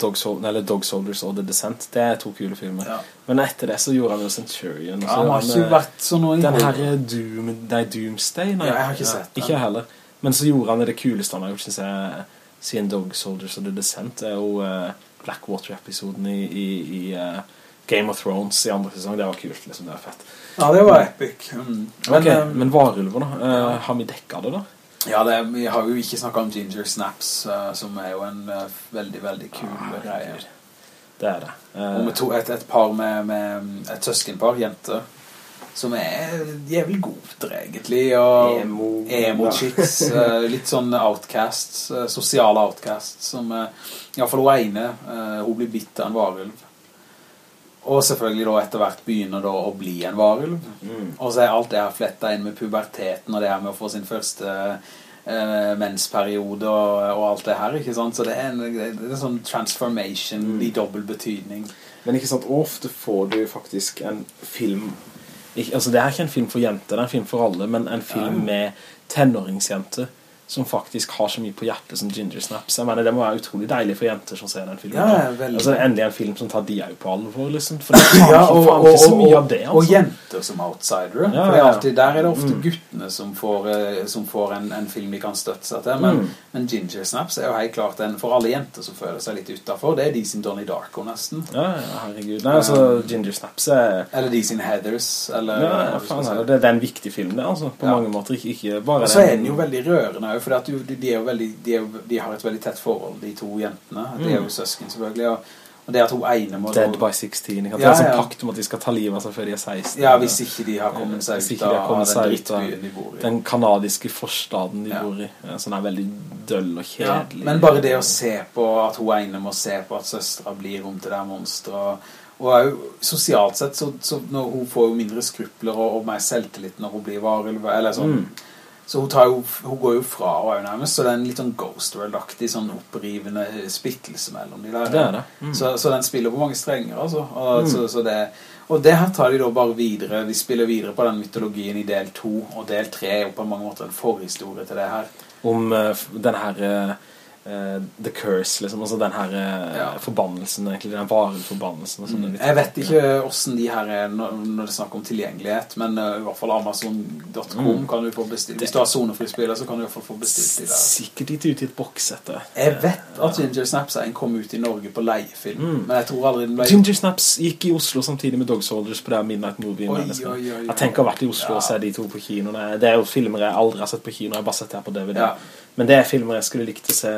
Dog, Sol Dog, Soldiers og The Descent det er to kule filmer. Men etter det så gjorde han jo Centurion ja, han har ikke han, vært så noe den her Doom, nei, Doomsday nei, jeg har ikke sett den. ikke heller. Men så gjorde han det kuleste han har gjort synes jeg siden Dog Soldiers og The Descent. Er jo uh, Blackwater-episoden i, i, i uh, Game of Thrones i andre sesong, det var kult, liksom, det var fett. Ja, det var epic. Mm. Men, okay, um, men varulver da, uh, har vi dekket det da? Ja, det, vi har jo ikke snakket om Ginger Snaps, uh, som er jo en uh, veldig, veldig kul ah, greie. Det er det. og med to, et, et par med, med et søskenpar, jenter, som er jævlig gode, egentlig, og emo, emo ja. litt sånn outcasts, sosiale outcasts, som, i hvert fall hun ene, hun blir bitt av en varulv og selvfølgelig da etter hvert begynner da å bli en varulv. Mm. Og så er alt det her flettet inn med puberteten og det her med å få sin første eh, mensperiode og, og, alt det her, ikke sant? Så det er en, det er en sånn transformation mm. i dobbelt betydning. Men ikke sant, ofte får du faktisk en film, ikke, altså det er ikke en film for jenter, det er en film for alle, men en film ja. med tenåringsjenter som faktisk har så mye på hjertet som Ginger Snaps. Jeg mener, det må være utrolig deilig for jenter som ser den filmen. Ja, altså, endelig en film som tar de jo på alvor, liksom. For det ja, og, og, ikke så mye av det, altså. Og jenter som outsidere. Ja, for alltid, der er det ofte mm. guttene som får, uh, som får en, en, film de kan støtte seg til. Men, mm. men, Ginger Snaps er jo helt klart en, for alle jenter som føler seg litt utenfor, det er de sin Donnie Darko nesten. Ja, herregud. Nei, altså, um, Ginger Snaps er... Eller de sin Heathers, eller... Ja, faen, det, det er en viktig film, det, altså. På mange måter, ikke, ikke bare... Og så er den jo veldig rørende, for at de, de, er veldig, de, er, de, har et veldig tett forhold, de to jentene. De er jo mm. søsken, selvfølgelig. Og, og det at hun ene må... Dead by 16. Ikke? Det er ja, sånn pakt om at de skal ta livet av seg før de er 16. Ja, hvis ikke de har kommet seg ut av, den drittbyen de bor i. Den kanadiske forstaden de ja. bor i. Sånn er veldig døll og kjedelig. Ja, men bare det å se på at hun ene må se på at søstra blir om til det monsteret, og, og sosialt sett så, så hun får jo mindre skrupler og, og mer selvtillit når hun blir varulv, eller sånn... Mm så hun, jo, hun, går jo fra og nærmest, så det er en litt sånn Ghost World-aktig, sånn opprivende splittelse mellom de der. Det det. Mm. Så, så, den spiller på mange strenger, altså. Og, mm. så, så det, og det her tar de da bare videre, de spiller videre på den mytologien i del 2, og del 3 er jo på mange måter en forhistorie til det her. Om uh, den her... Uh uh, The Curse, liksom, altså den her uh, ja. forbannelsen, egentlig, den vareforbannelsen. Mm. Jeg vet ikke hvordan de her er når, når det snakker om tilgjengelighet, men uh, i hvert fall Amazon.com mm. kan du få bestilt. Hvis du har sonefrispiller, så kan du i hvert fall få bestilt de der. Sikkert ikke ut i et boksette. Jeg vet at Ginger Snaps er en kom ut i Norge på leiefilm, mm. men jeg tror aldri den ble... Ginger Snaps gikk i Oslo samtidig med Dog Soldiers på det Midnight Movie. Oi, oi, oi, oi, Jeg tenker å ha vært i Oslo ja. og se de to på kino. Det er jo filmer jeg aldri har sett på kino, jeg har bare sett her på DVD. Ja. Men det er filmer jeg skulle likt å se,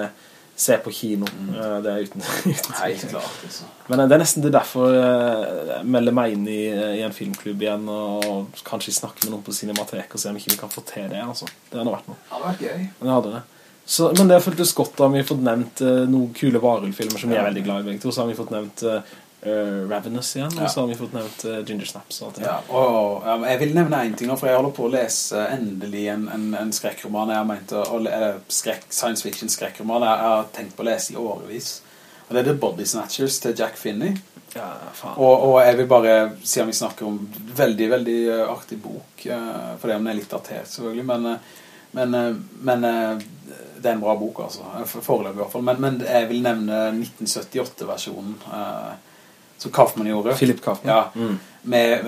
se på kino. Mm. Det er uten, uten Helt klart. Altså. Men det er nesten det derfor jeg melder meg inn i, i, en filmklubb igjen, og kanskje snakke med noen på Cinematek og se om ikke vi kan få til det, altså. Det hadde vært noe. Det hadde vært gøy. Det hadde det. Så, men det føltes godt da vi har fått nevnt uh, noen kule varulfilmer som vi er veldig glad i begge to. Så har vi fått nevnt uh, uh, Ravenous igjen, ja. og så har vi fått nevnt uh, Ginger Snaps. Og ja, og, um, jeg vil nevne en ting nå, for jeg holder på å lese endelig en, en, en skrekkroman jeg har ment, eller skrekk, science fiction skrekkroman jeg, jeg har tenkt på å lese i årevis. Og det er The Body Snatchers til Jack Finney. Ja, og, og, jeg vil bare, siden vi snakker om veldig, veldig artig bok, uh, for det om den er litt datert selvfølgelig, men, men, men det er en bra bok altså, foreløpig i hvert fall, men, men jeg vil nevne 1978-versjonen som Kaufman gjorde. Philip Kaufman. Ja, mm. med,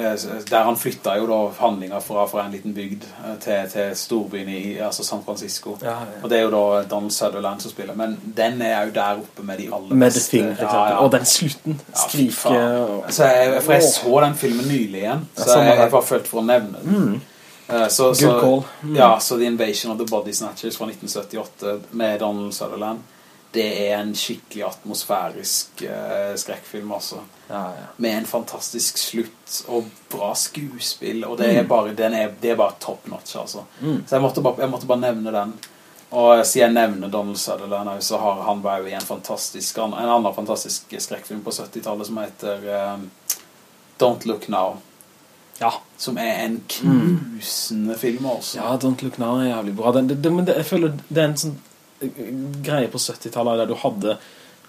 der han flytta jo da handlinger fra, fra en liten bygd eh, til, til storbyen i altså San Francisco. Ja, ja. Og det er jo da Donald Sutherland som spiller. Men den er jo der oppe med de aller Med The Thing, for eksempel. Og den slutten. Skrike. Så jeg, for jeg så den filmen nylig igjen, så jeg, jeg var følt for å nevne den. Mm. Uh, så, Good så, call. Mm. Ja, så The Invasion of the Body Snatchers fra 1978 med Donald Sutherland det er en skikkelig atmosfærisk uh, skrekkfilm altså. Ja, ja. Med en fantastisk slutt og bra skuespill, og det er mm. bare, er, det er bare top notch altså. Mm. Så jeg måtte, bare, jeg måtte, bare, nevne den. Og siden jeg nevner Donald Sutherland så har han bare en fantastisk, en annen fantastisk skrekkfilm på 70-tallet som heter um, Don't Look Now. Ja. Som er en knusende mm. film altså. Ja, Don't Look Now er jævlig bra. Det, det, men jeg føler det er en sånn greie på 70-tallet der du hadde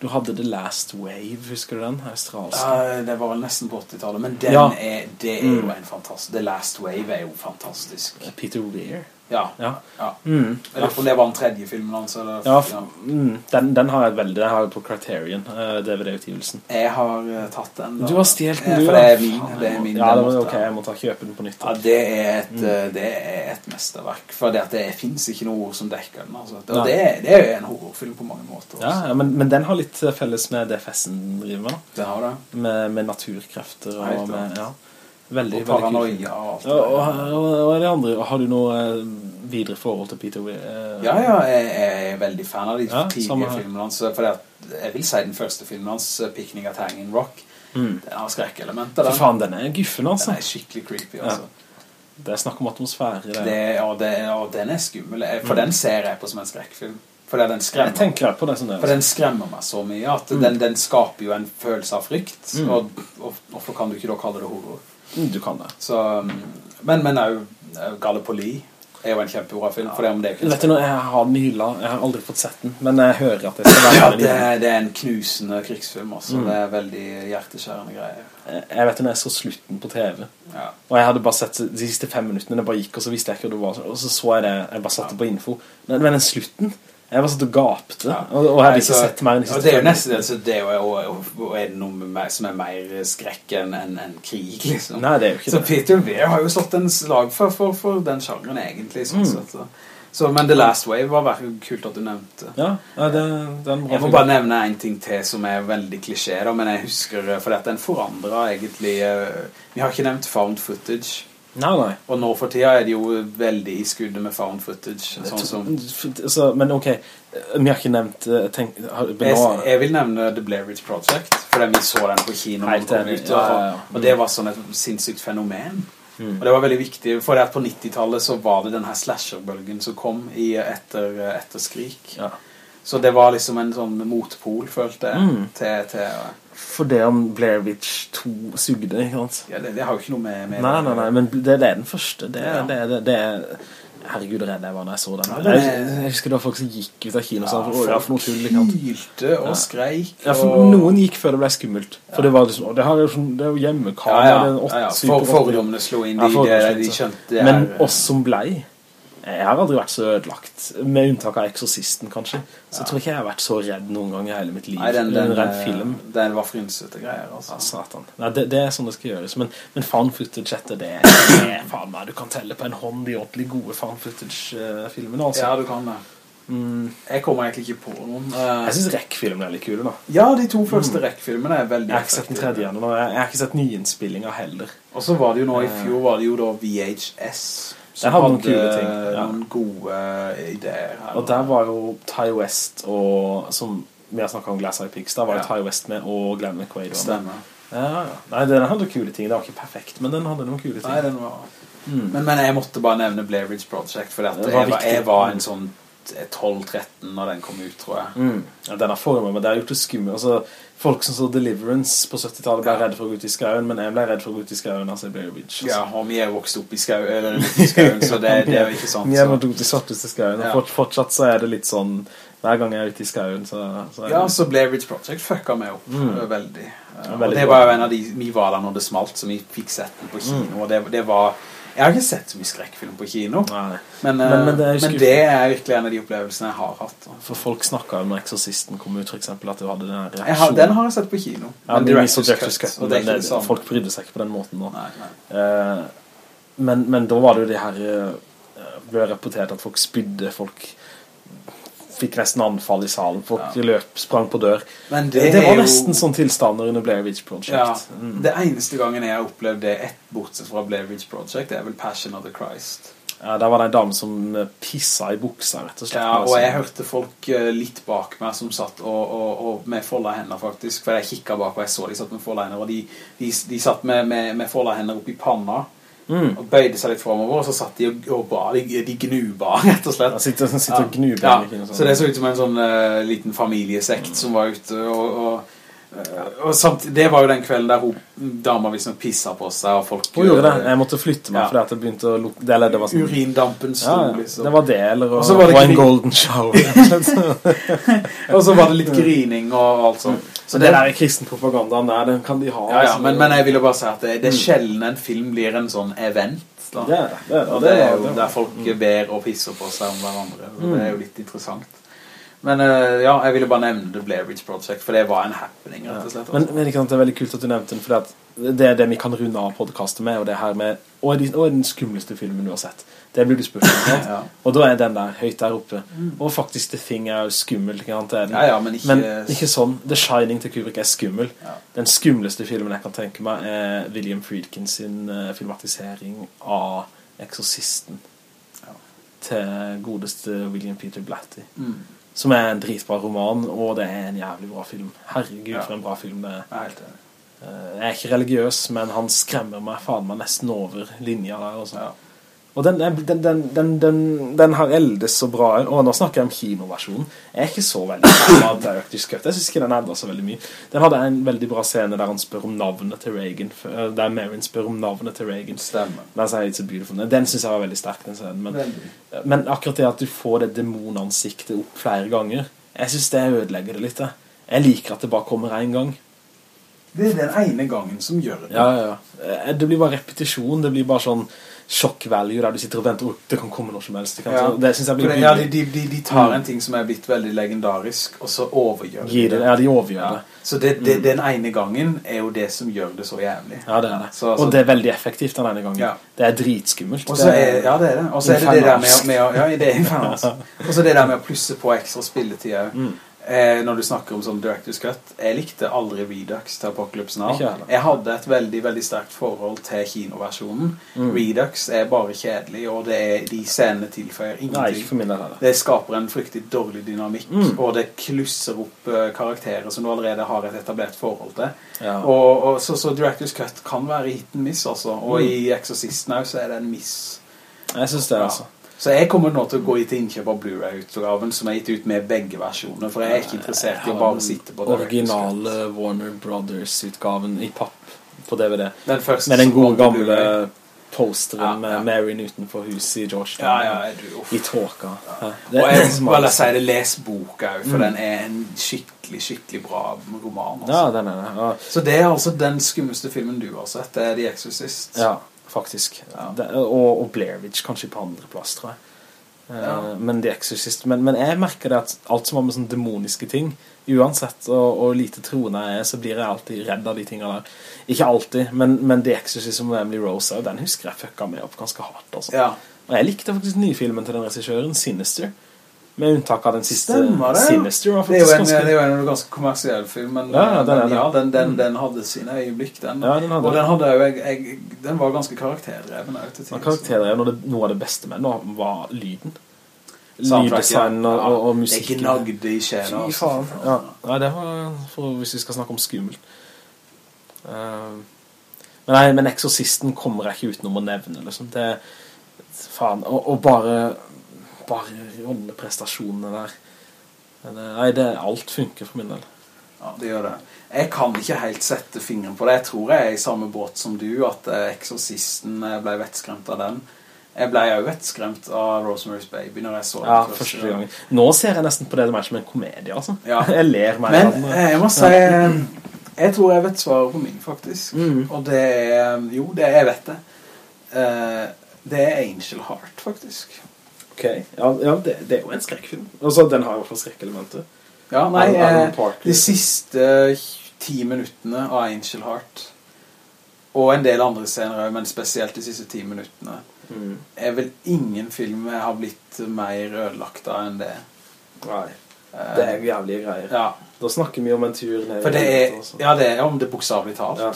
du hadde The Last Wave, husker du den? Australske. Ja, det var vel nesten på 80-tallet, men den ja. er, det er jo mm. en fantastisk... The Last Wave er jo fantastisk. Peter Weir. Ja. Ja. ja. Mm. Eller om det var den tredje filmen hans, Altså, Ja, ja. mm, den, den har jeg veldig, den har jeg på Criterion, uh, DVD-utgivelsen. Jeg har uh, tatt den. da. Du har stjelt den, Eh, du. For det er min, det er min. Ja, det var ok, jeg- jeg må ta kjøpe den på nytt. Ja, det er et, mm. det er et mesterverk, for det, det finnes ikke noe ord som dekker den, altså. Det, er- det er jo en horrorfilm på mange måter. Ja, altså. ja men, men den har litt eh, felles med det festen driver med. Det har det. Med, med naturkrefter og Helt med, ja. Veldig, Og paranoia og alt Ja, det og, og, og det andre, har du noe eh, videre forhold til Peter Weir? eh? Ja, ja, jeg, jeg er veldig fan av de Ja, tidlige filmene hans, for jeg vil si den første filmen hans, Picnic at Hanging Rock, Mm. den har skrekkelementer, For faen, den er guffen, altså. Den er skikkelig creepy, altså. Det er snakk om atmosfære. Det. Det, ja, det, ja, den er skummel, for for den ser jeg på som en skrekkfilm. For den jeg skremmer, tenker på det som det. for den skremmer meg så mye, at den, den skaper jo en følelse av frykt, Mm. og, og hvorfor kan du ikke da kalle det horror? Du kan det. Så, um, men, men jo, Gallipoli er jo en kjempebra film, for det om det er Vet du nå, jeg har den i hylla. Jeg har aldri fått sett den, men jeg hører at det skal være Ja, det, hylla. det er en knusende krigsfilm også. Mm. Det er veldig hjerteskjærende greier. Jeg vet når jeg så slutten på TV, Ja. og jeg hadde bare sett de siste fem minuttene, det bare gikk, og så visste jeg ikke hva det var, og så så jeg det, jeg bare satte på info. Men den slutten, jeg var satt og gapte, Ja. og, og hadde ikke sett mer enn de og siste det er jo nesten altså, det er jo, og, og, og er det noe med som er mer skrekk enn en, en krig, liksom. Nei, det er jo ikke Så det. Peter Weir har jo slått en slag for, for, for den sjangeren egentlig, sånn Mm. sett. Så. Så, men The Last Wave var veldig kult at du nevnte. Ja, ja det, det Jeg må film. bare nevne en ting til som er veldig klisjé, da, men jeg husker, for at den forandret egentlig, eh, vi har ikke nevnt found footage, Nei, nei. og nå for tida er det jo veldig i skuddet med found footage, sånn som... Så, men ok, vi har ikke nevnt eh, tenk, har, Jeg, jeg vil nevne The Blair Witch Project, fordi vi så den på kino Helt den ut, og, ja, ja. og det var sånn et sinnssykt fenomen. Mm. Og det var veldig viktig, for at på 90-tallet så var det den her slasher-bølgen som kom i, etter, etter Skrik. ja. Så det var liksom en sånn motpol, følte jeg, Mm. til, til For det om Blair Witch 2 sugde, ikke sant? ja, det, det har jo ikke noe med, med Nei, nei, nei, men det, det er den første. Det, Ja. det, det, det er Herregud, redd jeg var når jeg så den. Ja, er- jeg, jeg husker det var folk som gikk ut av kino og sa Ja, "Å, det for noe tull. Hylte og skreik. Og... Ja, for noen gikk før det ble skummelt. For det var liksom, det, her er jo sånn, det er jo hjemmekamera. ja, det ja, ja. For, fordommene slo inn, Ja, de, fordommene de, de skjønte det Men oss som blei Jeg har aldri vært så ødelagt Med unntak av Exorcisten kanskje. Så tror jeg ikke jeg har vært så redd noen gang i hele mitt liv. Nei, den, den, den eh, film. den var frynsete greier, altså. Ja, satan. Nei, det, det er sånn det skal gjøres. Men, men fan footage etter det er faen meg Du kan telle på en hånd de ordentlig gode fan footage-filmene altså. Ja, du kan det. mm, Jeg kommer egentlig ikke på noen. uh, Jeg synes Rekk-filmene er litt kule da. Ja, de to første rekkfilmene er veldig Jeg har ikke sett den tredje ennå Jeg jeg har ikke sett nyinnspillinger heller. Og så var det jo nå i fjor var det jo da VHS som hadde noen ting, ja. noen gode ideer her. Og der var jo Ty West og Som vi har snakket om Glass Eye Pigs Der var jo Ja. Ty West med og Glenn McQuaid. Stemmer. Ja. Nei, den hadde kule ting. Det var ikke perfekt, men den hadde noen kule ting. Nei, den var... Mm. Men, men jeg måtte bare nevne Blair Ridge Project, for jeg, jeg var en sånn 12-13 når den kom ut, tror jeg. Mm. Ja, den har formet, men det har gjort det skummelt. Altså, folk som så Deliverance på 70-tallet ble Ja. redd for å gå ut i skauen, men jeg ble redd for å gå ut i skauen, altså Blair Witch. Altså. Ja, og vi er vokst opp i skauen, eller i skauen, så det, det er jo ikke sant. Vi er vokst opp i svarteste skauen, og Ja. fort, fortsatt så er det litt sånn, hver gang jeg er ute i skauen, så, så Ja, så Blair Witch Project fucka meg opp Mm. eh, veldig. Ja, og det var jo en av de, vi var der når det smalt, så vi fikk sett den på kino, Mm. og det, det var... Jeg har ikke sett så mye skrekkfilm på kino, men, eh, Men- men men, det er det, er virkelig en av de opplevelsene jeg har hatt. for folk snakket jo når Exorcisten kom ut, for eksempel, at du hadde den reaksjonen Jeg har, den har jeg sett på kino. Ja, Director's Director's Cut, Cut, det men det, folk brydde seg ikke på den måten. Nei, nei. Eh, men, men da var det jo det her eh, ble rapportert at folk spydde, folk fikk nesten anfall i salen, folk Ja. løp, sprang på dør. Men Det, det, var nesten jo- sånn tilstander under Blair Witch Project. Ja, Mm. det eneste gangen jeg har opplevd det ett bortsett fra Blair Witch Project, det er vel Passion of the Christ. Ja, der var det en dame som eh, pissa i buksa, rett og slett. Ja, og jeg hørte folk eh, litt bak meg som satt og, og, og med folda hender faktisk, for jeg kikket bak og jeg så de satt med folda hender, og de, de, de satt med, med, med folda hender opp i panna, Mm. og bøyde seg litt fremover, og så satt de og, og ba, de, de gnuba, rett og slett. Sitter, sitter og gnuba. Ja, ikke så det så ut som en sånn uh, liten familiesekt som var ute, og, og, eh, og samt, det var jo den kvelden der hun, dama pisset på seg, og folk... Hun gjorde det. Jeg måtte flytte meg Ja. fordi at det begynte å lukte... Eller det var sånn... Urindampen sto, Ja, ja, liksom. det var det, eller Og var det og en golden shower. og så var det litt grining og alt sånt. Så det der kristen propaganda, der, den kan de ha. Ja, ja, altså. men, men jeg ville bare si at det, det er sjelden en film blir en sånn event. da. Det er det. det, er det. Det er jo er- der folk ber og pisser på seg om hverandre. Mm. Det er jo litt interessant. Men eh, ja, jeg ville bare nevne The Blair Witch Project, for det var en happening, rett og slett. Men, altså. men ikke sant, det er veldig kult at du nevnte den, for det er det vi kan runde av podcastet med, og det her med, og, de, den skumleste filmen du har sett? Det blir du spurt om. Ja. Og da er den der, høyt der oppe. Og faktisk The Thing er jo skummel. Ja, ja, men ikke- men ikke sånn. The Shining til Kubrick er skummel. Den skumleste filmen jeg kan tenke meg er William Friedkin sin eh, filmatisering av Exorcisten Ja. til godeste William Peter Blatty. Mm. Som er en dritbra roman, og det er en jævlig bra film. Herregud, for en bra film det er. Eh, Jeg er ikke religiøs, men han skremmer meg faen meg nesten over linja der også. Ja. Og den, den, den, den, har eldes så bra, og nå snakker jeg om kinoversjonen. Jeg er ikke så veldig av Director's Cut. Jeg synes ikke den eldes så veldig mye. Den hadde en veldig bra scene der han spør om navnet til Reagan, eh, der Marin spør om navnet til Reagan. Stemmer. Er. Den synes jeg var veldig sterk, den scenen. Men, men akkurat det at du får det dæmonansiktet opp flere ganger, jeg synes det ødelegger det litt. Jeg, jeg liker at det bare kommer en gang. Det er den ene gangen som gjør det. Ja, ja, ja. Eh, Det blir bare repetisjon, det blir bare sånn shock value der du sitter og venter, opp det kan komme når som helst. Kan, Ja. det synes jeg blir ja, de, de, de, de tar en ting som er blitt veldig legendarisk, og så overgjør de det, ja, de overgjør Ja. det. Så det, det, den ene gangen er jo det som gjør det så jævlig. Ja, det er det. Så- altså, og det er veldig effektivt den ene gangen. Ja. Det er dritskummelt. Også er, ja, det er det. Og så er det det der med, med å, ja, det er infernalsk. Og så det der med å plusse på ekstra spilletid. Mm. Eh, når du snakker om sånn Director's Cut, jeg likte aldri Redux til Apocalypse Now. Jeg hadde et veldig, veldig sterkt forhold til kinoversjonen. Mm. Redux er bare kjedelig, og det er, de scenene tilføyer ingenting. heller. Det skaper en fryktelig dårlig dynamikk, Mm. og det klusser opp eh, karakterer som du allerede har et etablert forhold til. Ja. Og, og så, så Director's Cut kan være hit and miss, altså. Og Mm. i Exorcisten også, så er det en miss. Jeg synes det, Ja. altså. Så jeg kommer nå til å gå til innkjøp av Blu-ray-utgaven som er gitt ut med begge versjoner, for jeg er ikke interessert i å bare sitte på det. Originale Warner Brothers-utgaven i papp på DVD. Den første Med den gode gamle posteren Ja, med Mary Newton utenfor huset i Georgetown. Ja, ja, du. I tåka. Ja. Og jeg vil si det, les boka for Mm. den er en skikkelig, skikkelig bra roman. Altså. Ja, den er det. Ja. Så det er altså den skummeste filmen du har sett, det er The Exorcist. Ja, faktisk. Ja. Det, og, og Blair Witch kanskje på andre plass, tror jeg. Eh, Ja. Men The Exorcist men, men jeg merker det at alt som har med sånne demoniske ting Uansett og, og lite troende jeg er Så blir jeg alltid redd av de tingene der Ikke alltid, men, men The Exorcist og Emily Rose Den husker jeg fucka meg opp ganske hardt altså. Ja. Og jeg likte faktisk nyfilmen til den regissøren Sinister Med unntak av den siste Stemmer det. Sinister var Det er, en, ganske det er jo en ganske kommersiell film, men, Ja, ja, den men ja, den, den, Mm. den hadde sine øyeblikk, den. Ja, den hadde og den, hadde jo, jeg, jeg, den var ganske karakterdreven også Og noe, av det- det beste med den Var lyden Lyddesign og, og, og musikk Det gnagde i sjela. Altså. faen. Ja. Det var for, hvis vi skal snakke om skummelt. uh, men nei, men Exorcisten kommer jeg ikke utenom å nevne, liksom. Det, faen, og, og bare, bare rolleprestasjonene der. Eh, Nei, det, alt funker for min del. Ja, det gjør det. Jeg kan ikke helt sette fingeren på det. Jeg tror jeg er i samme båt som du, at eh, Exorcisten eh, ble vettskremt av den. Jeg ble jo vettskremt av Rosemary's Baby når jeg så Ja, første, første gang. Nå ser jeg nesten på det mer som en komedie, altså. Ja. Jeg ler meg Men den. jeg må si Jeg tror jeg vet svaret på min, faktisk. Mm. Og det er Jo, det, jeg vet det. Det er Angel Heart, faktisk. Ok, ja, ja det, det er jo en skrekkfilm. Altså, den har jo for skrekkelementer. Ja, nei, Alan- Alan eh, de siste ti minuttene av Angel Heart og en del andre scener, men spesielt de siste ti minuttene, Mm. er vel ingen film jeg har blitt mer ødelagt av enn det. Nei, Eh, det er jævlige greier. ja, Da snakker vi om en tur ned for det er, ja, det er om det bokstavlig talt. Ja.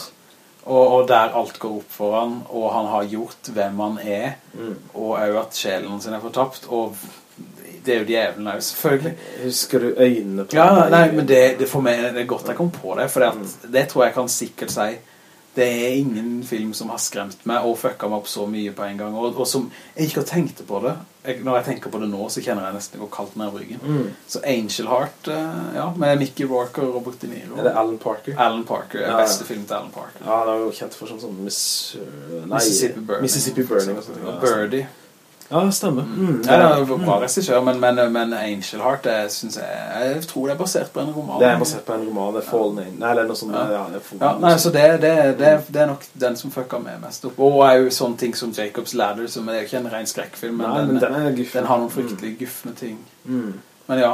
Og, og der alt går opp for han, og han har gjort hvem han er, Mm. og jo at sjelen sin er fortapt, og det er jo djevelen også, selvfølgelig. Husker du øynene på Ja, nei, men det, det for meg det er godt jeg kom på det, for det tror jeg kan sikkert si. Det er ingen film som har skremt meg og fucka meg opp så mye på en gang, og, og som jeg ikke har tenkt på det. Jeg, når jeg tenker på det nå, så kjenner jeg nesten det går kaldt ned ryggen. Mm. Så Angel Heart, eh, ja, med Mickey Rourke og Robert De Niro. Er det Alan Parker? Alan Parker, Ja, ja. beste film til Alan Parker. Ja, han er jo kjent for sånn sånn Miss, nei, Mississippi Burning. Mississippi Burning og sånt. ja. Birdie. Ja, det stemmer. Mm, Ja, det er en bra regissør, men, men, men Angel Heart, det synes jeg, jeg tror det er basert på en roman. Det er basert på en roman, det er Fallen In, Nei, eller noe sånt. Ja. Ja, det er Ja, nei, så det, det, det, det er nok den som fucker med mest opp. Og er jo sånne ting som Jacob's Ladder, som er jo ikke en ren skrekkfilm, men, Nei, den, men den den, er guffen. har noen fryktelig guffende ting. Mm. Men ja,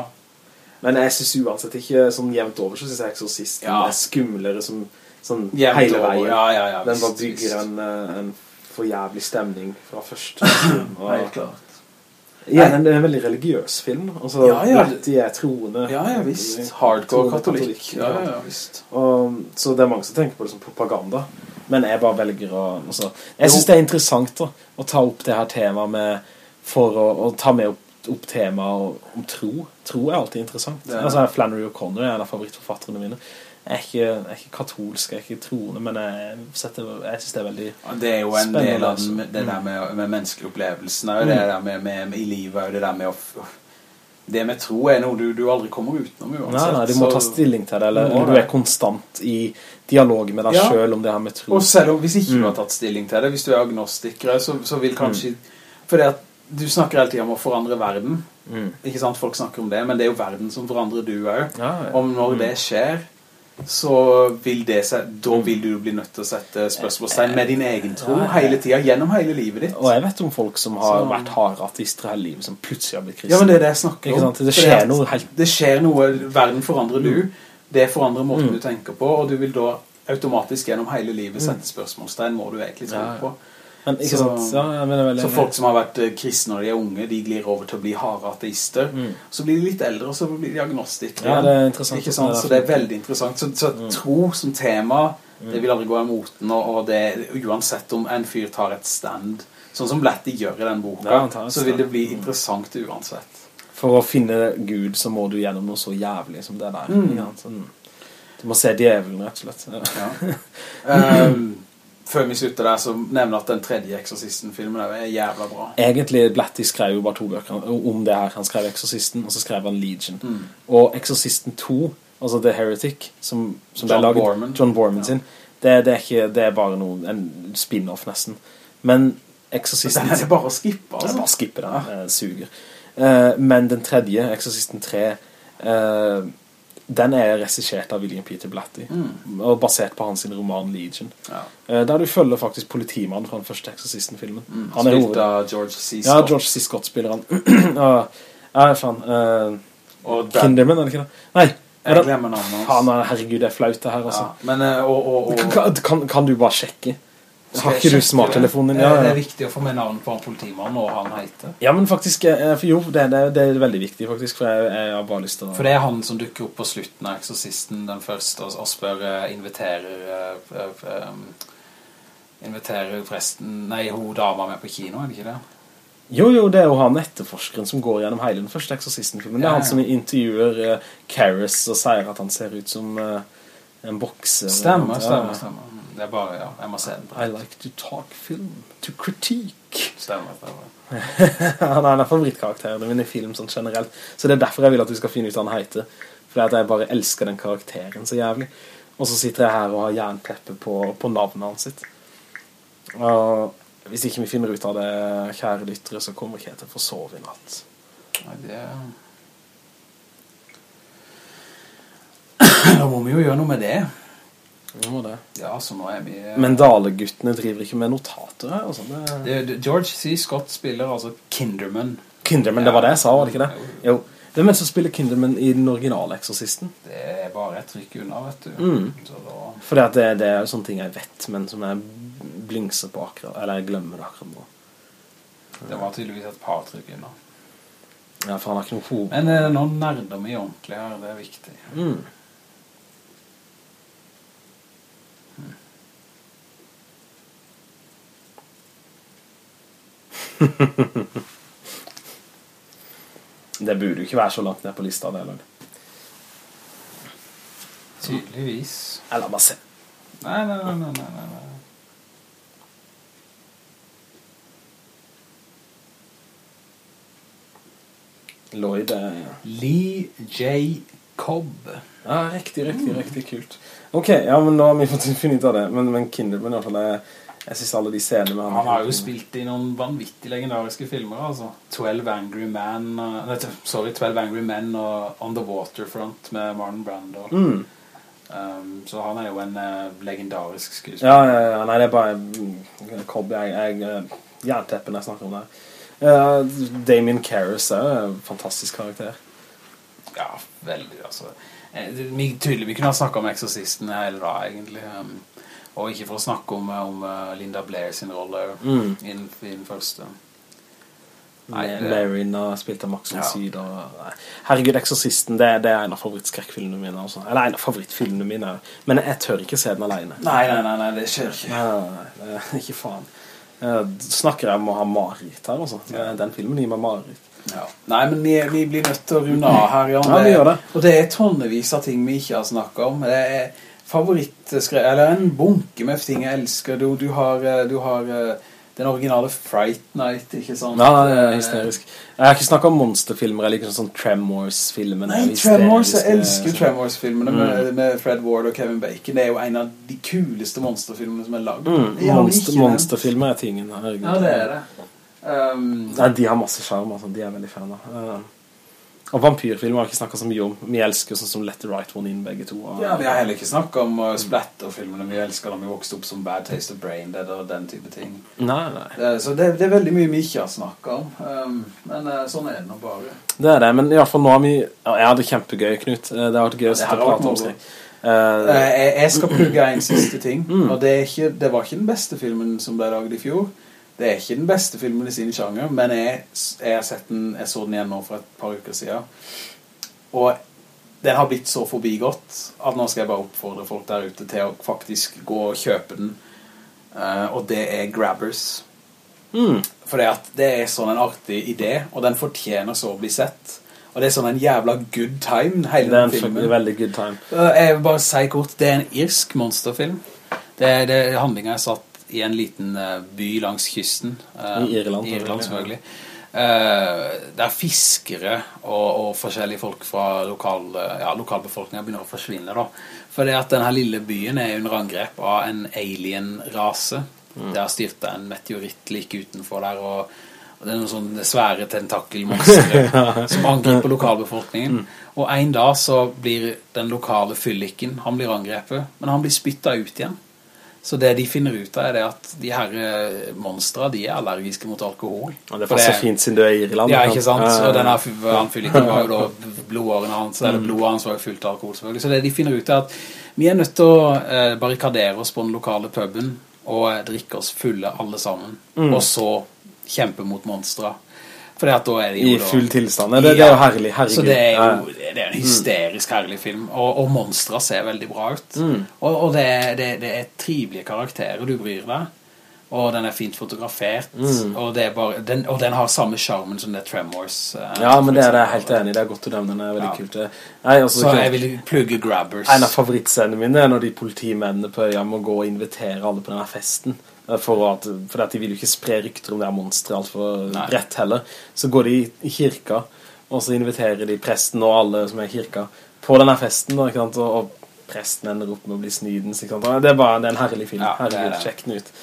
Men jeg synes uansett ikke sånn jevnt over, så synes jeg Exorcisten Ja. er skumlere som sånn jevnt hele veien. Ja, ja, ja. Den bare visst, bygger visst. en, eh, en for jævlig stemning fra første film. Og, Helt klart. ja, den- det er en veldig religiøs film. Altså, Ja, ja. De er troende. Ja, ja, visst. Hardcore Troende katolikk. Ja, ja, ja, visst. Og, så det er mange som tenker på det som propaganda. Men jeg bare velger å altså, Jeg synes det er interessant da, å ta opp det her temaet med, for å, å ta med opp, opp temaet om tro. Tro er alltid interessant. Er- Altså, Flannery O'Connor er en av favorittforfatterne mine. Jeg er ikke, jeg er ikke katolsk, jeg er ikke troende, men jeg, setter, jeg synes det er veldig spennende. Det er jo en del av den, det der med, med menneskelige opplevelsene, og Mm. det der med, med, med i livet, og det der med å... Det med tro er noe du, du aldri kommer utenom uansett. Nei, nei, du må så- ta stilling til det, eller, må eller du er konstant i dialog med deg Ja. selv om det her med tro. Og selv om hvis ikke Mm. du har tatt stilling til det, hvis du er agnostiker, så, så vil kanskje... For det at du snakker hele tiden om å forandre verden, Mm. ikke sant? Folk snakker om det, men det er jo verden som forandrer du også. Ja, ja. Om når Mm. det skjer, så vil det seg da vil du bli nødt til å sette spørsmålstegn med din egen tro hele tiden, gjennom hele livet ditt. Og jeg vet om folk som har vært harde ateister hele livet, som plutselig har blitt kristne. Ja, men det er det jeg snakker om. Det skjer det, noe helt- Det skjer noe, verden forandrer du, det forandrer måten Mm. du tenker på, og du vil da automatisk gjennom hele livet sette spørsmålstegn, må du egentlig tro på. Men, ikke Så- sant? Ja, Så folk som har vært eh, kristne når de er unge, de glir over til å bli harde ateister. Mm. Så blir de litt eldre, og så blir de agnostikere. Ja, det er interessant. Ikke sant? Så det er veldig interessant. Så, så tro som tema, det vil aldri gå av moten, og, det, uansett om en fyr tar et stand, sånn som Letty gjør i den boka, Ja, så vil det bli interessant uansett. For å finne Gud så må du gjennom noe så jævlig som det der. Mm. Sånn, du må se djevelen, rett og slett. Ja. Ja. um, før vi slutter der, så nevner at den tredje Exorcisten-filmen er jævla bra. Egentlig, Blatty skrev jo bare to bøker om det her. Han skrev Exorcisten, og så skrev han Legion. Mm. Og Exorcisten 2, altså The Heretic, som, som John laget, Borman. John Borman Ja. sin, det, det, er ikke, det er bare noe, en spin-off nesten. Men Exorcisten... Den er bare å skippe, Det altså. bare å skippe, den, det suger. Eh, men den tredje, Exorcisten 3, eh, den er regissert av William Peter Blatty, Mm. og basert på hans roman Legion. Ja. Eh, der du følger faktisk politimannen fra den første Exorcisten-filmen. Mm. Han er Spilt av George C. Scott. Ja, George C. Scott spiller han. ja, faen. Uh, Kinderman, er det ikke det? Nei, Jeg glemmer navnet hans. Faen, herregud, det er flaut det her, altså. Ja, men, eh, og, og, og, Kan, kan, kan du bare sjekke? Har ikke du smarttelefonen det? Ja, Det er viktig å få med navn på han politimannen og hva han heter. ja, men faktisk, eh, for jo, det, det, det er veldig viktig faktisk, for jeg, jeg har bare lyst til å... For det er han som dukker opp på slutten av Exorcisten, den første, og, og spør, eh, inviterer, eh, eh, um, inviterer presten, nei, hun dama med på kino, er det ikke det? Jo, jo, det er jo han etterforskeren som går gjennom hele den første Exorcisten-filmen. Det er Ja, han som intervjuer uh, Karis og sier at han ser ut som uh, en bokser. Stemmer, Ja, stemmer, ja. stemmer. Det er bare, ja, jeg må se den. I like to talk film, to critique. Stemmer, stemmer. han er en av favorittkarakterene mine i film sånn generelt. Så det er derfor jeg vil at du skal finne ut hva han heter. Fordi at jeg bare elsker den karakteren så jævlig. Og så sitter jeg her og har jernteppe på, på navnet hans sitt. Og hvis ikke vi finner ut av det, kjære lyttere, så kommer ikke jeg til å få sove i natt. Nei, det... er... Da må vi jo gjøre noe med det. Ja, så nå er vi... Men Dale-guttene driver ikke med notater her. Altså. Det... George C. Scott spiller altså Kinderman. Kinderman, det var det jeg sa, var det ikke det? Jo. Hvem er det som spiller Kinderman i den originale Exorcisten? Det er bare et trykk unna, vet du. Mm. Så da... Fordi at det, det er jo sånne ting jeg vet, men som jeg blingser på akkurat, eller jeg glemmer det akkurat nå. Det var tydeligvis et par trykk unna. Ja, for han har ikke noe hoved. Men er det noen nerder med ordentlig her, det er viktig. Mm. det burde jo ikke være så langt ned på lista, det, heller. Tydeligvis. Eller bare se. Nei, nei, nei, nei, nei, nei. Lloyd er... Lee J. Cobb. Ja, riktig, riktig, riktig kult. Ok, ja, men nå har vi fått finne ut av det. Men, men Kinderman i hvert fall er Jeg synes alle de scenene med Han Han har jo spilt i noen vanvittig legendariske filmer, altså. 12 Angry Men, uh, nei, sorry, 12 Angry Men og On the Waterfront med Marlon Brando. Mm. Um, så han er jo en uh, legendarisk skuespiller. Ja, ja, ja, nei, det er bare mm, Cobb, jeg, jeg uh, jernteppen jeg snakker om det. Uh, Damien Karras er en fantastisk karakter. Ja, veldig, altså. Eh, vi, tydelig, vi kunne ha snakket om Exorcisten hele dag, egentlig. Um, og ikke for å snakke om, om uh, Linda Blair sin rolle Mm. i, den- første. Nei, Nei, det- Larry har spilt av Max von Ja. Nei. Herregud, Exorcisten, det, det er en av favorittskrekkfilmene mine. også. Eller en av favorittfilmene mine. Men jeg tør ikke se den alene. Nei, nei, nei, nei, det skjer ikke. Nei, nei, ikke faen. jeg snakker jeg om å ha mareritt her, altså. Ja. Den filmen gir meg mareritt. Ja. Nei, men vi, vi blir nødt til å runde av her, Jan. Ja, vi gjør det. Og det er tonnevis av ting vi ikke har snakket om. Det er favorittskre... Eller en bunke med ting jeg elsker. Du, du har, eh, du har eh, den originale Fright Night, ikke sant? Ja, det er hysterisk. Jeg har ikke snakket om monsterfilmer, jeg liker sånn Tremors-filmen. Nei, Tremors, jeg elsker jo Tremors-filmene med, med Fred Ward og Kevin Bacon. Det er jo en av de kuleste monsterfilmene som er laget. Mm, monster, monsterfilmer er tingen. herregud. Ja, det er det. Um, Nei, de har masse skjerm, altså. De er veldig fan av. Eh, og vampyrfilmer har jeg ikke snakket så mye om. Vi elsker sånn som Let the Right One In, begge to. og- ja, vi har heller ikke snakket om uh, Splatter-filmene. Vi elsker da vi vokste opp som Bad Taste of Brain Dead og den type ting. Nei, nei. Det, så det, det er veldig mye vi ikke har snakket om. Um, men uh, sånn er det nå bare. Det er det, men i hvert fall nå har vi... Ja, jeg hadde kjempegøy, Knut. Eh, Det har vært gøy å sitte og prate om seg. Eh, Eh, jeg, jeg skal plugge en siste ting. Mm. Og det, ikke, det var ikke den beste filmen som ble laget i fjor. Det er ikke den beste filmen i sin sjanger, men jeg, jeg, den, jeg så den igjen nå for et par uker siden. Og den har blitt så forbigått at nå skal jeg bare oppfordre folk der ute til å faktisk gå og kjøpe den. Eh, og det er Grabbers. mm, For det, at det er sånn en artig idé, og den fortjener så å bli sett. Og det er sånn en jævla good time, hele det er den en filmen. veldig good time. Jeg vil bare si kort, det er en irsk monsterfilm. Det, det handlingen er satt i en liten eh, by langs kysten. eh, I Irland, I Irland selvfølgelig. Uh, der fiskere og, og forskjellige folk fra lokal, ja, lokalbefolkningen begynner å forsvinne da. For det at denne lille byen er under angrep av en alien-rase. Det har styrtet en meteoritt like utenfor der, og, og det er noen sånne svære tentakelmonstre som angriper lokalbefolkningen. Og en dag så blir den lokale fylliken, han blir angrepet, men han blir spyttet ut igjen. Så det de finner ut av er det at de her monstrene de er allergiske mot alkohol. Og det passer fint siden du er i Irland. Ja, ikke sant? Så denne han fylliken var jo da blodårene hans, eller blodet hans var jo fullt av alkohol selvfølgelig. Så det de finner ut er at vi er nødt til å eh, barrikadere oss på den lokale puben og eh, drikke oss fulle alle sammen. Og så kjempe mot monstre. For da er det jo I full tilstand. Det, det er jo herlig, herregud. så det er jo det er en hysterisk herlig film Og, og monstre ser veldig bra ut Mm. Og, og det, det, det er trivelige karakterer Du bryr deg Og den er fint fotografert Mm. og, det bare, den, og den har samme charmen som det Tremors eh, Ja, men det er jeg helt enig. Det er godt å dømme, Den er veldig Ja. kult. Nei, altså, Så jeg vil plugge Grabbers En av favorittscenene mine er når de politimennene på øya må gå og invitere alle på denne festen. Eh, For, at, for at de vil jo ikke spre rykter om det er monster alt for Nei. bredt heller. Så går de i kirka, og så inviterer de presten og alle som er i kirka på denne festen, da, ikke sant? Og, og presten ender opp med å bli snydens, ikke sant? Det er bare det er en herlig film. Ja, er det. sjekk den ut.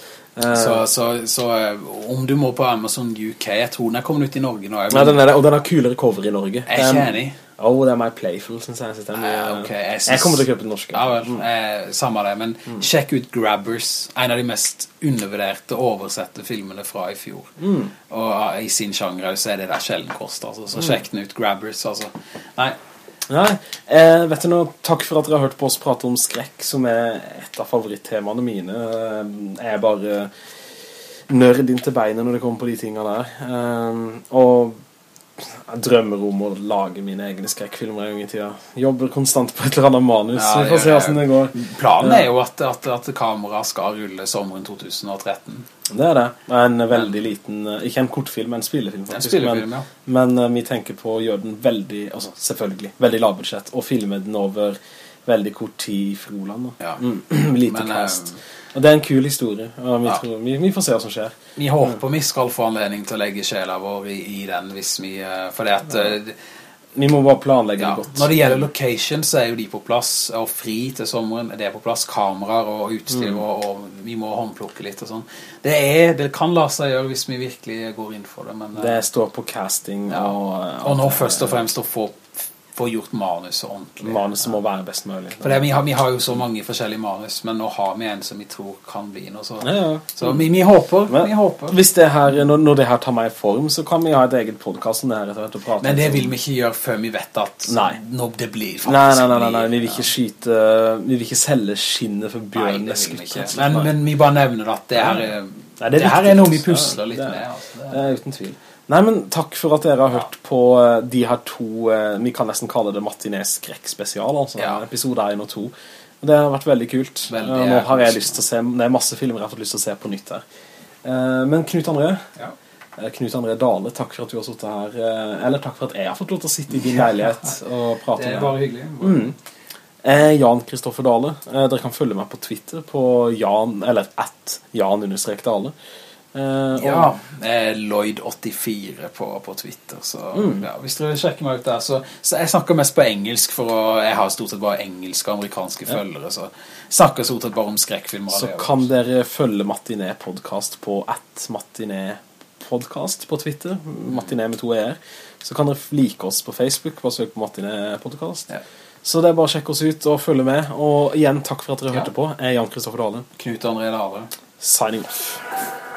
Eh, så, så, så eh, om du må på Amazon UK Jeg tror den er kommet ut i Norge nå men... ja, den er, og den har kulere cover i Norge. jeg er ikke enig Åh, det er mer Playful, synes jeg. Synes mye- Eh, ok, jeg jeg, kommer til å kjøpe den norske. Ja vel, eh, samme det, men sjekk ut Grabbers, en av de mest undervurderte oversette filmene fra i fjor. Og eh, i sin sjanger så er det der sjelden kost, altså. så sjekk den ut, Grabbers, altså. Nei, Nei, eh, vet du noe, takk for at dere har hørt på oss prate om skrekk, som er et av favorittemaene mine. Eh, Jeg er bare nørd inn til beinet når det kommer på de tingene der. Eh, og jeg drømmer om å lage mine egne skrekkfilmer en gang i tida. Jobber konstant på et eller annet manus. Ja, Vi får se hvordan det går. planen er jo at, at, at kamera skal rulle sommeren 2013. Det er det. En veldig liten, ikke en kortfilm, en spillefilm En spillefilm, men, ja. men eh, vi tenker på å gjøre den veldig, altså selvfølgelig, veldig lavbudsjett, og filme den over veldig kort tid i Froland. da. Ja. Mm, lite Men, cast. Og det er en kul historie, og vi, Ja. tror, vi, vi får se hva som skjer. Vi håper vi skal få anledning til å legge sjela vår i, i den hvis vi, eh, for det at Ja. Vi må bare planlegge Ja, det godt. når det gjelder location så er jo de på plass, og fri til sommeren, det er på plass kameraer og utstyr, Mm. og, og vi må håndplukke litt og sånn. Det, er, det kan la seg gjøre hvis vi virkelig går inn for det, men... eh, Det står på casting og... Og nå først og fremst å få, få gjort manuset ordentlig. Manuset må være best mulig. For det, vi, har, vi har jo så mange forskjellige manus, men nå har vi en som vi tror kan bli noe så. Ja, ja. Så vi, vi håper, Men vi håper. Hvis det her, når, når det her tar meg i form, så kan vi ha et eget podcast om det her etter hvert Men det vil vi ikke gjøre før vi vet at Nei. nå det blir faktisk Nei, nei, nei, nei, nei, vi vil ikke skyte Vi vil ikke selge skinnet for Nei, det vil vi skutt. Men, men vi bare nevner at det her er, Nei, det er her er noe vi pusler litt det med. Altså. Det, Det uten tvil. Nei, men takk for at dere har hørt på eh, de her to, eh, vi kan nesten kalle det matiné-skrekk-spesial, altså Ja. episode 1 og 2. Det har vært veldig kult. Veldig, Eh, Nå har jeg lyst til å se, det er masse filmer jeg har fått lyst til å se på nytt her. Men Knut André, ja. Knut André Dale, takk for at du har sittet her, eller takk for at jeg har fått lov til å sitte i din leilighet og prate det er bare hyggelig. bare. Mm. Jan Kristoffer Dale. Eh, Dere kan følge meg på Twitter på Jan, eller at Jan-Dale. Eh, Ja, eh, Lloyd84 på, på Twitter, så Mm. ja, hvis dere vil sjekke meg ut der, så, så jeg snakker mest på engelsk, for å, jeg har stort sett bare engelske og amerikanske følgere, så snakker stort sett bare om skrekkfilmer. Så det, kan dere følge Matiné Podcast på at Matiné Podcast på Twitter. Matiné med to e-er. Så kan dere like oss på Facebook. Bare søk på Matiné Podcast. Ja. Så det er bare å sjekke oss ut og følge med. Og igjen, takk for at dere Ja. hørte på. Jeg er Jan Kristoffer Dale. Knut André Dale. Signing off.